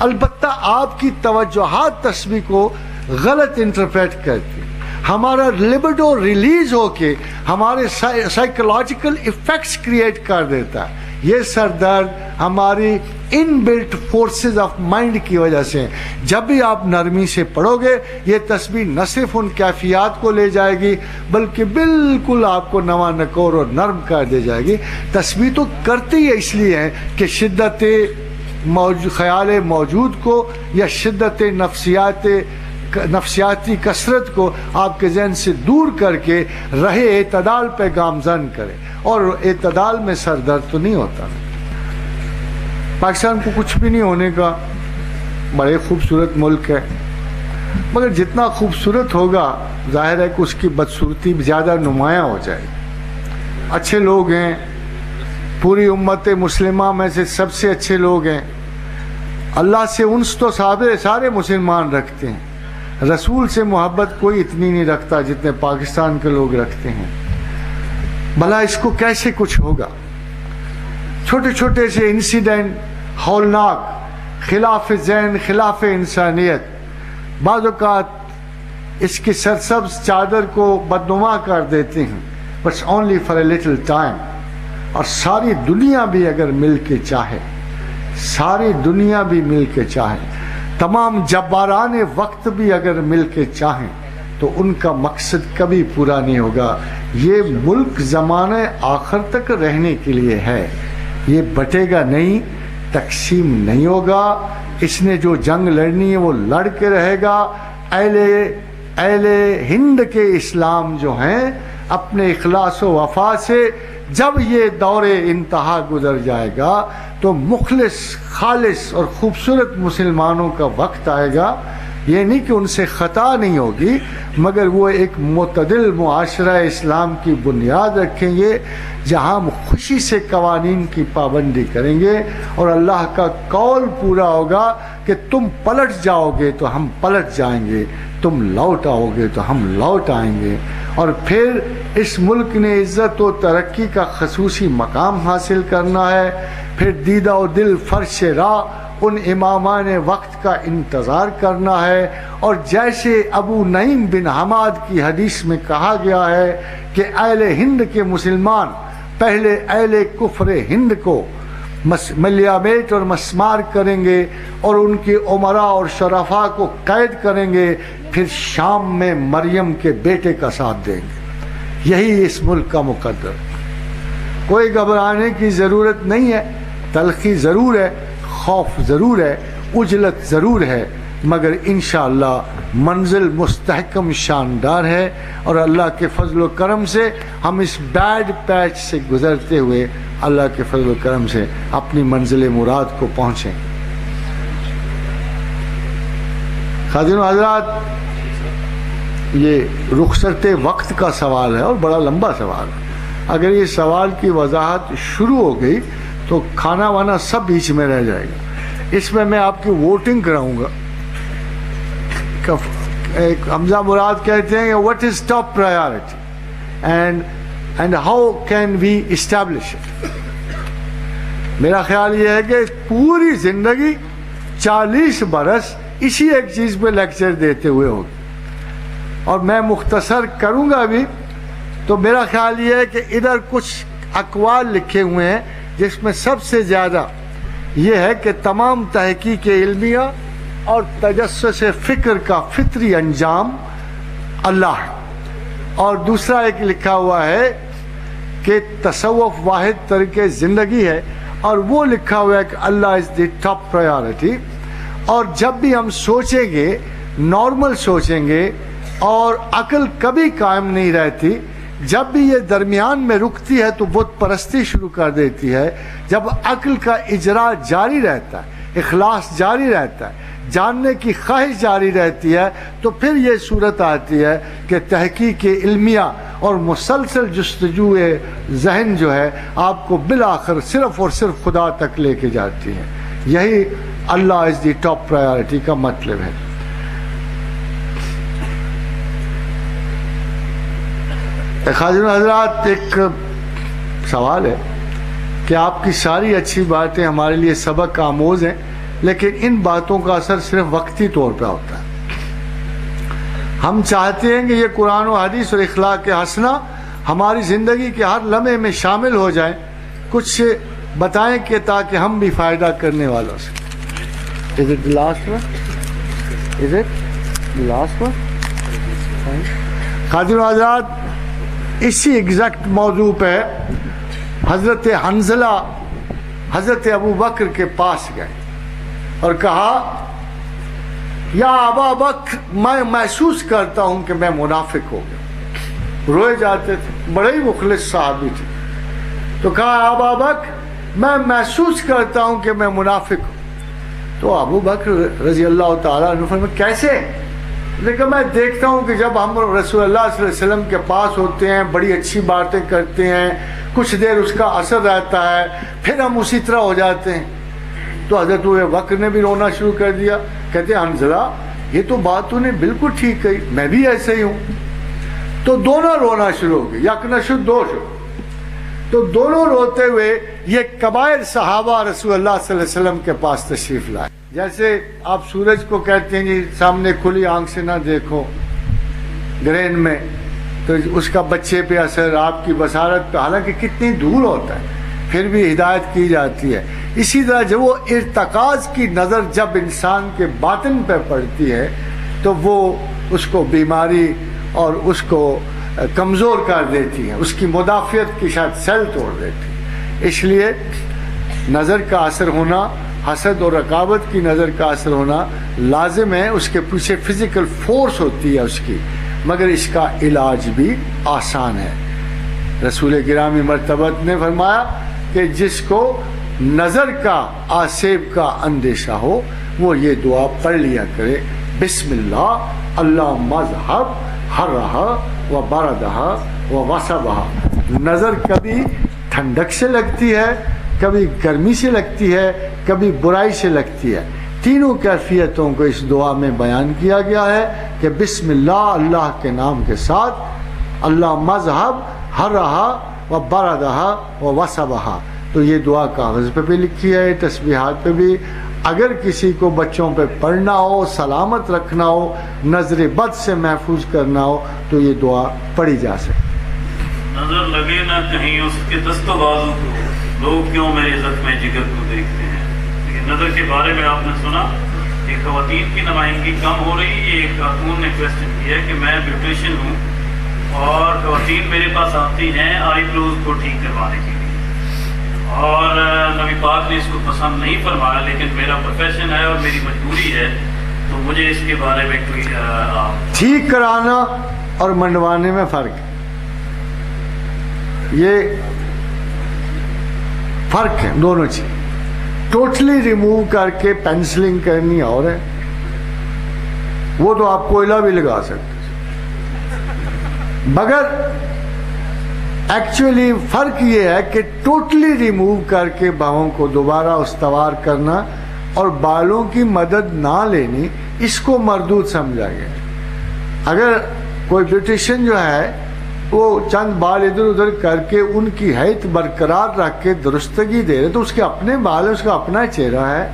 البتہ آپ کی توجہات تسبیح کو غلط انٹرپریٹ کرتی۔ ہمارا لبڈو ریلیز ہو کے ہمارے سائیکولوجیکل ایفیکٹس کریٹ کر دیتا ہے۔ یہ سر درد ہماری inbuilt forces of mind کی وجہ سے ہیں۔ جب بھی آپ نرمی سے پڑھو گے، یہ تصویر نہ صرف ان کیفیات کو لے جائے گی، بلکہ بالکل آپ کو نوا نکور اور نرم کر دے جائے گی۔ تصویر تو کرتے ہی اس لیے ہیں کہ شدت خیال موجود کو یا شدت نفسیات نفسیاتی کثرت کو آپ کے ذہن سے دور کر کے رہے، اعتدال پہ گامزن کرے۔ اور اعتدال میں سر درد تو نہیں ہوتا۔ پاکستان کو کچھ بھی نہیں ہونے کا۔ بڑے خوبصورت ملک ہے۔ مگر جتنا خوبصورت ہوگا، ظاہر ہے کہ اس کی بدصورتی زیادہ نمایاں ہو جائے۔ اچھے لوگ ہیں۔ پوری امت مسلمہ میں سے سب سے اچھے لوگ ہیں۔ اللہ سے انس تو سارے مسلمان رکھتے ہیں۔ رسول سے محبت کوئی اتنی نہیں رکھتا جتنے پاکستان کے لوگ رکھتے ہیں۔ بھلا اس کو کیسے کچھ ہوگا؟ چھوٹے چھوٹے سے انسیڈنٹ ہولناک، خلاف ذہن، خلاف انسانیت، بعض اوقات اس کی سرسبز چادر کو بدنما کر دیتے ہیں، بس only for a little time اور ساری دنیا بھی اگر مل کے چاہے، ساری دنیا بھی مل کے چاہے۔ تمام جباران وقت بھی اگر مل کے چاہیں تو ان کا مقصد کبھی پورا نہیں ہوگا۔ یہ ملک زمانے آخر تک رہنے کے لیے ہے۔ یہ بٹے گا نہیں، تقسیم نہیں ہوگا۔ اس نے جو جنگ لڑنی ہے وہ لڑ کے رہے گا۔ اہل اہل ہند کے اسلام جو ہیں، اپنے اخلاص و وفا سے جب یہ دور انتہا گزر جائے گا تو مخلص، خالص اور خوبصورت مسلمانوں کا وقت آئے گا۔ یہ نہیں کہ ان سے خطا نہیں ہوگی، مگر وہ ایک معتدل معاشرہ اسلام کی بنیاد رکھیں گے، جہاں خوشی سے قوانین کی پابندی کریں گے اور اللہ کا قول پورا ہوگا کہ تم پلٹ جاؤ گے تو ہم پلٹ جائیں گے، تم لوٹ آؤ گے تو ہم لوٹ آئیں گے۔ اور پھر اس ملک نے عزت و ترقی کا خصوصی مقام حاصل کرنا ہے۔ پھر دیدہ و دل فرش راہ ان امامان وقت کا انتظار کرنا ہے۔ اور جیسے ابو نعیم بن حماد کی حدیث میں کہا گیا ہے کہ اہل ہند کے مسلمان پہلے اہل کفر ہند کو ملیامیٹ اور مسمار کریں گے اور ان کی عمرہ اور شرفا کو قید کریں گے۔ پھر شام میں مریم کے بیٹے کا ساتھ دیں گے۔ یہی اس ملک کا مقدر۔ کوئی گھبرانے کی ضرورت نہیں ہے، تلخی ضرور ہے، خوف ضرور ہے، اجلت ضرور ہے، مگر انشاءاللہ منزل مستحکم شاندار ہے اور اللہ کے فضل و کرم سے ہم اس بیڈ پیچ سے گزرتے ہوئے اللہ کے فضل و کرم سے اپنی منزل مراد کو پہنچیں۔ خادم حضرات یہ رخصت وقت کا سوال ہے اور بڑا لمبا سوال ہے۔ اگر یہ سوال کی وضاحت شروع ہو گئی تو کھانا وانا سب بیچ میں رہ جائے گا۔ اس میں میں آپ کی ووٹنگ کراؤں گا۔ ایک حمزہ مراد کہتے ہیں what is top priority and and how can we establish میرا خیال یہ ہے کہ پوری زندگی چالیس برس اسی ایک چیز پہ لیکچر دیتے ہوئے ہوگی۔ اور میں مختصر کروں گا ابھی تو میرا خیال یہ ہے کہ ادھر کچھ اقوال لکھے ہوئے ہیں، جس میں سب سے زیادہ یہ ہے کہ تمام تحقیق علمیہ اور تجسس فکر کا فطری انجام اللہ۔ ہے اور دوسرا ایک لکھا ہوا ہے کہ تصوف واحد طریقے زندگی ہے، اور وہ لکھا ہوا ہے کہ اللہ از دی ٹاپ پرائیورٹی۔ اور جب بھی ہم سوچیں گے، نارمل سوچیں گے اور عقل کبھی قائم نہیں رہتی۔ جب بھی یہ درمیان میں رکتی ہے تو بت پرستی شروع کر دیتی ہے۔ جب عقل کا اجرا جاری رہتا ہے، اخلاص جاری رہتا ہے، جاننے کی خواہش جاری رہتی ہے، تو پھر یہ صورت آتی ہے کہ تحقیق علمیہ اور مسلسل جستجو ذہن جو ہے، آپ کو بالآخر صرف اور صرف خدا تک لے کے جاتی ہے۔ یہی اللہ از دی ٹاپ پرائیورٹی کا مطلب ہے۔ خاجر حضرات، ایک سوال ہے کہ آپ کی ساری اچھی باتیں ہمارے لیے سبق آموز ہیں، لیکن ان باتوں کا اثر صرف وقتی طور پہ ہوتا ہے ہم چاہتے ہیں کہ یہ قرآن و حدیث اور اخلاق کے حسنہ ہماری زندگی کے ہر لمحے میں شامل ہو جائیں کچھ بتائیں کہ تاکہ ہم بھی فائدہ کرنے والوں سے Is it the last one? Is it the last one? خاطر حضرات اسی ایگزیکٹ موضوع پہ حضرت حنزلہ حضرت ابو بکر کے پاس گئے اور کہا، یا ابا بکر، میں محسوس کرتا ہوں کہ میں منافق ہو گیا۔ روئے جاتے تھے، بڑے ہی مخلص صحابی تھے۔ تو کہا، ابا بکر، میں محسوس کرتا ہوں کہ میں منافق ہوں۔ تو ابو بکر رضی اللہ تعالیٰ عنہ فرمائے کیسے؟ لیکن میں دیکھتا ہوں کہ جب ہم رسول اللہ صلی اللہ علیہ وسلم کے پاس ہوتے ہیں، بڑی اچھی باتیں کرتے ہیں، کچھ دیر اس کا اثر رہتا ہے، پھر ہم اسی طرح ہو جاتے ہیں۔ تو حضرت بکر نے بھی رونا شروع کر دیا۔ کہتے ہیں حنزلہ یہ تو بات تو نے بالکل ٹھیک کہی، میں بھی ایسے ہی ہوں۔ تو دونوں رونا شروع ہو گئے یک نشد دو شروع تو دونوں روتے ہوئے یہ قبائل صحابہ رسول اللہ صلی اللہ علیہ وسلم کے پاس تشریف لائے۔ جیسے آپ سورج کو کہتے ہیں جی سامنے کھلی آنکھ سے نہ دیکھو گرین میں، تو اس کا بچے پہ اثر، آپ کی بصارت پہ، حالانکہ کتنی دور ہوتا ہے، پھر بھی ہدایت کی جاتی ہے۔ اسی طرح جب وہ ارتقاز کی نظر جب انسان کے باطن پہ پڑتی ہے، تو وہ اس کو بیماری اور اس کو کمزور کر دیتی ہیں اس کی مدافعت کی شاید سیل توڑ دیتی ہے۔ اس لیے نظر کا اثر ہونا حسد اور رکاوٹ کی نظر کا اثر ہونا لازم ہے۔ اس کے پیچھے فزیکل فورس ہوتی ہے اس کی، مگر اس کا علاج بھی آسان ہے۔ رسول گرامی مرتبت نے فرمایا کہ جس کو نظر کا، آسیب کا اندیشہ ہو، وہ یہ دعا پڑھ لیا کرے۔ بسم اللہ اللہ مذہب ہر رہا و باردہ و وسبہ۔ نظر کبھی ٹھنڈک سے لگتی ہے، کبھی گرمی سے لگتی ہے کبھی برائی سے لگتی ہے۔ تینوں کیفیتوں کو اس دعا میں بیان کیا گیا ہے کہ بسم اللہ اللہ کے نام کے ساتھ اللہ مذہب ہر رہا و باردہ و وسبہ تو یہ دعا کاغذ پہ بھی لکھی ہے، تسبیحات پہ بھی۔ اگر کسی کو بچوں پہ پڑھنا ہو، سلامت رکھنا ہو، نظر بد سے محفوظ کرنا ہو، تو یہ دعا پڑھی جا سکے نظر لگے نہ کہیں اس کے دست و بازو کو۔ لوگ کیوں میرے زخم جگر کو دیکھتے ہیں؟ نظر کے بارے میں آپ نے سنا کہ خواتین کی نمائندگی کم ہو رہی ہے۔ ایک خاتون نے کوشچن کیا کہ میں بیوٹیشن ہوں اور خواتین میرے پاس آتی ہیں آئی بلوز کو ٹھیک کروانے کے لیے۔ اور نبی پاک نے اس کو پسند نہیں فرمایا، لیکن میرا پروفیشن ہے اور میری مجبوری ہے، تو مجھے اس کے بارے میں کوئی ٹھیک کرانا اور منڈوانے میں فرق۔ یہ فرق ہے، دونوں چیز ٹوٹلی ریموو کر کے پینسلنگ کرنی اور ہے وہ تو آپ کوئلہ بھی لگا سکتے مگر ایکچولی فرق یہ ہے کہ ٹوٹلی ریموو کر کے باہوں کو دوبارہ استوار کرنا اور بالوں کی مدد نہ لینی اس کو مردود سمجھا گیا اگر کوئی بیوٹیشن جو ہے وہ چند بال ادھر ادھر کر کے ان کی حیث برقرار رکھ کے درستگی دے رہے تو اس کے اپنے بال اس کا اپنا چہرہ ہے۔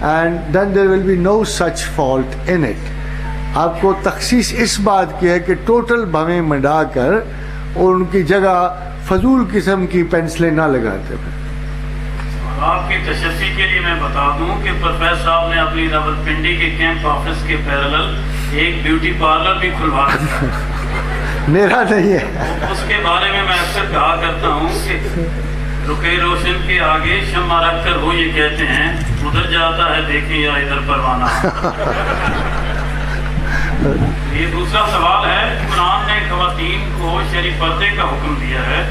And then there will be no such fault in it آپ کو تخصیص اس بات کی ہے کہ ٹوٹل بھویں منڈا کر اور ان کی جگہ فضول قسم کی پینسلیں نہ لگاتے ہیں آپ کی تشفی کے لیے میں بتا دوں کہ پروفیسر صاحب نے اپنی راول پنڈی کے کیمپ آفس کے پیرلل ایک بیوٹی پارلر بھی کھلوا رکھا میرا نہیں ہے۔ اس کے بارے میں میں اکثر کہا کرتا ہوں کہ رکے روشن کے آگے شمع رکھ کر وہ یہ کہتے ہیں ادھر جاتا ہے دیکھیں یا ادھر پروانہ۔ (laughs) یہ دوسرا سوال ہے قرآن نے خواتین کو شہری پردے کا حکم دیا ہے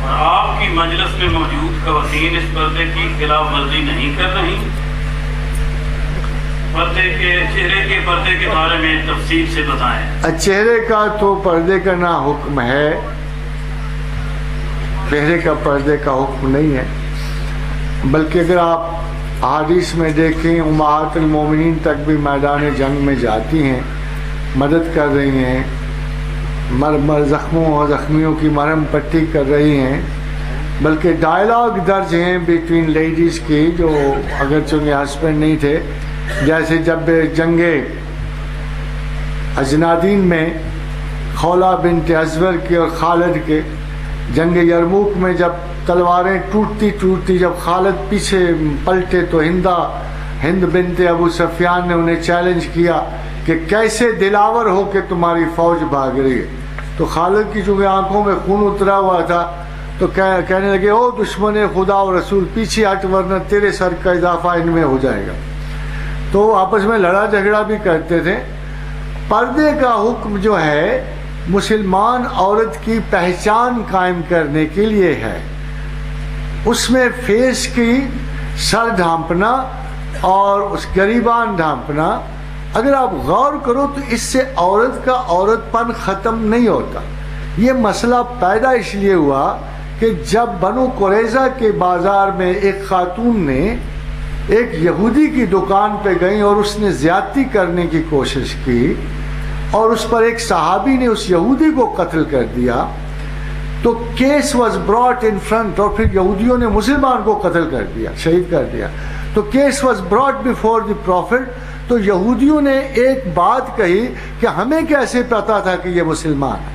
اور آپ کی مجلس میں موجود خواتین اس پردے کی خلاف ورزی نہیں کر رہی۔ پردے کے چہرے کے پردے کے بارے میں تفصیل سے بتائیں۔ چہرے کا تو پردے کا نہ حکم ہے۔ چہرے کا پردے کا حکم نہیں ہے۔ بلکہ اگر آپ حادث میں دیکھیں، امہات المومنین تک بھی میدان جنگ میں جاتی ہیں، مدد کر رہی ہیں، مر مر زخموں اور زخمیوں کی مرہم پٹی کر رہی ہیں۔ بلکہ ڈائلاگ درج ہیں بٹوین لیڈیز کی، جو اگر چونکہ ہسبینڈ نہیں تھے جیسے جب جنگ اجنادین میں خولا بنت ازور کے اور خالد کے جنگ یرموک میں جب تلواریں ٹوٹتی ٹوٹتی جب خالد پیچھے پلٹے تو ہندا ہند بنت ابو سفیان نے انہیں چیلنج کیا کہ کیسے دلاور ہو کہ تمہاری فوج بھاگ رہی ہے۔ تو خالد کی چونکہ آنکھوں میں خون اترا ہوا تھا تو کہنے لگے، او دشمن خدا و رسول، پیچھے ہٹ ورنہ تیرے سر کا اضافہ ان میں ہو جائے گا۔ تو آپس میں لڑا جھگڑا بھی کرتے تھے۔ پردے کا حکم جو ہے، مسلمان عورت کی پہچان قائم کرنے کے لیے ہے۔ اس میں فیس کی سر ڈھانپنا اور اس گریبان ڈھانپنا۔ اگر آپ غور کرو تو اس سے عورت کا عورت پن ختم نہیں ہوتا۔ یہ مسئلہ پیدا اس لیے ہوا کہ جب بنو قریضہ کے بازار میں ایک خاتون نے ایک یہودی کی دکان پہ گئی اور اس نے زیادتی کرنے کی کوشش کی اور اس پر ایک صحابی نے اس یہودی کو قتل کر دیا تو case was brought in front اور پھر یہودیوں نے مسلمان کو قتل کر دیا، شہید کر دیا۔ تو case was brought before the prophet تو یہودیوں نے ایک بات کہی کہ ہمیں کیسے پتا تھا کہ یہ مسلمان ہے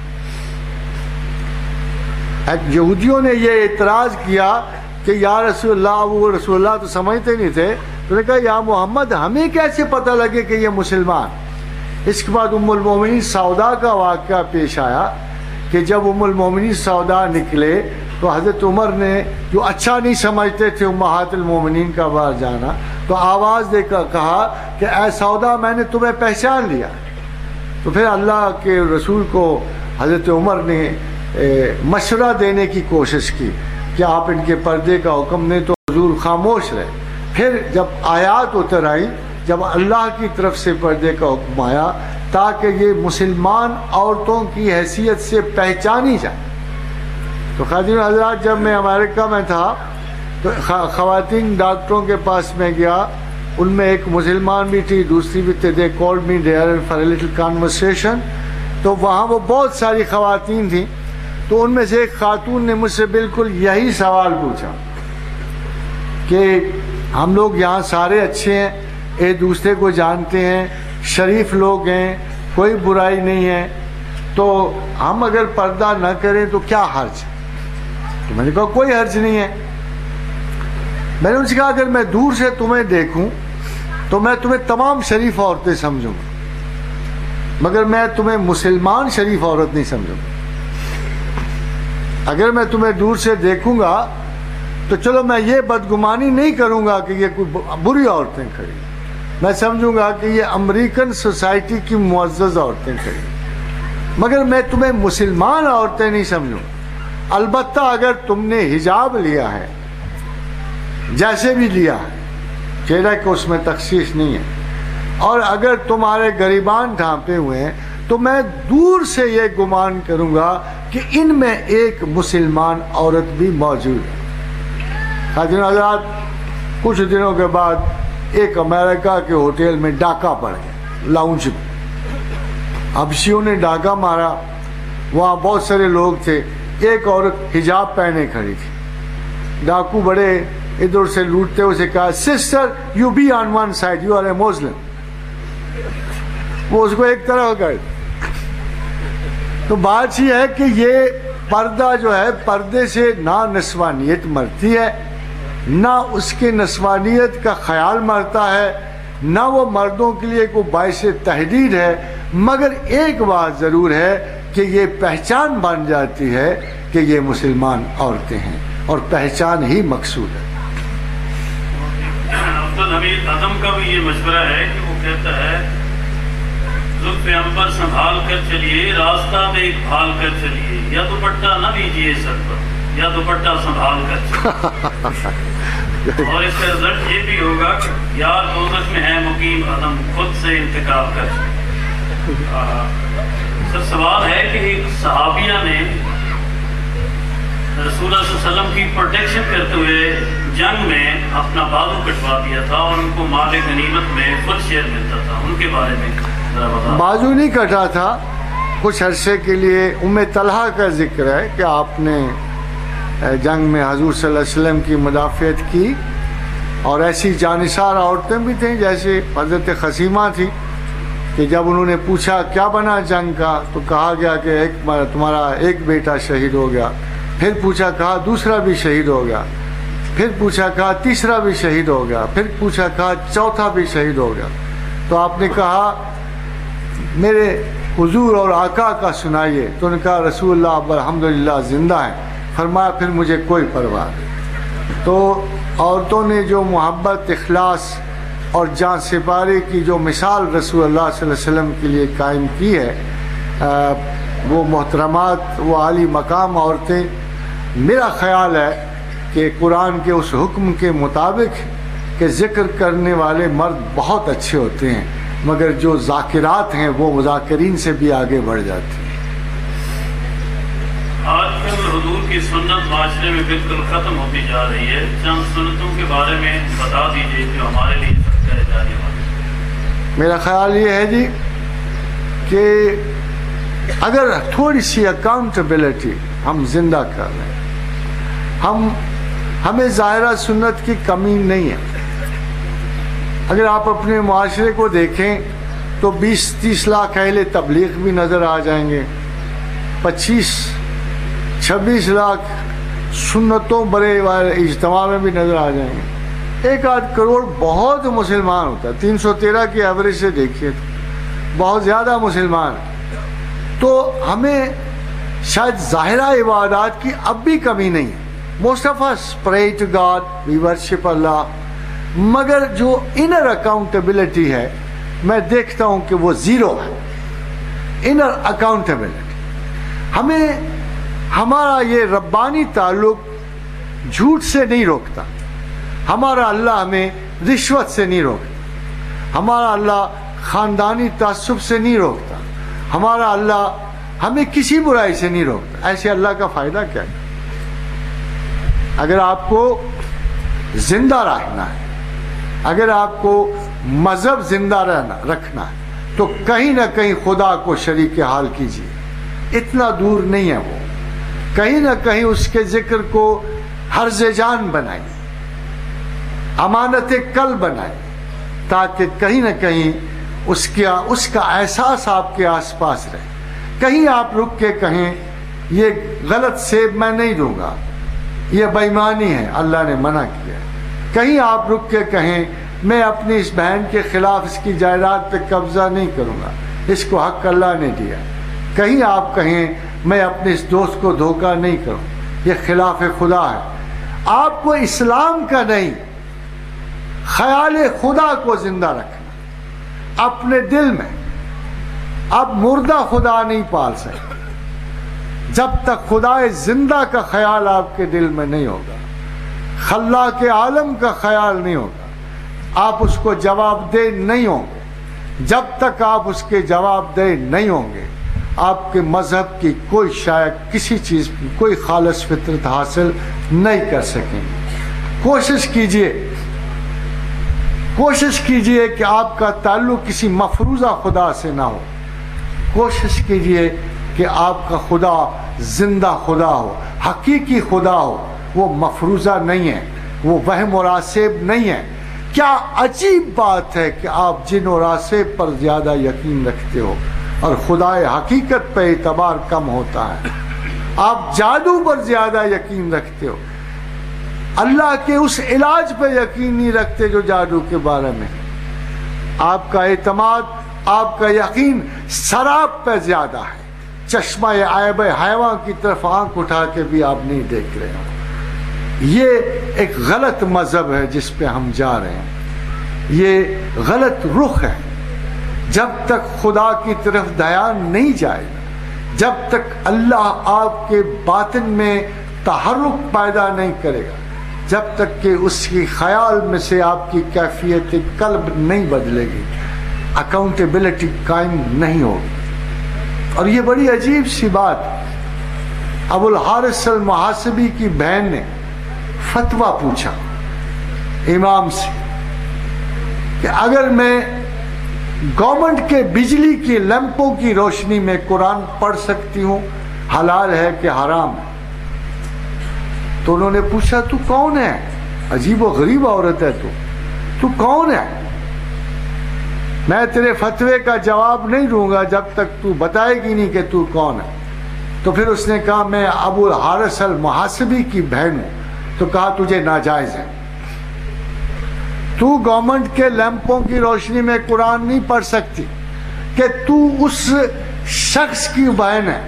یہودیوں نے یہ اعتراض کیا کہ یا رسول اللہ وہ رسول اللہ تو سمجھتے نہیں تھے۔ تو نے کہا، یا محمد، ہمیں کیسے پتہ لگے کہ یہ مسلمان؟ اس کے بعد ام المومنین سودا کا واقعہ پیش آیا کہ جب ام المومنین سودا نکلے تو حضرت عمر نے جو اچھا نہیں سمجھتے تھے امہات المومنین کا باہر جانا، تو آواز دے کر کہا کہ اے سودا، میں نے تمہیں پہچان لیا۔ تو پھر اللہ کے رسول کو حضرت عمر نے مشورہ دینے کی کوشش کی۔ کہ آپ ان کے پردے کا حکم نہیں تو حضور خاموش رہے۔ پھر جب آیات اتر آئی جب اللہ کی طرف سے پردے کا حکم آیا، تاکہ یہ مسلمان عورتوں کی حیثیت سے پہچانی جائے۔ تو خاطر حضرات، جب میں امریکہ میں تھا، تو خواتین ڈاکٹروں کے پاس میں گیا۔ ان میں ایک مسلمان بھی تھی، دوسری بھی تھے they call me dear for little conversation تو وہاں وہ بہت ساری خواتین تھیں۔ تو ان میں سے ایک خاتون نے مجھ سے بالکل یہی سوال پوچھا کہ ہم لوگ یہاں سارے اچھے ہیں، ایک دوسرے کو جانتے ہیں، شریف لوگ ہیں، کوئی برائی نہیں ہے۔ تو ہم اگر پردہ نہ کریں تو کیا حرج تو میں نے کہا کوئی حرج نہیں ہے۔ میں نے ان سے کہا اگر میں دور سے تمہیں دیکھوں تو میں تمہیں تمام شریف عورتیں سمجھوں گا، مگر میں تمہیں مسلمان شریف عورت نہیں سمجھوں گا۔ اگر میں تمہیں دور سے دیکھوں گا تو چلو میں یہ بدگمانی نہیں کروں گا کہ یہ کوئی بری عورتیں کھڑی میں سمجھوں گا کہ یہ امریکن سوسائٹی کی معزز عورتیں کھڑی مگر میں تمہیں مسلمان عورتیں نہیں سمجھوں۔ البتہ اگر تم نے حجاب لیا ہے، جیسے بھی لیا ہے، چہرہ کہ اس میں تخصیص نہیں ہے۔ اور اگر تمہارے غریبان ڈھانپے ہوئے ہیں تو میں دور سے یہ گمان کروں گا کہ ان میں ایک مسلمان عورت بھی موجود ہے۔ خاطر حضرات، کچھ دنوں کے بعد ایک امریکہ کے ہوٹل میں ڈاکہ پڑ گیا، لاؤنج میں۔ حبشیوں نے ڈاکہ مارا۔ وہاں بہت سارے لوگ تھے۔ ایک عورت حجاب پہنے کھڑی تھی۔ ڈاکو بڑے ادھر سے لوٹتے اسے کہا sister you be on one side you are a Muslim وہ اس کو ایک طرح کر تو بات یہ ہے کہ یہ پردہ جو ہے، پردے سے نہ نسوانیت مرتی ہے، نہ اس کے نسوانیت کا خیال مرتا ہے، نہ وہ مردوں کے لیے کوئی باعث تحریر ہے۔ مگر ایک بات ضرور ہے کہ یہ پہچان بن جاتی ہے کہ یہ مسلمان عورتیں ہیں، اور پہچان ہی مقصود ہے۔ عدم کا بھی یہ مشورہ ہے کہ وہ کہتا ہے لطف امبر سنبھال کر چلیے راستہ دیکھ بھال کر چلیے۔ یا دوپٹہ نہ لیجیے سر پر یا دوپٹہ سنبھال کر چلیے۔ (laughs) اور اس کا رزلٹ یہ بھی ہوگا کہ یار دوزخ میں ہے مقیم عدم خود سے انتقال کر سر سوال ہے کہ ایک صحابیہ نے رسول اللہ صلی اللہ علیہ وسلم کی پروٹیکشن کرتے ہوئے جنگ میں اپنا بازو کٹوا دیا تھا اور ان کو مال غنیمت میں فل شیئر ملتا تھا۔ ان کے بارے میں۔ بازو نہیں کٹا تھا، کچھ عرصے کے لیے ام طلحہ کا ذکر ہے کہ آپ نے جنگ میں حضور صلی اللہ علیہ وسلم کی مدافعت کی۔ اور ایسی جانصار عورتیں بھی تھیں جیسے حضرت خسیمہ تھی، کہ جب انہوں نے پوچھا، کیا بنا جنگ کا؟ تو کہا گیا کہ ایک تمہارا ایک بیٹا شہید ہو گیا۔ پھر پوچھا، کہا، دوسرا بھی شہید ہو گیا؟ پھر پوچھا، کہا، تیسرا بھی شہید ہو گیا؟ پھر پوچھا، کہا، چوتھا بھی شہید ہو گیا؟ تو آپ نے کہا میرے حضور اور آقا کا سنائیے۔ تو انہوں نے کہا، رسول اللہ اب الحمدللہ زندہ ہیں۔ فرمایا، پھر مجھے کوئی پرواہ نہیں۔ تو عورتوں نے جو محبت، اخلاص اور جان سپارے کی جو مثال رسول اللہ صلی اللہ علیہ وسلم کے لیے قائم کی ہے وہ محترمات، وہ عالی مقام عورتیں، میرا خیال ہے کہ قرآن کے اس حکم کے مطابق کہ ذکر کرنے والے مرد بہت اچھے ہوتے ہیں۔ مگر جو ذاکرات ہیں وہ مذاکرین سے بھی آگے بڑھ جاتی ہیں۔ آج کل حضور کی سنت معاشرے میں بالکل ختم ہوتی جا رہی ہے۔ چند سنتوں کے بارے میں بتا دیجیے جو ہمارے لیے جانے والی میرا خیال یہ ہے جی کہ اگر تھوڑی سی اکاؤنٹیبلٹی ہم زندہ کر رہے ہیں ہم ہمیں ظاہرہ سنت کی کمی نہیں ہے۔ اگر آپ اپنے معاشرے کو دیکھیں تو بیس تیس لاکھ اہل تبلیغ بھی نظر آ جائیں گے۔ پچیس، چھبیس لاکھ سنتوں بڑے والے اجتماع میں بھی نظر آ جائیں گے۔ ایک آدھ کروڑ بہت مسلمان ہوتا ہے۔ تین سو تیرہ کی ایوریج سے دیکھیے بہت زیادہ مسلمان۔ تو ہمیں شاید ظاہرہ عبادات کی اب بھی کمی نہیں ہے۔ Most of us pray to God we worship Allah. مگر جو انر اکاؤنٹیبلٹی ہے، میں دیکھتا ہوں کہ وہ زیرو ہے۔ انر اکاؤنٹیبلٹی ہمیں ہمارا یہ ربانی تعلق جھوٹ سے نہیں روکتا۔ ہمارا اللہ ہمیں رشوت سے نہیں روکتا۔ ہمارا اللہ خاندانی تعصب سے نہیں روکتا۔ ہمارا اللہ ہمیں کسی برائی سے نہیں روکتا۔ ایسے اللہ کا فائدہ کیا ہے؟ اگر آپ کو زندہ رہنا ہے اگر آپ کو مذہب زندہ رہنا رکھنا ہے، تو کہیں نہ کہیں خدا کو شریک حال کیجیے۔ اتنا دور نہیں ہے وہ۔ کہیں نہ کہیں اس کے ذکر کو حرز جان بنائیے۔ امانت کل بنائیے۔ تاکہ کہیں نہ کہیں اس کا اس کا احساس آپ کے آس پاس رہے۔ کہیں آپ رک کے کہیں، یہ غلط سیب میں نہیں دوں گا۔ یہ بےمانی ہے، اللہ نے منع کیا کہیں آپ رک کے کہیں میں اپنی اس بہن کے خلاف اس کی جائیداد پہ قبضہ نہیں کروں گا۔ اس کو حق اللہ نے دیا۔ کہیں آپ کہیں میں اپنے اس دوست کو دھوکہ نہیں کروں۔ یہ خلاف خدا ہے۔ آپ کو اسلام کا نہیں، خیال خدا کو زندہ رکھنا۔ اپنے دل میں۔ اب مردہ خدا نہیں پال سکتے جب تک خدا زندہ کا خیال آپ کے دل میں نہیں ہوگا۔ خلا کے عالم کا خیال نہیں ہوگا۔ آپ اس کو جواب دہ نہیں ہوں گے۔ جب تک آپ اس کے جواب دہ نہیں ہوں گے، آپ کے مذہب کی کوئی شاید کسی چیز کی کوئی خالص فطرت حاصل نہیں کر سکیں گے۔ کوشش کیجیے۔ کوشش کیجیے کہ آپ کا تعلق کسی مفروضہ خدا سے نہ ہو۔ کوشش کیجیے کہ آپ کا خدا زندہ خدا ہو، حقیقی خدا ہو۔ وہ مفروضہ نہیں ہے، وہ وہم اور آسیب نہیں ہے۔ کیا عجیب بات ہے کہ آپ جن اور آسیب پر زیادہ یقین رکھتے ہو اور خدا حقیقت پہ اعتبار کم ہوتا ہے۔ آپ جادو پر زیادہ یقین رکھتے ہو۔ اللہ کے اس علاج پہ یقین نہیں رکھتے جو جادو کے بارے میں۔ آپ کا اعتماد، آپ کا یقین سراب پہ زیادہ ہے۔ چشمہ عیب حیوان کی طرف آنکھ اٹھا کے بھی آپ نہیں دیکھ رہے ہو یہ ایک غلط مذہب ہے جس پہ ہم جا رہے ہیں۔ یہ غلط رخ ہے۔ جب تک خدا کی طرف دھیان نہیں جائے گا جب تک اللہ آپ کے باطن میں تحرک پیدا نہیں کرے گا، جب تک کہ اس کی خیال میں سے آپ کی کیفیت قلب نہیں بدلے گی، اکاؤنٹیبلٹی قائم نہیں ہوگی۔ اور یہ بڑی عجیب سی بات ابو الحارث المحاسبی کی بہن نے فتویٰ پوچھا امام سے کہ اگر میں گورنمنٹ کے بجلی کی لیمپوں کی روشنی میں قرآن پڑھ سکتی ہوں، حلال ہے کہ حرام ہے؟ تو انہوں نے پوچھا، تو کون ہے؟ عجیب و غریب عورت ہے تو۔ تو کون ہے؟ میں تیرے فتوے کا جواب نہیں دوں گا جب تک تو بتائے گی نہیں کہ تو کون ہے۔ تو پھر اس نے کہا، میں ابو الحارث المحاسبی کی بہن ہوں۔ تو کہا تجھے ناجائز ہے۔ تو گورنمنٹ کے لیمپوں کی روشنی میں قرآن نہیں پڑھ سکتی کہ تو اس شخص کی بہن ہے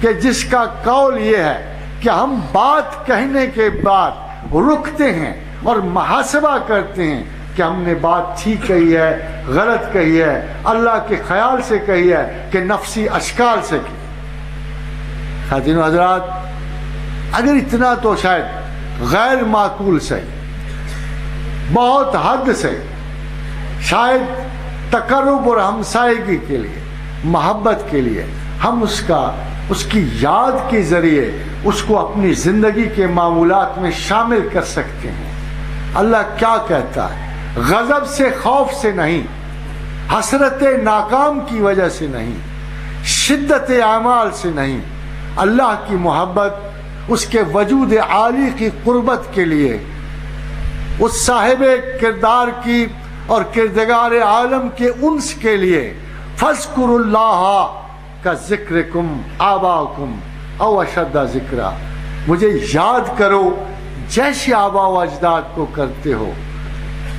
کہ جس کا قول یہ ہے کہ ہم بات کہنے کے بعد رکتے ہیں اور محاسبہ کرتے ہیں کہ ہم نے بات ٹھیک کہی ہے، غلط کہی ہے، اللہ کے خیال سے کہی ہے کہ نفسی اشکال سے کی حضرات، اگر اتنا تو شاید غیر معقول سے بہت حد سے شاید تقرب اور ہمسائیگی کے لیے، محبت کے لیے ہم اس کا، اس کی یاد کے ذریعے اس کو اپنی زندگی کے معمولات میں شامل کر سکتے ہیں۔ اللہ کیا کہتا ہے؟ غضب سے خوف سے نہیں، حسرت ناکام کی وجہ سے نہیں، شدت اعمال سے نہیں، اللہ کی محبت اس کے وجود عالی کی قربت کے لیے، اس صاحب کردار کی اور کردگار عالم کے انس کے لیے فذکر اللہ کا ذکر کم آبا کم او اشدہ ذکر مجھے یاد کرو، جیسے آبا و اجداد کو کرتے ہو،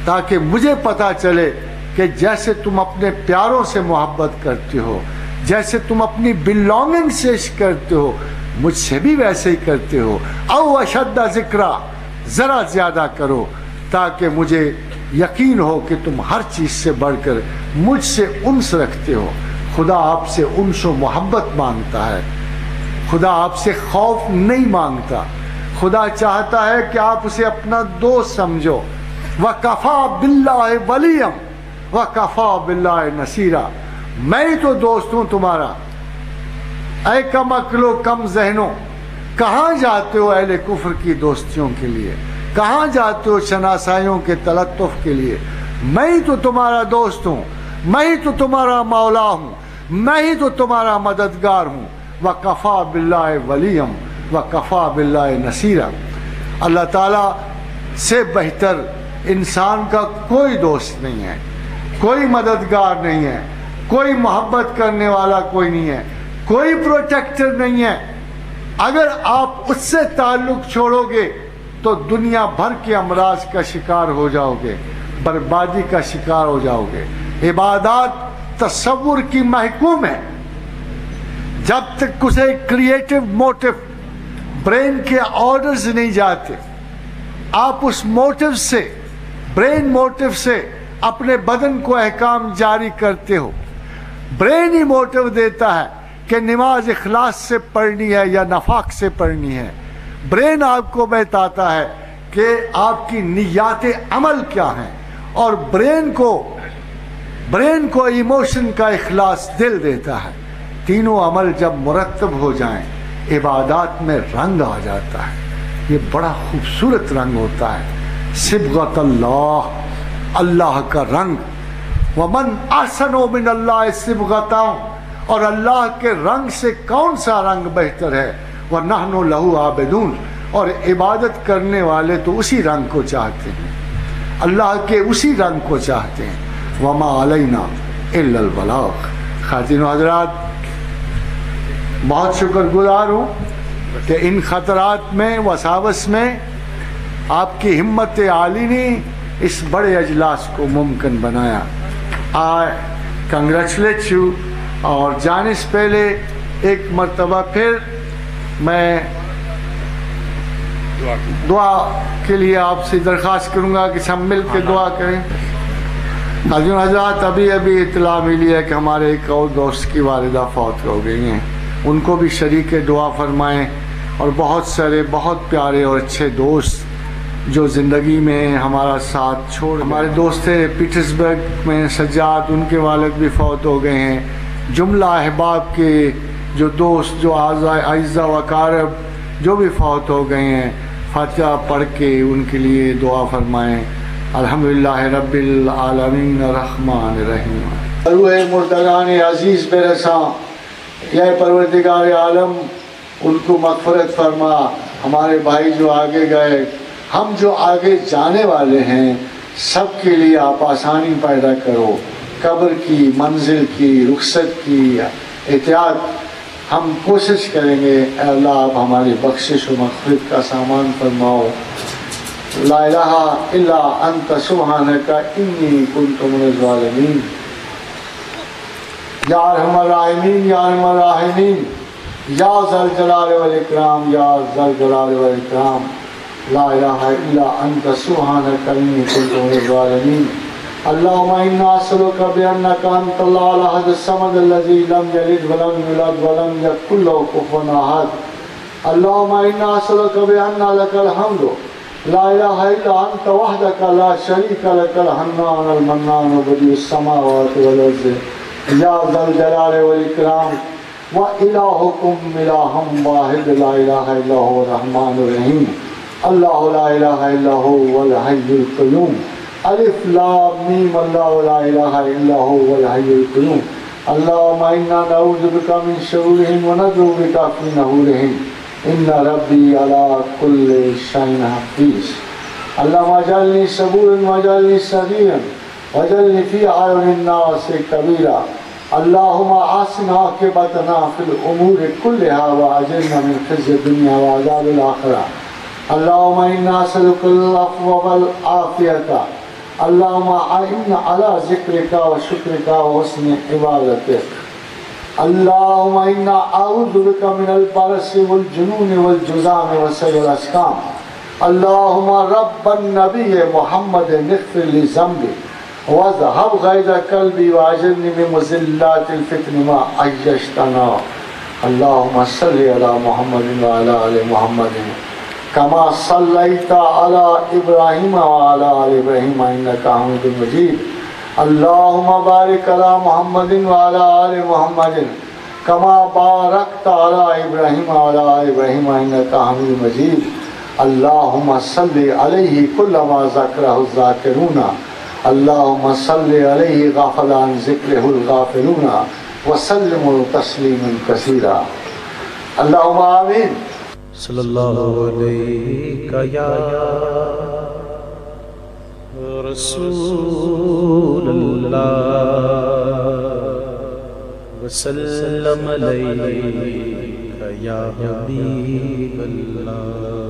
تاکہ مجھے پتا چلے کہ جیسے تم اپنے پیاروں سے محبت کرتے ہو، جیسے تم اپنی بلونگنگ سے کرتے ہو مجھ سے بھی ویسے ہی کرتے ہو۔ او اشدہ ذکر ذرا زیادہ کرو تاکہ مجھے یقین ہو کہ تم ہر چیز سے بڑھ کر مجھ سے انس رکھتے ہو۔ خدا آپ سے انس و محبت مانگتا ہے۔ خدا آپ سے خوف نہیں مانگتا۔ خدا چاہتا ہے کہ آپ اسے اپنا دوست سمجھو۔ وکفا بلّہ ولیم و کفا بلّہ نصیرہ میں تو دوست ہوں تمہارا۔ اے کم اکلو کم ذہنوں کہاں جاتے ہو اہل کفر کی دوستیوں کے لیے؟ کہاں جاتے ہو شناسائیوں کے تلطف کے لیے؟ میں ہی تو تمہارا دوست ہوں، میں ہی تو تمہارا مولا ہوں، میں ہی تو تمہارا مددگار ہوں۔ وہ کفا بلّہ ولیم و کفا بلّہ نصیرہ اللہ تعالیٰ سے بہتر انسان کا کوئی دوست نہیں ہے، کوئی مددگار نہیں ہے، کوئی محبت کرنے والا کوئی نہیں ہے۔ کوئی پروٹیکٹر نہیں ہے۔ اگر آپ اس سے تعلق چھوڑو گے تو دنیا بھر کے امراض کا شکار ہو جاؤ گے، بربادی کا شکار ہو جاؤ گے۔ عبادات تصور کی محکوم ہے جب تک اسے کریٹو موٹو برین کے آرڈرز نہیں جاتے، آپ اس موٹو سے برین موٹو سے اپنے بدن کو احکام جاری کرتے ہو۔ برین ہی موٹو دیتا ہے۔ کہ نماز اخلاص سے پڑھنی ہے یا نفاق سے پڑھنی ہے۔ برین آپ کو بتاتا ہے کہ آپ کی نیات عمل کیا ہیں اور برین کو برین کو ایموشن کا اخلاص دل دیتا ہے۔ تینوں عمل جب مرتب ہو جائیں، عبادات میں رنگ آ جاتا ہے۔ یہ بڑا خوبصورت رنگ ہوتا ہے۔ سبغت اللہ اللہ کا رنگ۔ ومن احسن من اللہ سبغتا اور اللہ کے رنگ سے کون سا رنگ بہتر ہے؟ وہ نہن لہو آبدون اور عبادت کرنے والے تو اسی رنگ کو چاہتے ہیں۔ اللہ کے اسی رنگ کو چاہتے ہیں۔ وما علینا الا البلاغ۔ خاتین و حضرات، بہت شکر گزار ہوں کہ ان خطرات میں وساوس میں آپ کی ہمت عالی نے اس بڑے اجلاس کو ممکن بنایا۔ آئی کنگریچولیٹ یو اور جانے سے پہلے ایک مرتبہ پھر میں دعا کے لیے آپ سے درخواست کروں گا کہ سب مل کے دعا کریں۔ حضرت حضرات ابھی ابھی اطلاع ملی ہے کہ ہمارے ایک اور دوست کی والدہ فوت ہو گئی ہیں۔ ان کو بھی شریک دعا فرمائیں۔ اور بہت سارے بہت پیارے اور اچھے دوست جو زندگی میں ہمارا ساتھ چھوڑ ہمارے دوست تھے پیٹرسبرگ میں سجاد ان کے والد بھی فوت ہو گئے ہیں۔ جملہ احباب کے جو دوست، جو اعزہ وقارب جو بھی فوت ہو گئے ہیں، فاتحہ پڑھ کے ان کے لیے دعا فرمائیں۔ الحمدللہ رب العالمین الرحمن الرحیم۔ روح مردگان عزیز برساں یا پروردگار عالم، ان کو مغفرت فرما۔ ہمارے بھائی جو آگے گئے، ہم جو آگے جانے والے ہیں، سب کے لیے آپ آسانی پیدا کرو۔ قبر کی، منزل کی، رخصت کی احتیاط، ہم کوشش کریں گے، اے اللہ، آپ ہماری بخشش و مغفرت کا سامان فرماؤ۔ لا الہ الا انت، سبحانک، انی کنت من الظالمین۔ یا ارحم الراحمین، یا ارحم الراحمین۔ یا ذل جلال والاکرام، یا ذل جلال والاکرام۔ لا الہ الا انت، سبحانک، انی کنت من الظالمین۔ اللهم انا اسالك بانك انت الله الاحد الصمد الذي لم يلد ولم يولد ولم يكن له كفوا احد۔ اللهم انا اسالك بان لك الحمد۔ لا اله الا انت وحدك لا شريك لك الحنان المنان بديع السماوات والارض۔ يا ذا الجلال والاكرام والهكم اله واحد۔ لا اله الا هو الرحمن الرحيم الله لا اله الا هو الحي القيوم الف لام میم اللہ لا الہ الا هو الحی القیوم. اللهم انا نعوذ بك من شرورهم ونعوذ بك من نحورهم ان ربي على كل شيء حفيظ اللهم اجعلني صبورا واجعلني صديقا واجعلني في اعين الناس كبيرا اللهم احسن عاقبتنا في الامور كلها واجرنا من خزي الدنيا وعذاب الاخره اللهم انا نسالك العفو والعافيه اللہم آئین اللهم اعنا على ذكرك وشكرك وحسن عبادتك اللهم انا اعوذ بك من البرص والجنون والجذام وسيء الاسقام اللهم رب النبي محمد اغفر لي ذنبي واذهب غيظ قلبي واجرني من مزلات الفتن ما عيشتنا اللهم صل على محمد وعلى ال محمد كما صليت على ابراهيم وعلى ال ابراهيم انك حميد مجيد. اللهم بارك على محمد وعلى ال محمد كما باركت على ابراهيم وعلى ال ابراهيم انك حميد مجيد. اللهم صل عليه كل ما ذكره الذاكرون. اللهم صل عليه غافل عن ذكره الغافلون. وسلم تسليما كثيرا. اللهم امين صلی اللہ علیہ یا رسول اللہ وسلم علیہ یا حبیب اللہ